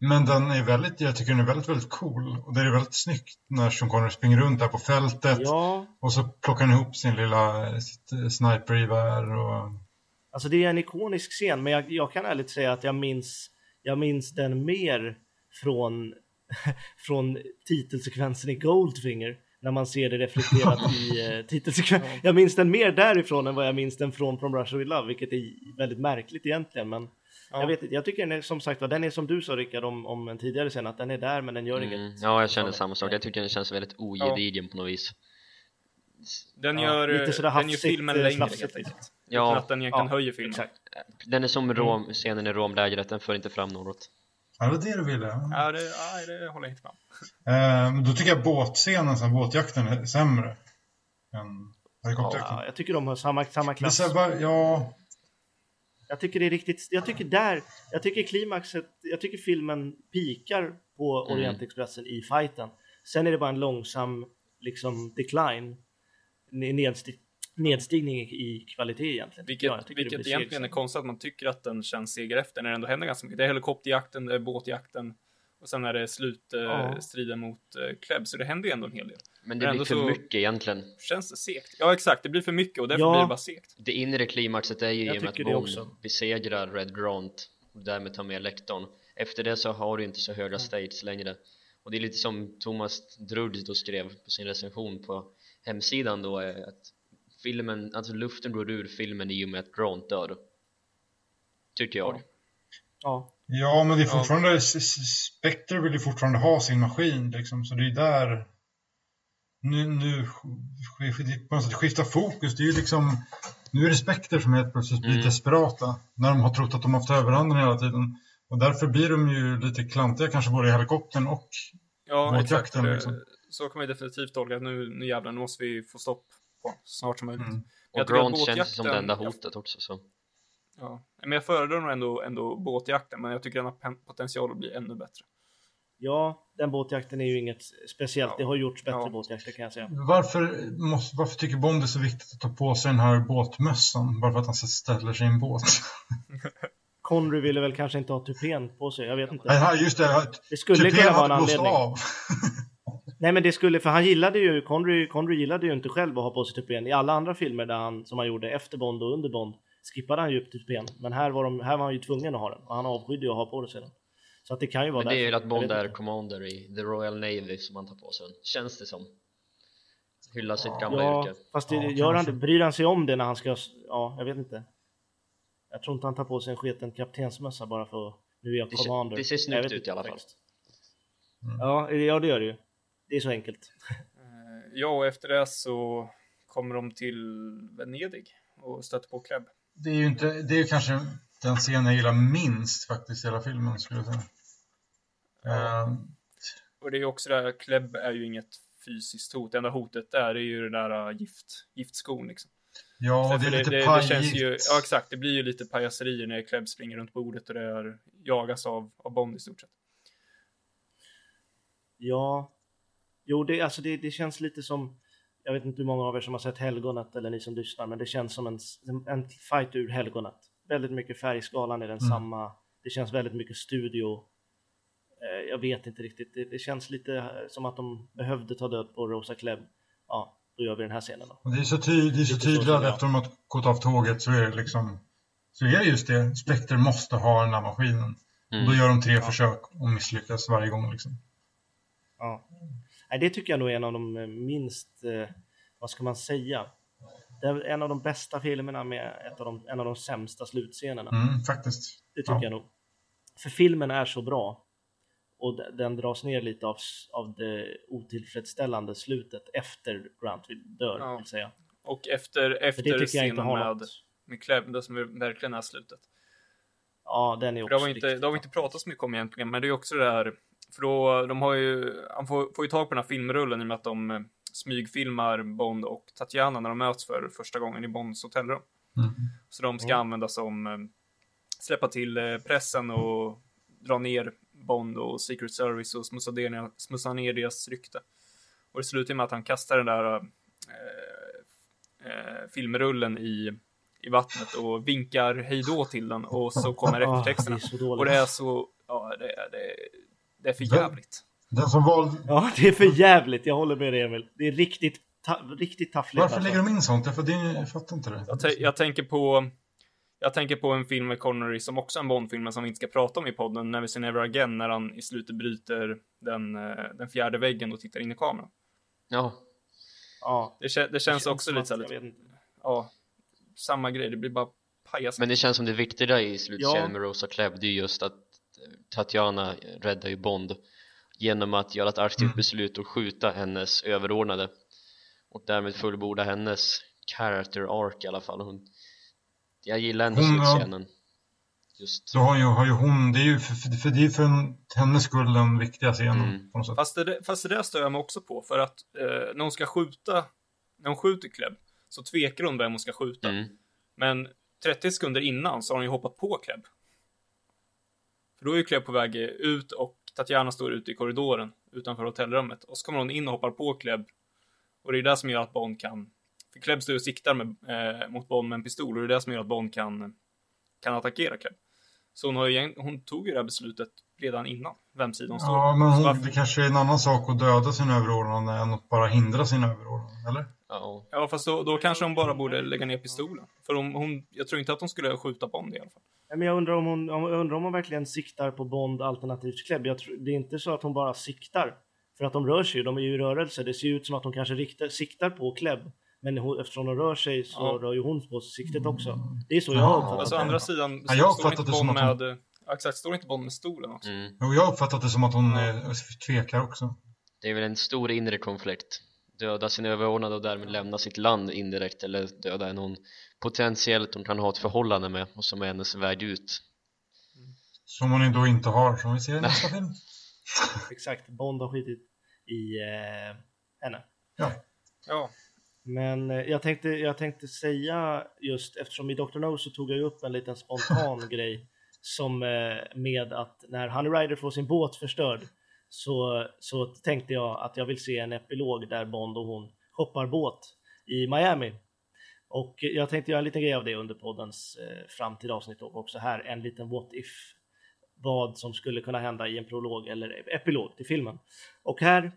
Men den är väldigt, jag tycker den är väldigt, väldigt cool. Och det är väldigt snyggt när Sean Connery springer runt där på fältet. Ja, Och så plockar han ihop sin lilla sitt eh, snipergevär och... alltså det är en ikonisk scen, men jag, jag kan ärligt säga att jag minns, jag minns den mer från, från titelsekvensen i Goldfinger. När man ser det reflekterat i uh, titelsekvensen. Jag minns den mer därifrån än vad jag minns den från From Russia With Love, vilket är väldigt märkligt egentligen. Men Ja. jag vet inte, jag tycker den är som sagt den är som du sa Rickard om, om en tidigare scen, att den är där men den gör Mm, inget. ja, jag känner samma sak. Jag tycker den känns väldigt ogedigen på något vis. Den Ja, gör, lite sådär den gör filmen längre helt liksom. enkelt. Utan Ja, att den egentligen Ja, höjer filmen. Exakt. den är som rom, scenen i romlägret, den för inte fram något. Ja, det var det du ville. Ja, det, ja, det håller jag inte med om. Eh, men då tycker jag båtscenen, så här, båtjakten, är sämre än helikopterjakten. Ja, jag tycker de har samma, samma det är klass. bara, ja, Jag tycker det är riktigt, jag tycker där, jag tycker klimaxet, jag tycker filmen pikar på Mm. Orientexpressen i fighten. Sen är det bara en långsam liksom decline, ne- nedstick, nedstigning i, kvalitet egentligen. Vilket, Ja, vilket egentligen är konstigt att man tycker att den känns seger efter när det ändå händer ganska mycket. Det är helikopterjakten, det är båtjakten och sen är det slutstriden Ja. eh, striden mot eh, Klebb, så det händer ju ändå en hel del. Men det Men blir för mycket egentligen. Känns det segt? Ja exakt, det blir för mycket och därför Ja. blir det bara segt. Det inre klimaxet är ju i och med att Bond också. besegrar Red Grant och därmed tar med lektorn. Efter det så har du inte så höga states längre. Och det är lite som Thomas Drudge då skrev på sin recension på hemsidan då är att filmen, alltså luften går ur filmen i och med att Grant dör. Tycker jag. Ja, Ja, men det är Ja. fortfarande, Spectre vill ju fortfarande ha sin maskin liksom, så det är där nu, nu på något sätt skiftar fokus. Det är ju liksom, nu är det Spectre som helt plötsligt blir Mm. desperata när de har trott att de har haft överhanden hela tiden. Och därför blir de ju lite klantiga kanske både i helikoptern och Ja Båtjakten, exakt, det, liksom. så kan man ju definitivt tolka att nu, nu jävlar, nu måste vi få stopp på snart som möjligt. Mm. Och Grant känns som det enda hotet också så. Ja. Men jag föredrar nog ändå, ändå båtjakten, men jag tycker den har potential att bli ännu bättre. ja, den båtjakten är ju inget speciellt. Ja. Det har gjorts bättre Ja. båtjakter kan jag säga. Varför, måste, varför tycker Bond det är så viktigt att ta på sig den här båtmössan? Bara för att han ställer sig i en båt? Connery ville väl kanske inte ha tupén på sig, jag vet inte. Nej, här, just det, Det skulle tupén kunna vara en anledning. av. Nej men det skulle, för han gillade ju, Connery, Connery gillade ju inte själv att ha på sig tupén. I alla andra filmer där han, som han gjorde efter Bond och under Bond, skippade han ju upp tupén. Men här var, de, här var han ju tvungen att ha den, och han avskydde ju att ha på sig den. Så att det kan ju vara Men det är ju därför. att Bond är commander i The Royal Navy som han tar på sig. Känns det som. Hylla sitt gamla Ja, yrke. fast det, Ja, gör han det, bryr han sig om det när han ska, ja, jag vet inte. Jag tror inte han tar på sig en sketen kaptensmössa bara för nu är jag Det ser- commander. det ser snyggt ut i alla fall. faktiskt. Ja, ja, det gör det ju. Det är så enkelt. Eh, Ja, och efter det så kommer de till Venedig och stöter på Klebb. Det är ju inte, det är kanske den scen jag gillar minst faktiskt i hela filmen skulle jag säga. Eh, Och det är ju också det här, Klebb är ju inget fysiskt hot. Det enda hotet där är ju det där uh, gift, giftskon liksom. ja, det är lite det, det pajigt. känns ju, ja exakt, det blir ju lite pajaserier när Klebb springer runt bordet och det är, jagas av, av Bond i stort sett. Ja, jo det, alltså det, det känns lite som, jag vet inte hur många av er som har sett Helgonet eller ni som lyssnar, men det känns som en, en fight ur Helgonet. Väldigt mycket färgskalan är den Mm. samma, det känns väldigt mycket studio. Eh, Jag vet inte riktigt, det, det känns lite eh, som att de behövde ta död på Rosa Klebb. Ja, då gör vi den här scenen då. Och det är så, ty- det är så tydligt att efter de har gått av tåget så är det liksom så är det just det. Spectre måste ha den där maskinen. Och Mm. då gör de tre försök och misslyckas varje gång liksom. Ja. Nej, det tycker jag nog är en av de eh, minst, eh, vad ska man säga, det är en av de bästa filmerna med ett av de, en av de sämsta slutscenerna. Mm, faktiskt. Det tycker Ja. jag nog. För filmen är så bra och den dras ner lite av, av det otillfredsställande slutet efter Grant dör, Ja. vill säga. Och efter, efter tycker jag scenen med, med Klebb, det som är verkligen är slutet. Ja, den är också det har, vi inte, riktigt det har vi inte pratat så mycket om egentligen, men det är också det här, för då, de har ju, han får, får ju tag på den här filmrullen i och med att de eh, smygfilmar Bond och Tatiana när de möts för första gången i Bonds hotellrum. Mm. Så de ska Mm. användas som, eh, släppa till eh, pressen och dra ner Bond och Secret Service och smutsa ner, smutsa ner deras rykte. Och det slutar med att han kastar den där eh, eh, filmrullen i, i vattnet och vinkar hejdå till den och så kommer Ah, eftertexterna. Och det är så, ja det är, det är, det är för jävligt. Den som valde... Ja, det är för jävligt. Jag håller med dig Emil. Det är riktigt, ta, riktigt taffligt. Varför alltså. lägger de in sånt? För det, jag fattar inte det. Jag, jag tänker på jag tänker på en film med Connery som också är en Bond-film men som vi inte ska prata om i podden, Never Say Never Again, när han i slutet bryter den, eh, den fjärde väggen och tittar in i kameran. Ja, Ja, Det, kä- det känns också lite så lite, ja, samma grej, det blir bara pajas. men det känns som det viktiga i slutscenen Ja. med Rosa Klebb det är just att Tatiana räddar ju Bond genom att göra ett aktivt Mm. beslut och skjuta hennes överordnade och därmed fullborda hennes character arc i alla fall hon, jag gillar ändå slutscenen just Då har ju, har ju hon, det är ju för, för, för, det är för en, hennes skull den viktiga scenen Mm. på något sätt. Fast det, fast det där stör jag mig också på, för att eh, när hon ska skjuta, när hon skjuter Klebb, så tvekar hon vem hon ska skjuta. mm. Men 30 sekunder innan så har hon ju hoppat på Klebb. För då är ju Klebb på väg ut och Tatjana står ute i korridoren utanför hotellrummet. Och så kommer hon in och hoppar på Kleb. Och det är det som gör att Bond kan För Kleb står och siktar med, eh, mot Bond med en pistol och det är det som gör att Bond kan, kan attackera Kleb. Så hon, har ju, hon tog ju det här beslutet redan innan vems sida hon står. Ja, men Så hon, varför- det kanske är en annan sak att döda sin överordnade än att bara hindra sin överordnade, eller? Ja, Ja, fast då, då kanske hon bara borde lägga ner pistolen. För hon, hon, jag tror inte att hon skulle skjuta Bond i alla fall. Nej, Men jag undrar om hon, jag undrar om hon verkligen siktar på Bond alternativt Klebb. Jag tror, det är inte så att hon bara siktar. För att de rör sig ju, de är ju i rörelse. Det ser ut som att hon kanske riktar, siktar på Klebb. Men hon, eftersom de rör sig så Ja. rör ju hon på siktet också. Det är så jag Ja, har uppfattat Alltså å det. andra sidan, Ja, jag står uppfattat inte det som att hon- med... Ja, exakt, står inte Bond med stolen också? mm. Jo, jag har uppfattat det som att hon eh, tvekar också. Det är väl en stor inre konflikt Döda sin överordnade och därmed lämna sitt land indirekt eller döda någon potentiellt hon kan ha ett förhållande med och som är hennes väg ut Som hon då inte har, som vi ser i nästa film. Exakt, Bond har skitit i eh, henne. Ja. Ja, Men eh, jag tänkte, jag tänkte säga just eftersom i Dr. No så tog jag upp en liten spontan grej som eh, med att när Honey Rider får sin båt förstörd så, så tänkte jag att jag vill se en epilog där Bond och hon hoppar båt i Miami. Och jag tänkte göra en liten grej av det under poddens eh, framtida avsnitt och också här en liten what if vad som skulle kunna hända i en prolog eller epilog till filmen. Och här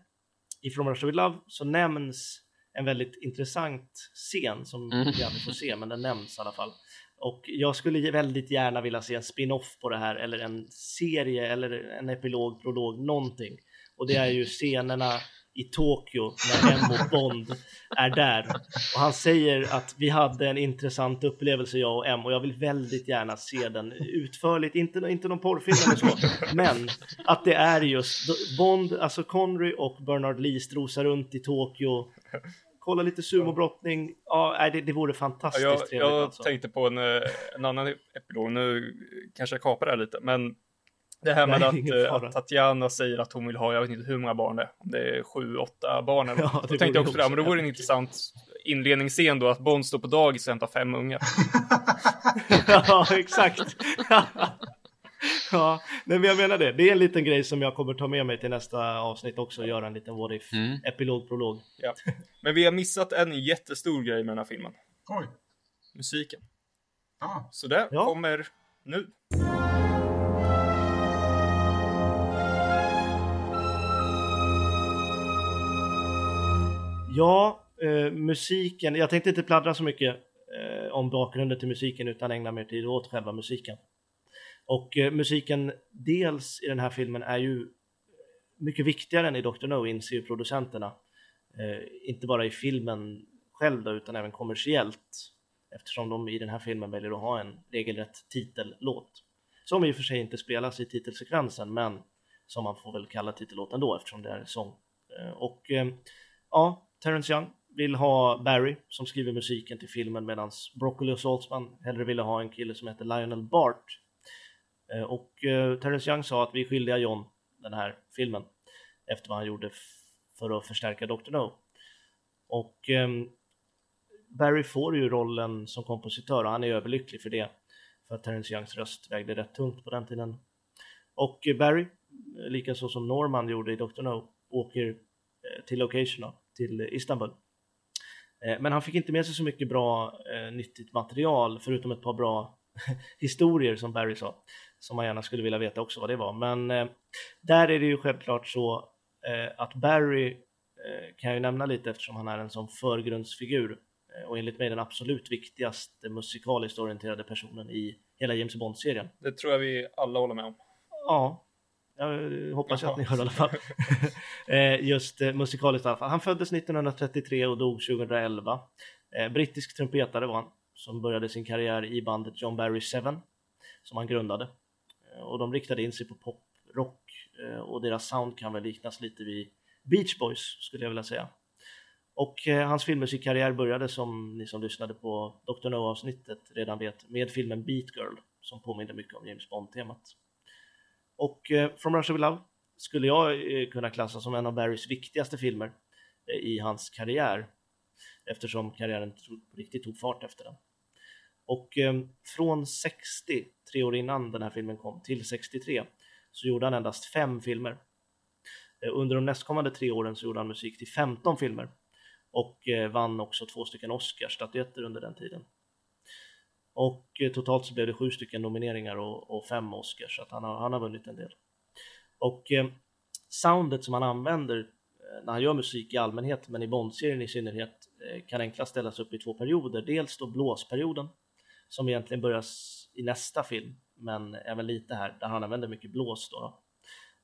i From Russia With Love så nämns en väldigt intressant scen som Mm. vi aldrig får se, men den nämns i alla fall. Och jag skulle väldigt gärna vilja se en spin-off på det här eller en serie eller en epilog, prolog, någonting. Och det är ju scenerna i Tokyo när M och Bond är där. Och han säger att vi hade en intressant upplevelse jag och M och jag vill väldigt gärna se den utförligt, inte, inte någon porrfilm eller så, men att det är just Bond, alltså Connery och Bernard Lee strosar runt i Tokyo kolla lite sumobrottning. Ja, nej, det, det vore Ja, fantastiskt jag, trevligt jag alltså. tänkte på en, eh, en annan epilog, nu kanske jag kapar det här lite, men det här Nej, med att, ingen eh, att Tatjana säger att hon vill ha, jag vet inte hur många barn det är, om det är sju, åtta barn eller Ja, Då tänkte jag också det, men då vore det en intressant inledningsscen då, att Bond står på dagis och hämtar fem ungar. ja, exakt. ja, men jag menar det. Det är en liten grej som jag kommer ta med mig till nästa avsnitt också, göra en liten what if, Mm. epilog, prolog. Ja. Men vi har missat en jättestor grej med den här filmen, Oj. musiken. Ja. Så det Ja. kommer nu. Ja, eh, musiken. Jag tänkte inte pladdra så mycket eh, om bakgrunden till musiken utan ägna mer tid åt själva musiken. Och eh, musiken dels i den här filmen är ju mycket viktigare än i Dr. No inser ju producenterna. Eh, inte bara i filmen själv då, utan även kommersiellt. Eftersom de i den här filmen väljer att ha en regelrätt titellåt. Som i och för sig inte spelas i titelsekvensen men som man får väl kalla titellåten då eftersom det är sång. Eh, och eh, ja, Terence Young vill ha Barry som skriver musiken till filmen medan Broccoli och Saltzman hellre ville ha en kille som heter Lionel Bart. Eh, och eh, Terence Young sa att vi är skyldiga John den här filmen efter vad han gjorde för att förstärka Dr. No. Och ehm, Barry får ju rollen som kompositör och han är överlycklig för det. För att Terence Youngs röst vägde rätt tungt på den tiden. Och eh, Barry, likaså som Norman gjorde i Dr. No, åker till location till Istanbul. Men han fick inte med sig så mycket bra nyttigt material förutom ett par bra historier som Barry sa. Som man gärna skulle vilja veta också vad det var. Men eh, där är det ju självklart så eh, att Barry eh, kan jag ju nämna lite eftersom han är en sån förgrundsfigur eh, och enligt mig den absolut viktigaste musikaliskt orienterade personen i hela James Bond-serien. Det tror jag vi alla håller med om. Ja, jag hoppas jag att ni Jaha. hör i alla fall. Eh, Just eh, musikaliskt i alla fall. Han föddes 1933 och dog 2011. Eh, Brittisk trumpetare var han som började sin karriär i bandet John Barry 7 som han grundade. Eh, och de riktade in sig på pop, rock eh, och deras sound kan väl liknas lite vid Beach Boys skulle jag vilja säga. Och eh, hans filmmusikkarriär började som ni som lyssnade på Dr. No avsnittet redan vet med filmen Beat Girl som påminner mycket om James Bond-temat. Och From Russia With Love skulle jag kunna klassa som en av Barrys viktigaste filmer i hans karriär eftersom karriären riktigt tog fart efter den. Och eh, från 60, tre år innan den här filmen kom, till 63 så gjorde han endast fem filmer. Eh, under de nästkommande tre åren så gjorde han musik till 15 filmer. och eh, vann också två stycken Oscarsstatyetter under den tiden. Och eh, totalt så blev det sju stycken nomineringar och, och fem Oscars, så att han har, han har vunnit en del. Och eh, soundet som han använder eh, när han gör musik i allmänhet, men i Bond-serien i synnerhet, eh, kan enklast ställas upp i två perioder. Dels då blåsperioden, som egentligen börjar i nästa film, men även lite här, där han använder mycket blås då. då.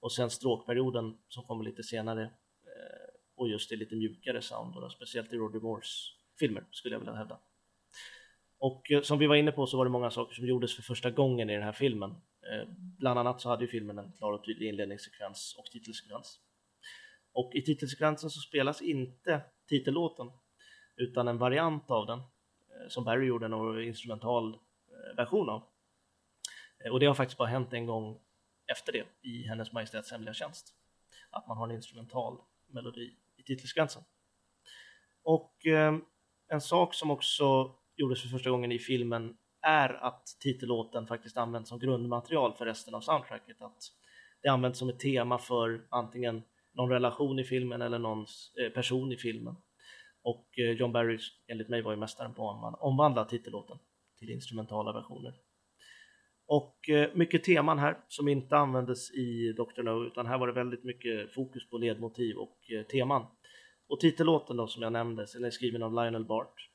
Och sen stråkperioden som kommer lite senare eh, och just det lite mjukare sound, då, speciellt i Roger Moores filmer skulle jag vilja hävda. Och eh, som vi var inne på så var det många saker som gjordes för första gången i den här filmen. Eh, bland annat så hade ju filmen en klar och tydlig inledningssekvens och titelsekvens. Och i titelsekvensen så spelas inte titellåten utan en variant av den Eh, som Barry gjorde en instrumental eh, version av. Eh, och det har faktiskt bara hänt en gång efter det i Hennes Majestäts Hemliga Tjänst. Att man har en instrumental melodi i titelsekvensen. Och eh, en sak som också gjordes för första gången i filmen är att titellåten faktiskt används som grundmaterial för resten av soundtracket. Att det används som ett tema för antingen någon relation i filmen eller någon person i filmen. Och eh, John Barry, enligt mig, var ju mästaren på att omvandla titellåten till instrumentala versioner. Och eh, mycket teman här som inte användes i Dr. No utan här var det väldigt mycket fokus på ledmotiv och eh, teman. Och titellåten då som jag nämnde, den är skriven av Lionel Bart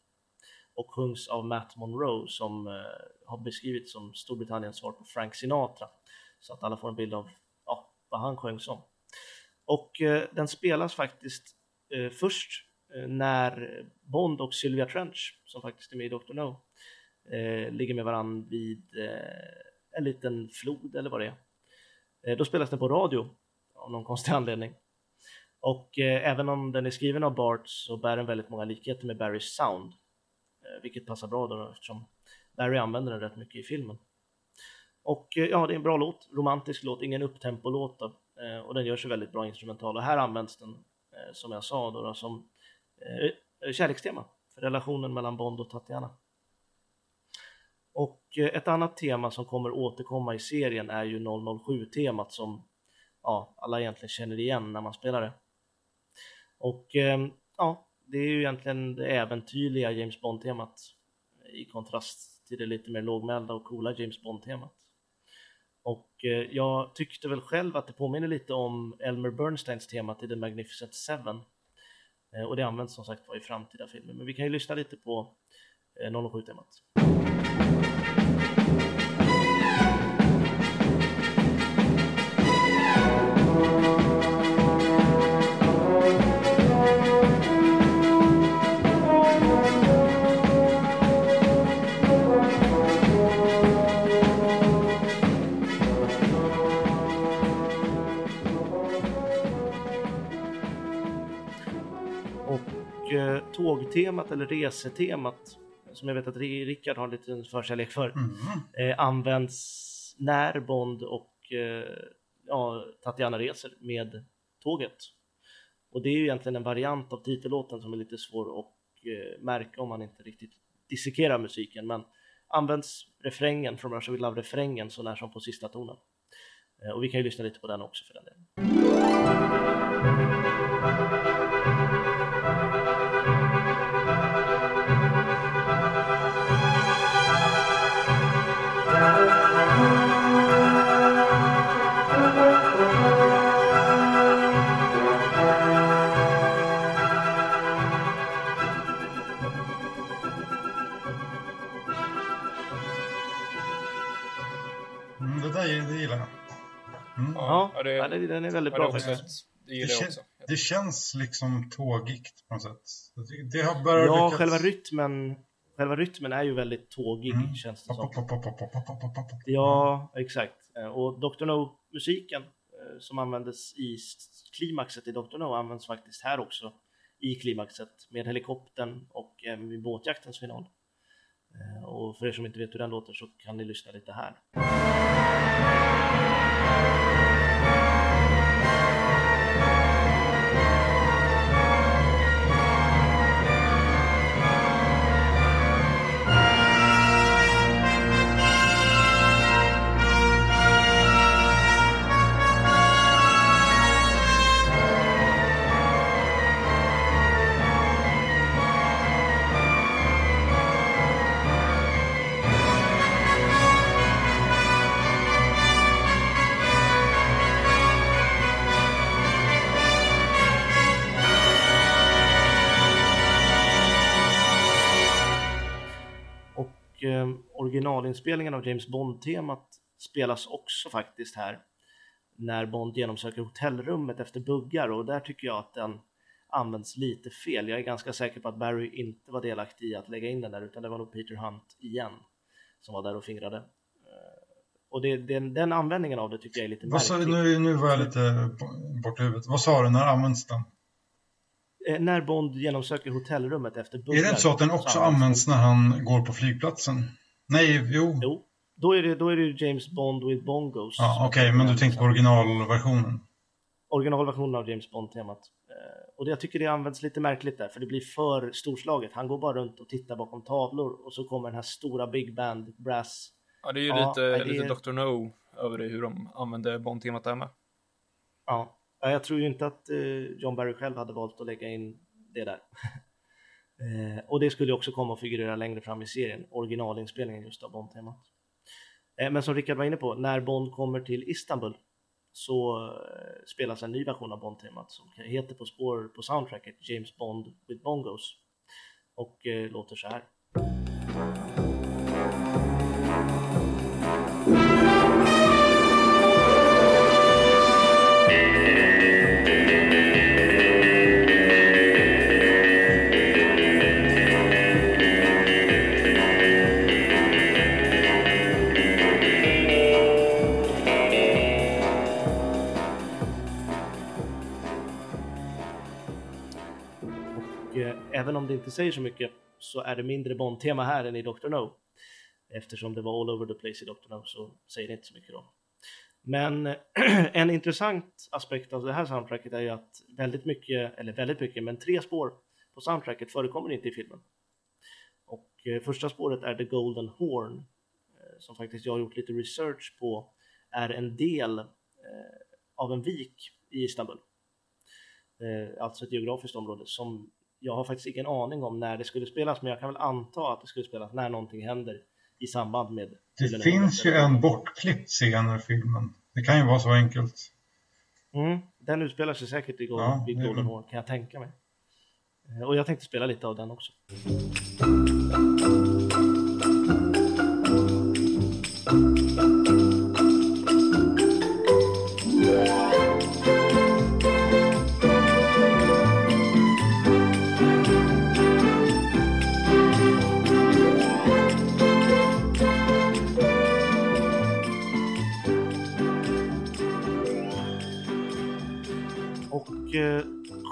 och sjungs av Matt Monroe som har beskrivits som Storbritanniens svar på Frank Sinatra så att alla får en bild av ja, vad han sjöng som. Och eh, den spelas faktiskt eh, först Eh, när Bond och Sylvia Trench, som faktiskt är med i Dr. No, eh, ligger med varandra vid eh, en liten flod eller vad det är. Eh, då spelas den på radio av någon konstig anledning. Och eh, även om den är skriven av Bart så bär den väldigt många likheter med Barrys sound Eh, vilket passar bra då eftersom Barry använder den rätt mycket i filmen. Och eh, ja, det är en bra låt, romantisk låt, ingen upptempo-låt eh, och den gör sig väldigt bra instrumental och här används den som jag sa då, då som Eh, eh, kärlekstema för relationen mellan Bond och Tatiana. Och eh, ett annat tema som kommer återkomma i serien är ju 007-temat som ja, alla egentligen känner igen när man spelar det. Och ehm, ja, det är ju egentligen det äventyrliga James Bond-temat i kontrast till det lite mer lågmälda och coola James Bond-temat. Och jag tyckte väl själv att det påminner lite om Elmer Bernsteins tema till The Magnificent Seven. Eh, och det används som sagt var i framtida filmer. Men vi kan ju lyssna lite på eh, 007-temat. Tågtemat eller resetemat som jag vet att Rickard har en liten förkärlek för mm. eh, används när Bond och eh, ja, Tatiana reser med tåget. Och det är ju egentligen en variant av titellåten som är lite svår att eh, märka om man inte riktigt dissekerar musiken men används refrängen från Russia With Love-refrängen så när som på sista tonen. Eh, och vi kan ju lyssna lite på den också för den delen. Ja, det, ja det, den är väldigt bra faktiskt. Det jag också. Det känns liksom tågigt på något sätt. Det, det har bara ja, lyckats... själva rytmen Själva rytmen är ju väldigt tågig mm. känns det som. Ja, exakt. Och Dr. No-musiken som användes i klimaxet i Dr. No används faktiskt här också i klimaxet med helikoptern och vid båtjaktens final. Och för er som inte vet hur den låter så kan ni lyssna lite här. Originalinspelningen av James Bond-temat spelas också faktiskt här när Bond genomsöker hotellrummet efter buggar och där tycker jag att den används lite fel. Jag är ganska säker på att Barry inte var delaktig i att lägga in den där utan det var nog Peter Hunt igen som var där och fingrade. Eh, och det, den, den användningen av det tycker jag är lite Vad sa, märklig. nu, nu var jag lite bort huvudet. Vad sa du, när används den? Eh, När Bond genomsöker hotellrummet efter buggar. Är det inte så att den också används när han går på flygplatsen? Nej, jo. Jo, då är det, då är det ju James Bond with bongos. Ja, Okej, men du tänkte på originalversionen. originalversionen av James Bond-temat. Eh, Och det, jag tycker det används lite märkligt där, för det blir för storslaget. Han går bara runt och tittar bakom tavlor och så kommer den här stora Big Band Brass. Ja, det är ju Ja, lite, det är- lite Dr. No över det, hur de använder Bond-temat där med. Ja, Ja, jag tror ju inte att eh, John Barry själv hade valt att lägga in det där. Eh, och det skulle ju också komma att figurera längre fram i serien, originalinspelningen just av Bond-temat. Eh, Men som Rickard var inne på, när Bond kommer till Istanbul så eh, spelas en ny version av Bond-temat som heter på spår på soundtracket James Bond with Bongos och eh, låter så här. Om det inte säger så mycket så är det mindre Bond-tema här än i Dr. No. Eftersom det var all over the place i Dr. No så säger det inte så mycket då. Men en intressant aspekt av det här soundtracket är ju att väldigt mycket, eller väldigt mycket, men tre spår på soundtracket förekommer inte i filmen. Och eh, första spåret är The Golden Horn eh, som faktiskt jag har gjort lite research på är en del eh, av en vik i Istanbul. Alltså ett geografiskt område som jag har faktiskt ingen aning om när det skulle spelas men jag kan väl anta att det skulle spelas när någonting händer i samband med Det finns ju en bortklippt scen ur filmen. Det kan ju vara så enkelt. Mm, den utspelar sig säkert i Golden, Ja, vid Golden Horn kan jag tänka mig. Eh, Och jag tänkte spela lite av den också.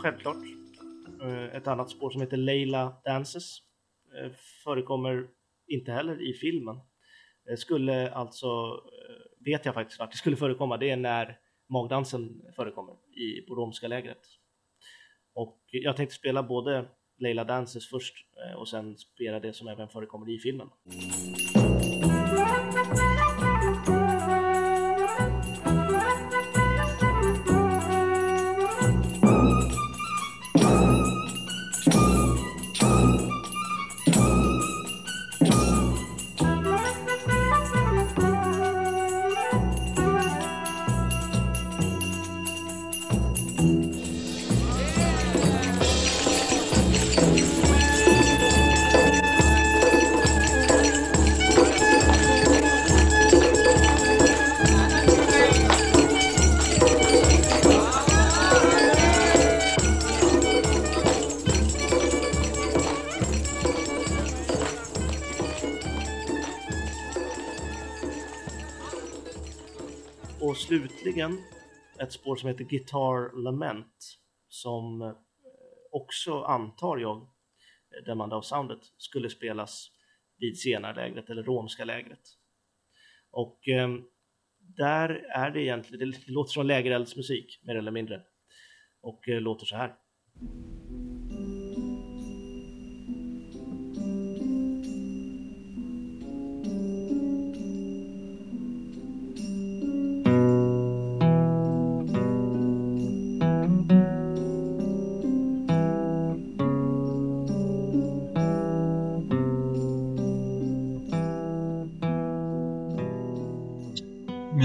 Självklart eh, ett annat spår som heter Leila Dances eh, förekommer inte heller i filmen. Det skulle alltså, vet jag faktiskt att det skulle förekomma, det är när magdansen förekommer i, på romska lägret. Och jag tänkte spela både Leila Dances först och sen spela det som även förekommer i filmen. Ett spår som heter Guitar Lament som eh, också antar jag, eh, dömande av soundet, skulle spelas vid senarlägret eller romska lägret. Och eh, där är det egentligen, det låter som lägereldsmusik mer eller mindre och eh, låter så här.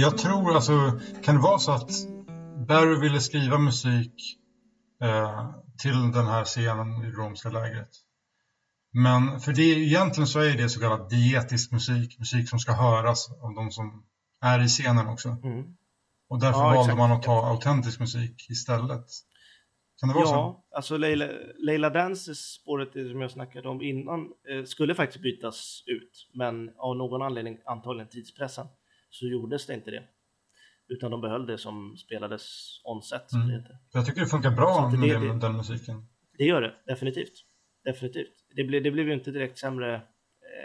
Jag tror alltså, kan det vara så att Barry ville skriva musik eh, till den här scenen i romska lägret? Men för det egentligen så är det så kallad dietisk musik, musik som ska höras av de som är i scenen också. Mm. Och därför Ja, valde exakt. man att ta autentisk musik istället. Kan det vara så? Ja, alltså Leila, Leila Dances spåret som jag snackade om innan eh, skulle faktiskt bytas ut, men av någon anledning, antagligen tidspressen, så gjordes det inte det. Utan de behöll det som spelades on-set, Mm. Jag tycker det funkar bra det- med det- den musiken. Det gör det, definitivt. Definitivt. Det, blev det blev ju inte direkt sämre,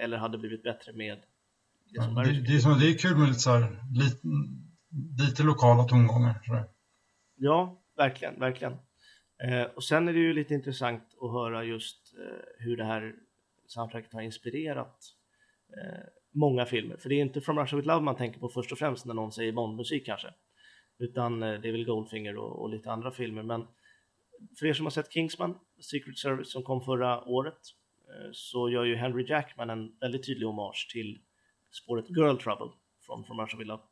eller hade blivit bättre med det som Ja, det, det, är som, det är kul med lite, så här, lite, lite lokala tongångar. Ja, verkligen, verkligen. Eh, och sen är det ju lite intressant att höra just eh, hur det här soundtracket har inspirerat eh, många filmer. För det är inte From Russia With Love man tänker på först och främst när någon säger Bondmusik kanske. Utan eh, det är väl Goldfinger och, och lite andra filmer. Men för er som har sett Kingsman, Secret Service som kom förra året, eh, så gör ju Henry Jackman en väldigt tydlig hommage till spåret Girl Trouble från From Russia With Love.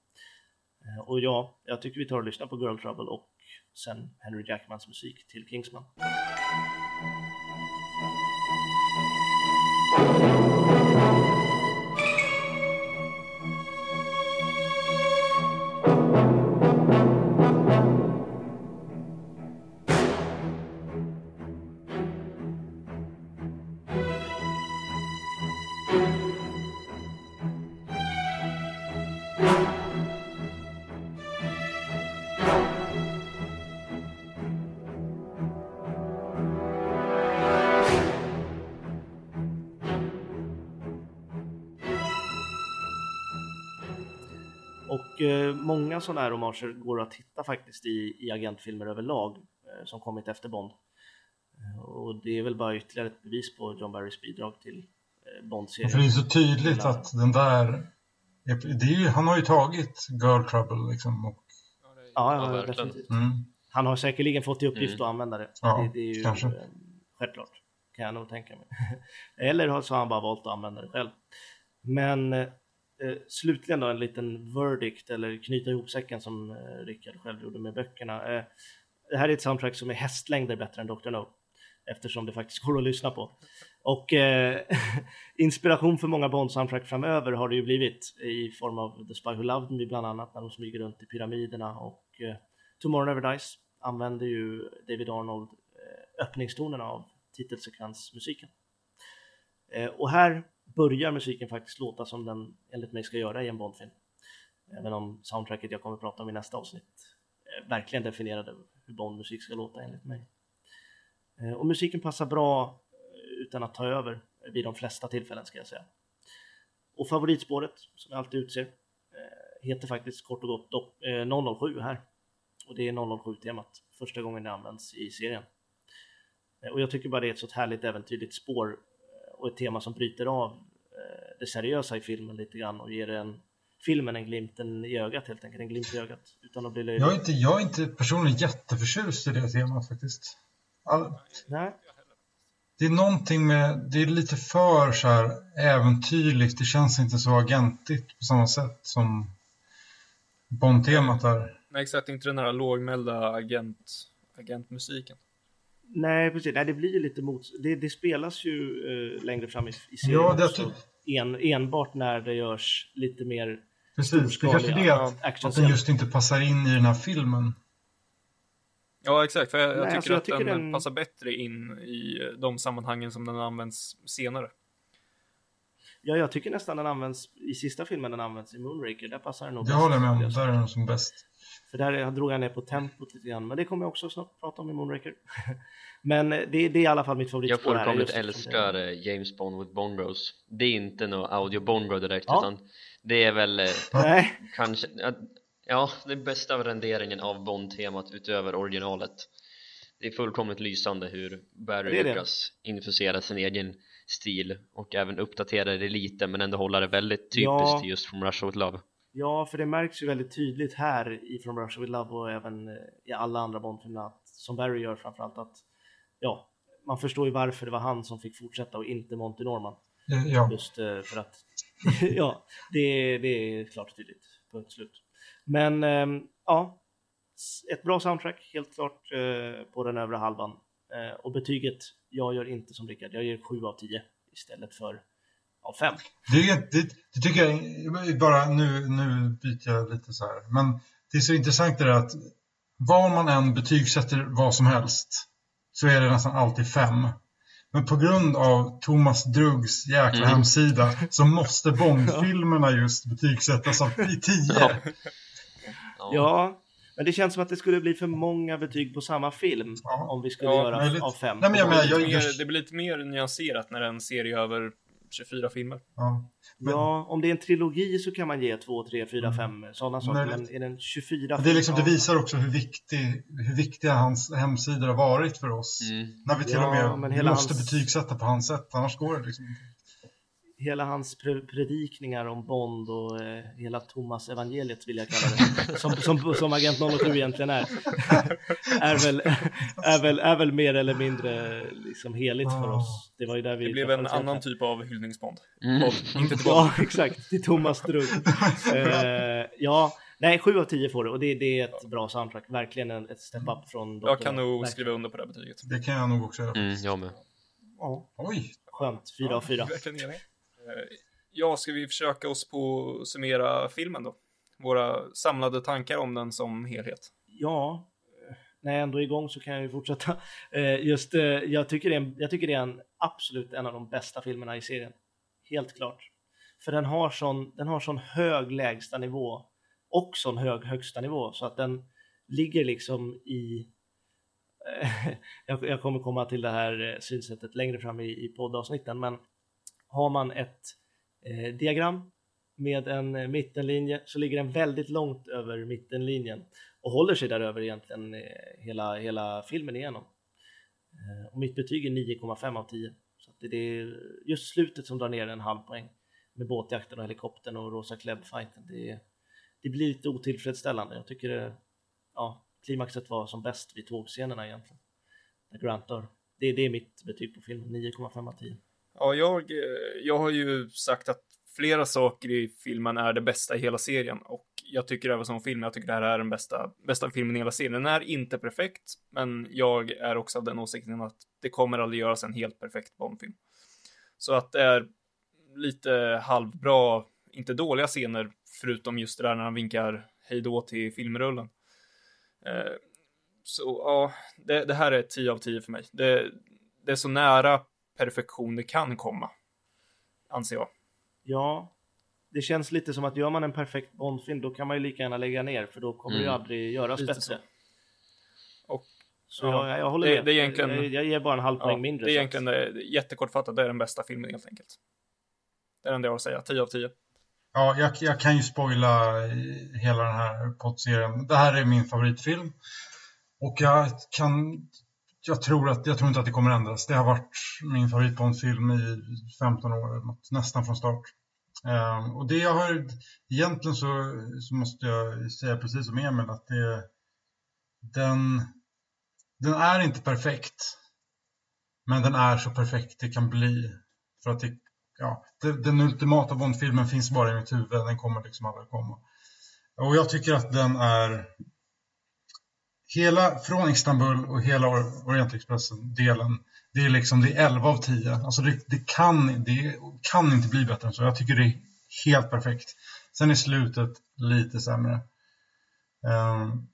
Eh, och ja, jag tycker vi tar och lyssnar på Girl Trouble och sen Henry Jackmans musik till Kingsman. Många sådana här hommager går att hitta faktiskt i, i agentfilmer överlag eh, som kommit efter Bond. Eh, och det är väl bara ytterligare ett bevis på John Barrys bidrag till eh, Bond-serien. För det är så tydligt att den där... är- Det är ju, han har ju tagit Girl Trouble liksom. Och, Ja, Ja, definitivt. mm, Han har säkerligen fått i uppgift Mm. att använda det. Ja, det, det är ju kanske. eh, självklart, kan jag nog tänka mig. Eller har- så har han bara valt att använda det själv. Men eh, slutligen då en liten verdict, eller knyta ihop säcken som eh, Rickard själv gjorde med böckerna. Eh, det här är ett soundtrack som är hästlängder bättre än Dr. No. Eftersom det faktiskt går att lyssna på. Och eh, inspiration för många Bond-soundtrack framöver har det ju blivit i form av The Spy Who Loved Me bland annat när de smyger runt i pyramiderna och eh, Tomorrow Never Dies använder ju David Arnold eh, öppningstonerna av titelsekvensmusiken. Eh, och här börjar musiken faktiskt låta som den enligt mig ska göra i en Bondfilm. Även om soundtracket jag kommer att prata om i nästa avsnitt eh, verkligen definierade hur Bondmusik ska låta enligt mig. Eh, och musiken passar bra eh, utan att ta över vid de flesta tillfällen ska jag säga. Och favoritspåret som jag alltid utser heter faktiskt kort och gott 007 här. Och det är 007-temat, första gången det används i serien. Och jag tycker bara det är ett så härligt äventyrligt spår och ett tema som bryter av eh, det seriösa i filmen lite grann och ger en, filmen en glimten i ögat helt enkelt, en glimt i ögat utan att bli löjlig. jag, är inte, jag är inte personligen jätteförtjust i det temat faktiskt. All, Nej, det är någonting med, det är lite för så här äventyrligt. Det känns inte så agentigt på samma sätt som Bond-temat är. Nej, exakt. Inte den här lågmälda agent, agentmusiken. Nej precis, nej det blir ju lite mot, det, det spelas ju eh, längre fram i, i serien Ja, det också, typ- en, enbart när det görs lite mer Precis, det kanske är det att, att den just inte passar in i den här filmen. Ja, exakt. För jag, jag Nej, tycker alltså, jag att tycker den, den- passar bättre in i de sammanhangen som den används senare. Ja, jag tycker nästan den används i sista filmen den används i Moonraker. Där passar den nog Det bäst, håller jag med om. jag. Där är den som bäst. För där drog jag ner på tempot lite grann, men det kommer jag också snart prata om i Moonraker. men eh, det, det är i alla fall mitt Jag favoritspår här. fullkomligt just eftersom det- älskar eh, James Bond with Bone Bros Det är inte något audio Bone Bro direkt Ja. utan det är väl eh, Nej, kanske ja, den bästa renderingen av Bond-temat utöver originalet Det är fullkomligt lysande hur Barry lyckas infusera sin egen stil och även uppdatera det lite men ändå hålla det väldigt typiskt Ja. just From Russia With Love ja, för det märks ju väldigt tydligt här i From Russia With Love och även eh, i alla andra Bondfilmer, att- som Barry gör framförallt, att ja, man förstår ju varför det var han som fick fortsätta och inte Monty Norman. Eh, Ja, Just eh, för att, ja, det, det är klart och tydligt. Punkt slut. Men ehm, ja, ett bra soundtrack, helt klart eh, på den övre halvan. Och betyget, jag gör inte som Rickard, jag ger 7 av 10 istället för av fem. Det, det, det tycker jag, bara nu, nu byter jag lite så här, men det är så intressant det där att var man än betygsätter vad som helst så är det nästan alltid fem. Men på grund av Thomas Druggs jäkla Mm. hemsida så måste Bondfilmerna just betygsättas av i tio. Ja. Ja, men det känns som att det skulle bli för många betyg på samma film Ja. om vi skulle Ja, göra möjligt. av fem. Nej, men jag Det menar, blir jag, lite jag, mer, det blir lite mer nyanserat när en serie över 24 filmer. ja. Men- Ja, om det är en trilogi så kan man ge två, tre, fyra, Mm. fem sådana saker. Möjligt. Men är den 24 Det, är liksom, det visar också hur, viktig, hur viktiga hans hemsidor har varit för oss. Mm. När vi till Ja, och med men måste hans- betygsätta på hans sätt, annars går det liksom inte. Hela hans pre- predikningar om Bond och eh, hela Thomas evangeliet vill jag kalla det, som, som, som Agent 007 egentligen är, är väl, är väl, är väl mer eller mindre liksom heligt för oss. Det var ju där vi Det blev en annan typ av hyllningsbond. Mm. Inte till Bond. Ja, exakt. Till Thomas Drugg. eh, ja, nej, 7 av 10 får det och det, det är ett bra soundtrack. Verkligen en, ett step up från Jag kan Dr. nog Verkligen. skriva under på det här betyget. Det kan jag nog också göra. Mm, jag med. Ja, Oj! skönt. 4 av 4. Eh, ja, ska vi försöka oss på att summera filmen då? Våra samlade tankar om den som helhet. Ja, när jag ändå är igång så kan jag ju fortsätta. Eh, just, eh, jag, tycker det är en, jag tycker det är en absolut en av de bästa filmerna i serien. Helt klart. För den har sån, den har sån hög lägsta nivå och sån hög högsta nivå så att den ligger liksom i jag, kommer komma till det här synsättet längre fram i, i poddavsnitten men har man ett eh, diagram med en eh, mittenlinje så ligger den väldigt långt över mittenlinjen och håller sig där över egentligen eh, hela, hela filmen igenom. Eh, Och mitt betyg är 9,5 av 10. Så att det det är just slutet som drar ner en halv poäng med båtjakten och helikoptern och Rosa Klebb-fighten. Det, det blir lite otillfredsställande. Jag tycker det, ja, klimaxet var som bäst vid tågscenerna egentligen. Där Grant dör. Det, det är mitt betyg på filmen, 9,5 av 10. Ja, jag, eh, jag har ju sagt att flera saker i filmen är det bästa i hela serien och jag tycker även som film, jag tycker det här är den bästa, bästa filmen i hela serien. Den är inte perfekt, men jag är också av den åsikten att det kommer aldrig göras en helt perfekt Bondfilm. Så att det är lite halvbra, inte dåliga scener, förutom just det där när han vinkar hej då till filmrullen. Eh, så ja, det, det här är 10 av 10 för mig. Det, det är så nära perfektion det kan komma. Anser jag. Ja, det känns lite som att gör man en perfekt Bondfilm då kan man ju lika gärna lägga ner för då kommer det ju Mm. aldrig göras Lite bättre. så. Och Så Ja, jag, jag håller det- med. det är egentligen- jag, jag ger bara en halv poäng ja, mindre. det är så egentligen att- det, jättekortfattat, det är den bästa filmen helt enkelt. Det är det enda jag har att säga, 10 av 10. Ja, jag, jag kan ju spoila i hela den här poddserien. Det här är min favoritfilm. Och jag kan... Jag tror, att, jag tror inte att det kommer ändras. Det har varit min favoritbondfilm i 15 år, något, nästan från start. Ehm, och det jag har... Egentligen så, så måste jag säga precis som Emil att det... Den, den är inte perfekt. Men den är så perfekt det kan bli. För att det, ja, det, den ultimata Bondfilmen finns bara i mitt huvud. Den kommer liksom aldrig komma. Och jag tycker att den är hela från Istanbul och hela Orientexpressen-delen. Det är liksom det är 11 av 10. Alltså det, det, kan, det kan inte bli bättre än så. Jag tycker det är helt perfekt. Sen är slutet lite sämre. Um,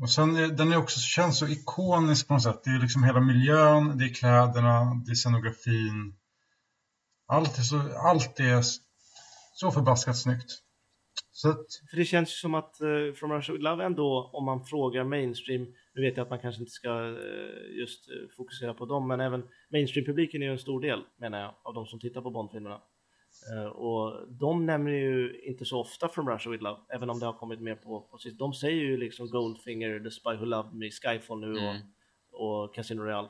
och sen är, den är också, känns så ikonisk på något sätt. Det är liksom hela miljön, det är kläderna, det är scenografin. Allt är så, allt är så förbaskat snyggt. Så att, För det känns ju som att uh, From Russia With Love ändå, om man frågar mainstream, nu vet jag att man kanske inte ska eh, just eh, fokusera på dem, men även mainstream-publiken är ju en stor del, menar jag, av de som tittar på Bond-filmerna. Eh, och de nämner ju inte så ofta From Russia With Love, även om det har kommit mer på, på sist. De säger ju liksom Goldfinger, The Spy Who Loved Me, Skyfall nu Mm. och, och Casino Royale.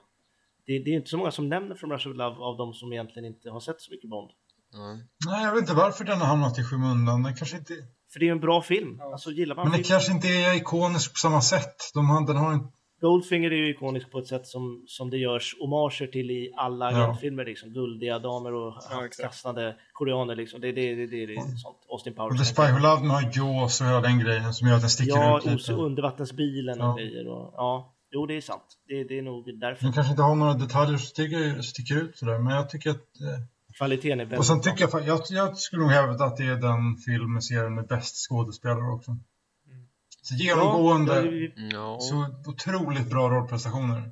Det, det är inte så många som nämner From Russia With Love av de som egentligen inte har sett så mycket Bond. Ja. nej, jag vet inte varför den har hamnat i skymundan. Den kanske inte, För det är ju en bra film. Alltså gillar man men det film kanske inte är ikonisk på samma sätt. De har, den har en, Goldfinger är ju ikonisk på ett sätt som, som det görs homager till i alla Ja. agentfilmer. Liksom. Guldiga damer och Ja, kastande koreaner. Liksom. Det, det, det, det, det är sånt. Austin och The Powers. Spy Who Loved Me har Jaws och hela den grejen som gör att den sticker Ja, ut lite. så undervattensbilen och Ja. grejer. Och, ja. Jo, det är sant. Det, det är nog därför. Den kanske inte har några detaljer som sticker, sticker ut sådär, men jag tycker att... Eh, Kvaliteten är väldigt och sen tycker jag, jag, jag skulle nog hävda att det är den film serien med bäst skådespelare också. Så genomgående, Ja, vi, så otroligt bra rollprestationer.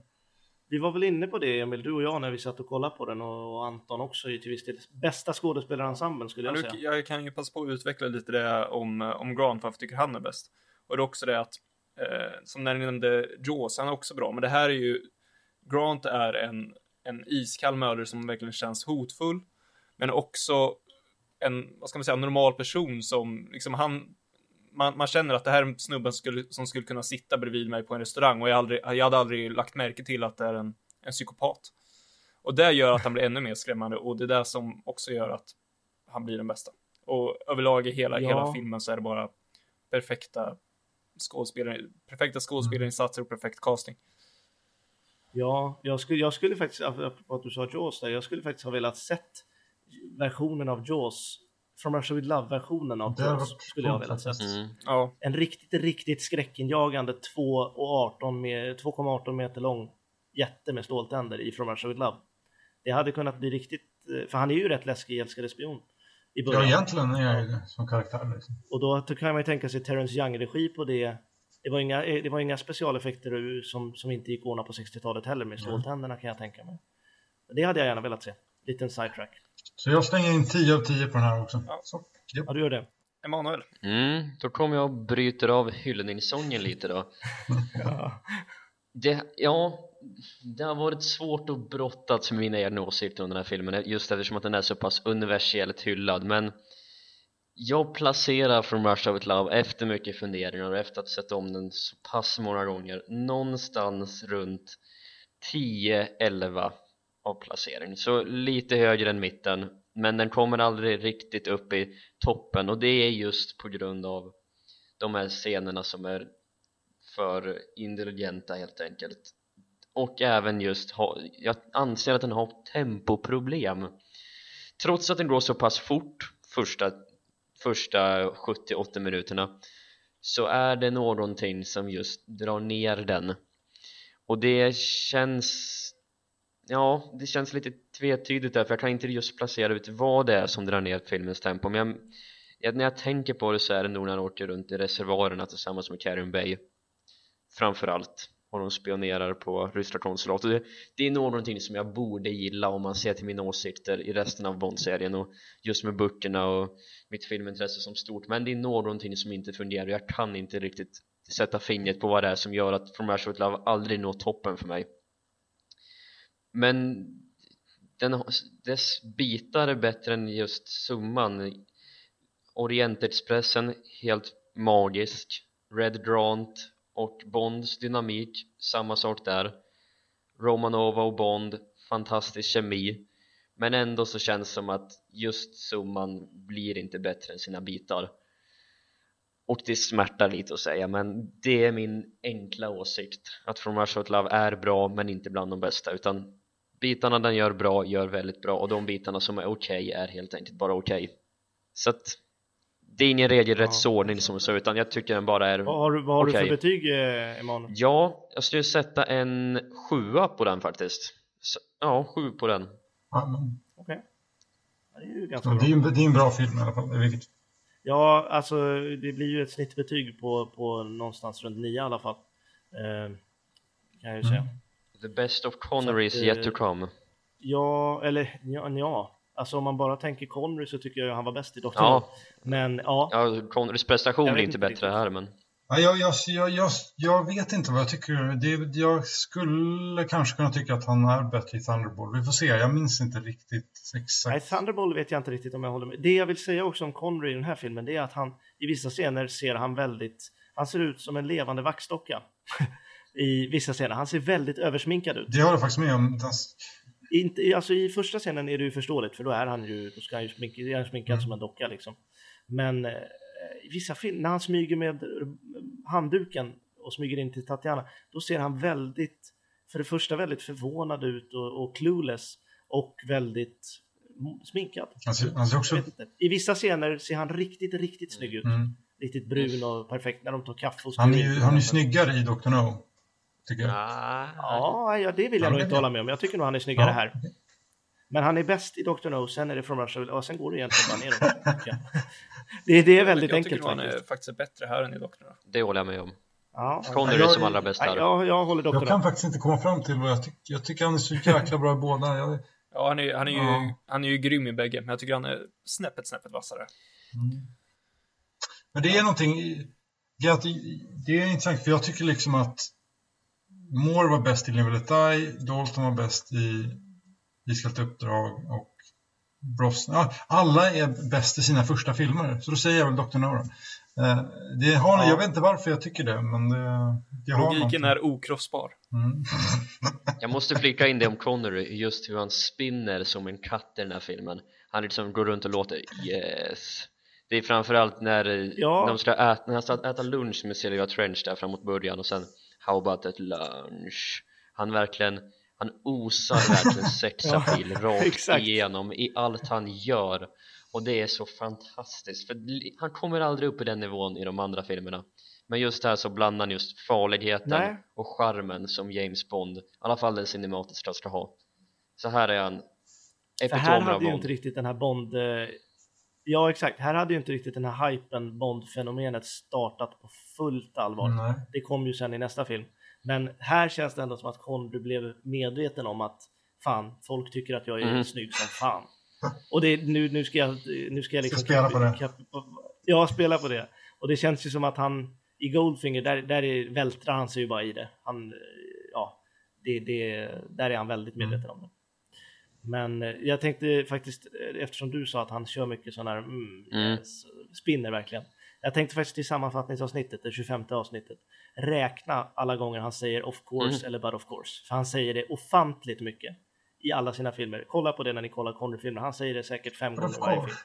vi var väl inne på det Emil, du och jag när vi satt och kollade på den och, Anton också i till viss del. Bästa skådespelarensemblen skulle Ja, jag säga. jag kan ju passa på att utveckla lite det om, om Grant, varför jag tycker han är bäst. Och det är också det att, eh, som när ni nämnde Jaws, han är också bra, men det här är ju, Grant är en, en iskall mördare som verkligen känns hotfull, men också en, vad ska man säga, normal person som, liksom han, man, man känner att det här är en snubben skulle, som skulle kunna sitta bredvid mig på en restaurang och jag, aldrig, jag hade aldrig lagt märke till att det är en, en psykopat. Och det gör att han blir ännu mer skrämmande och det är det som också gör att han blir den bästa. Och överlag i hela, Ja. hela filmen så är det bara perfekta skådespelare, perfekta skådespelarinsatser och perfekt casting. Ja, jag skulle, jag skulle faktiskt, apropå att du sa Jaws där, jag skulle faktiskt ha velat sett versionen av Jaws, From Russia With Love-versionen av Jaws, skulle jag velat sett. mm. Ja, En riktigt, riktigt skräckinjagande 2,18 med 2,18 meter lång jätte med ståltänder i From Russia With Love. Det hade kunnat bli riktigt, eh, för han är ju rätt läskig älskade spion i Ja, början. egentligen är jag ju det som karaktär. Liksom. Och då kan man ju tänka sig Terrence Young-regi på det. Det var inga, eh, det var inga specialeffekter som, som inte gick att ordna på 60-talet heller med ståltänderna kan jag tänka mig. Det hade jag gärna velat se. Liten sidetrack. Så jag slänger in 10 av 10 på den här också. Ja. Så, ja. Ja, du gör det. Emanuel. Mm, då kommer jag och bryter av hyllningssången lite då det, ja, det har varit svårt att brottas med mina egna åsikter om den här filmen just eftersom att den är så pass universellt hyllad men jag placerar From Russia With Love efter mycket funderingar och efter att ha sett om den så pass många gånger någonstans runt 10-11 av placering. Så lite högre än mitten men den kommer aldrig riktigt upp i toppen. Och det är just på grund av de här scenerna som är för indulgenta helt enkelt. Och även just ha, jag anser att den har tempoproblem. Trots att den går så pass fort första, första 70-80 minuterna så är det någonting som just drar ner den. Och det känns ja, det känns lite tvetydigt där för jag kan inte just placera ut vad det är som drar ner filmens tempo men jag, när jag tänker på det så är det nog när han åker runt i reservoarerna tillsammans med Karen Bay. Framförallt och de spionerar på ryska konsulatet. Det, det är någonting som jag borde gilla om man ser till mina åsikter i resten av Bond-serien och just med böckerna och mitt filmintresse som stort men det är någonting som inte fungerar jag kan inte riktigt sätta fingret på vad det är som gör att From Russia Love aldrig når toppen för mig men den, dess bitar är bättre än just summan. Orientexpressen helt magisk. Red Grant och Bonds dynamik samma sak där. Romanova och Bond fantastisk kemi. Men ändå så känns det som att just summan blir inte bättre än sina bitar. Och det smärtar lite att säga men det är min enkla åsikt. Att From Russia With Love är bra men inte bland de bästa utan bitarna den gör bra gör väldigt bra och de bitarna som är okej är helt enkelt bara okej så att det är ingen regelrättsordning som så utan jag tycker den bara är Vad har, du- vad har du Okej. för betyg eh, Emanuel? Ja, jag skulle sätta en sjua på den faktiskt så, Ja, sju på den Ja, men, Okej. Ja, det är ju ganska ja, bra. det, är en- det är en bra film i alla fall. Det är viktigt. Ja, alltså det blir ju ett snittbetyg på, på någonstans runt 9 i alla fall. Eh, kan jag ju säga. The best of Connery is att, yet eh, to come Ja, eller ja, ja. Alltså om man bara tänker Connery så tycker jag han var bäst i Dr. Ja. Men ja, Ja, Connerys prestation blir inte inte bättre här men Ja, jag, jag, jag, jag, jag vet inte vad jag tycker. Det, jag skulle kanske kunna tycka att han är bättre i Thunderball. Vi får se, jag minns inte riktigt nej, exakt. Thunderbolt vet jag inte riktigt om jag håller med. Det jag vill säga också om Connery i den här filmen det är att han i vissa scener ser han väldigt, han ser ut som en levande vaxdocka. I vissa scener. Han ser väldigt översminkad ut. Det håller jag faktiskt med om. Inte, alltså i första scenen är det ju förståeligt för då är han ju, då ska han ju sminka, är han sminkad Mm. som en docka liksom. Men eh, vissa filmer, när han smyger med eh, handduken och smyger in till Tatiana, då ser han väldigt, för det första väldigt förvånad ut och, och clueless och väldigt mm, sminkad. han, ser, han ser också... I vissa scener ser han riktigt, riktigt snygg ut. Mm. Riktigt brun och perfekt när de tar kaffe och Han är ju han är snyggare i Dr. No. Tycker jag. Ah, Ja, ja, det vill jag Ja, nog det inte är hålla med om. Jag tycker nog han är snyggare Ja. här. Men han är bäst i Dr. No, sen är det From Russia, och sen går det egentligen bara neråt. tycker jag. Det, det är väldigt jag enkelt tycker nog han faktiskt. är faktiskt bättre här än i Doktorn. Det håller jag med om. Ja. Connery är jag- som allra bäst Nej, här. jag, jag håller Dr. Jag kan No. faktiskt inte komma fram till vad jag tycker. Jag tycker han är så jäkla bra i båda. Jag, Ja, han är, han, är ju, Ja. han är ju grym i bägge, men jag tycker han är snäppet, snäppet vassare. Men det är någonting, det är, det- det är intressant för jag tycker liksom att Moore var bäst i Die, Dalton var bäst i Iskallt uppdrag och Brosnan. Ja, alla är bäst i sina första filmer, så då säger jag väl Dr. No. Eh, Det har, Ja. Jag vet inte varför jag tycker det, men det, det har Logiken är okrossbar. Mm. Jag måste flika in det om Connery, just hur han spinner som en katt i den här filmen Han liksom går runt och låter yes Det är framförallt när, Ja. när, de ska äta, när han ska äta lunch med Celia Trench där framåt början och sen How about that lunch? Han verkligen, han osar verkligen sexapil rakt exakt. igenom i allt han gör och det är så fantastiskt för han kommer aldrig upp i den nivån i de andra filmerna men just här så blandar han just farligheten Nej. och charmen som James Bond, i alla fall den cinematiska ska ha så här är han För här hade ju inte riktigt den här Bond... Ja, exakt. Här hade ju inte riktigt den här hypen, Bond-fenomenet startat på fullt allvar. Nej. Det kom ju sen i nästa film. Men här känns det ändå som att Connery blev medveten om att fan, folk tycker att jag är Mm. snygg som fan. Och det, nu, nu ska jag, nu ska jag liksom... Ska spela på det. Kap, ja, spela på det. Och det känns ju som att han i Goldfinger, där, där är, vältrar han sig ju bara i det. Han, ja, det, det, där är han väldigt medveten om det. Men eh, jag tänkte faktiskt, eh, eftersom du sa att han kör mycket sådana här mm, Mm. yes, spinner verkligen. Jag tänkte faktiskt i sammanfattningsavsnittet, det 25 avsnittet, räkna alla gånger han säger of course Mm. eller but of course. För han säger det ofantligt mycket i alla sina filmer. Kolla på det när ni kollar Connery-filmer. Han säger det säkert fem gånger varje film.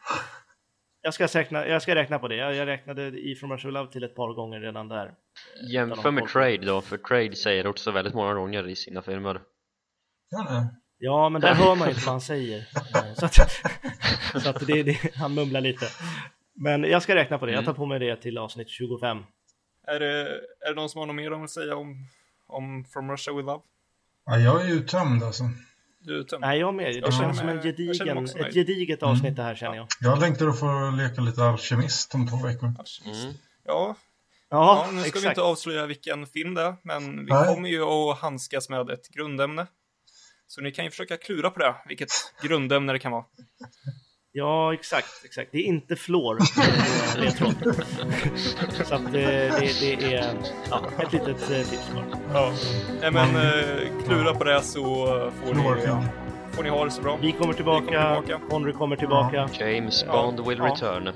Jag ska, räkna, jag ska räkna på det. Jag, jag räknade i From Russia Love till ett par gånger redan där. Jämför med Trade då, för Trade säger också väldigt många gånger i sina filmer Ja, nej. Ja, men där hör man inte vad han säger. Eh, Så att, så att det, det, han mumlar lite. Men jag ska räkna på det. Jag tar på mig det till avsnitt 25. Är det, är det någon som har något mer vill säga om, om From Russia With Love? Ja, jag är uttömd alltså. Du är tömd. Nej, jag med. Det Jag känns som en gedigen, ett gediget avsnitt det här känner jag. Jag längtar att få leka lite alkemist om två veckor. mm. Ja, Ja, ja, nu ska exakt. vi inte avslöja vilken film det är, men vi Nej. kommer ju att handskas med ett grundämne. Så ni kan ju försöka klura på det, vilket grundämne det kan vara. Ja, exakt, exakt. Det är inte är ledtråd. Så att eh, det, det är ja, ett litet eh, tips bara. Ja. Men eh, klura på det så får ni, får ni ha det så bra. Vi kommer tillbaka, Vi kommer tillbaka. Connery kommer tillbaka. James Ja, Bond will ja. return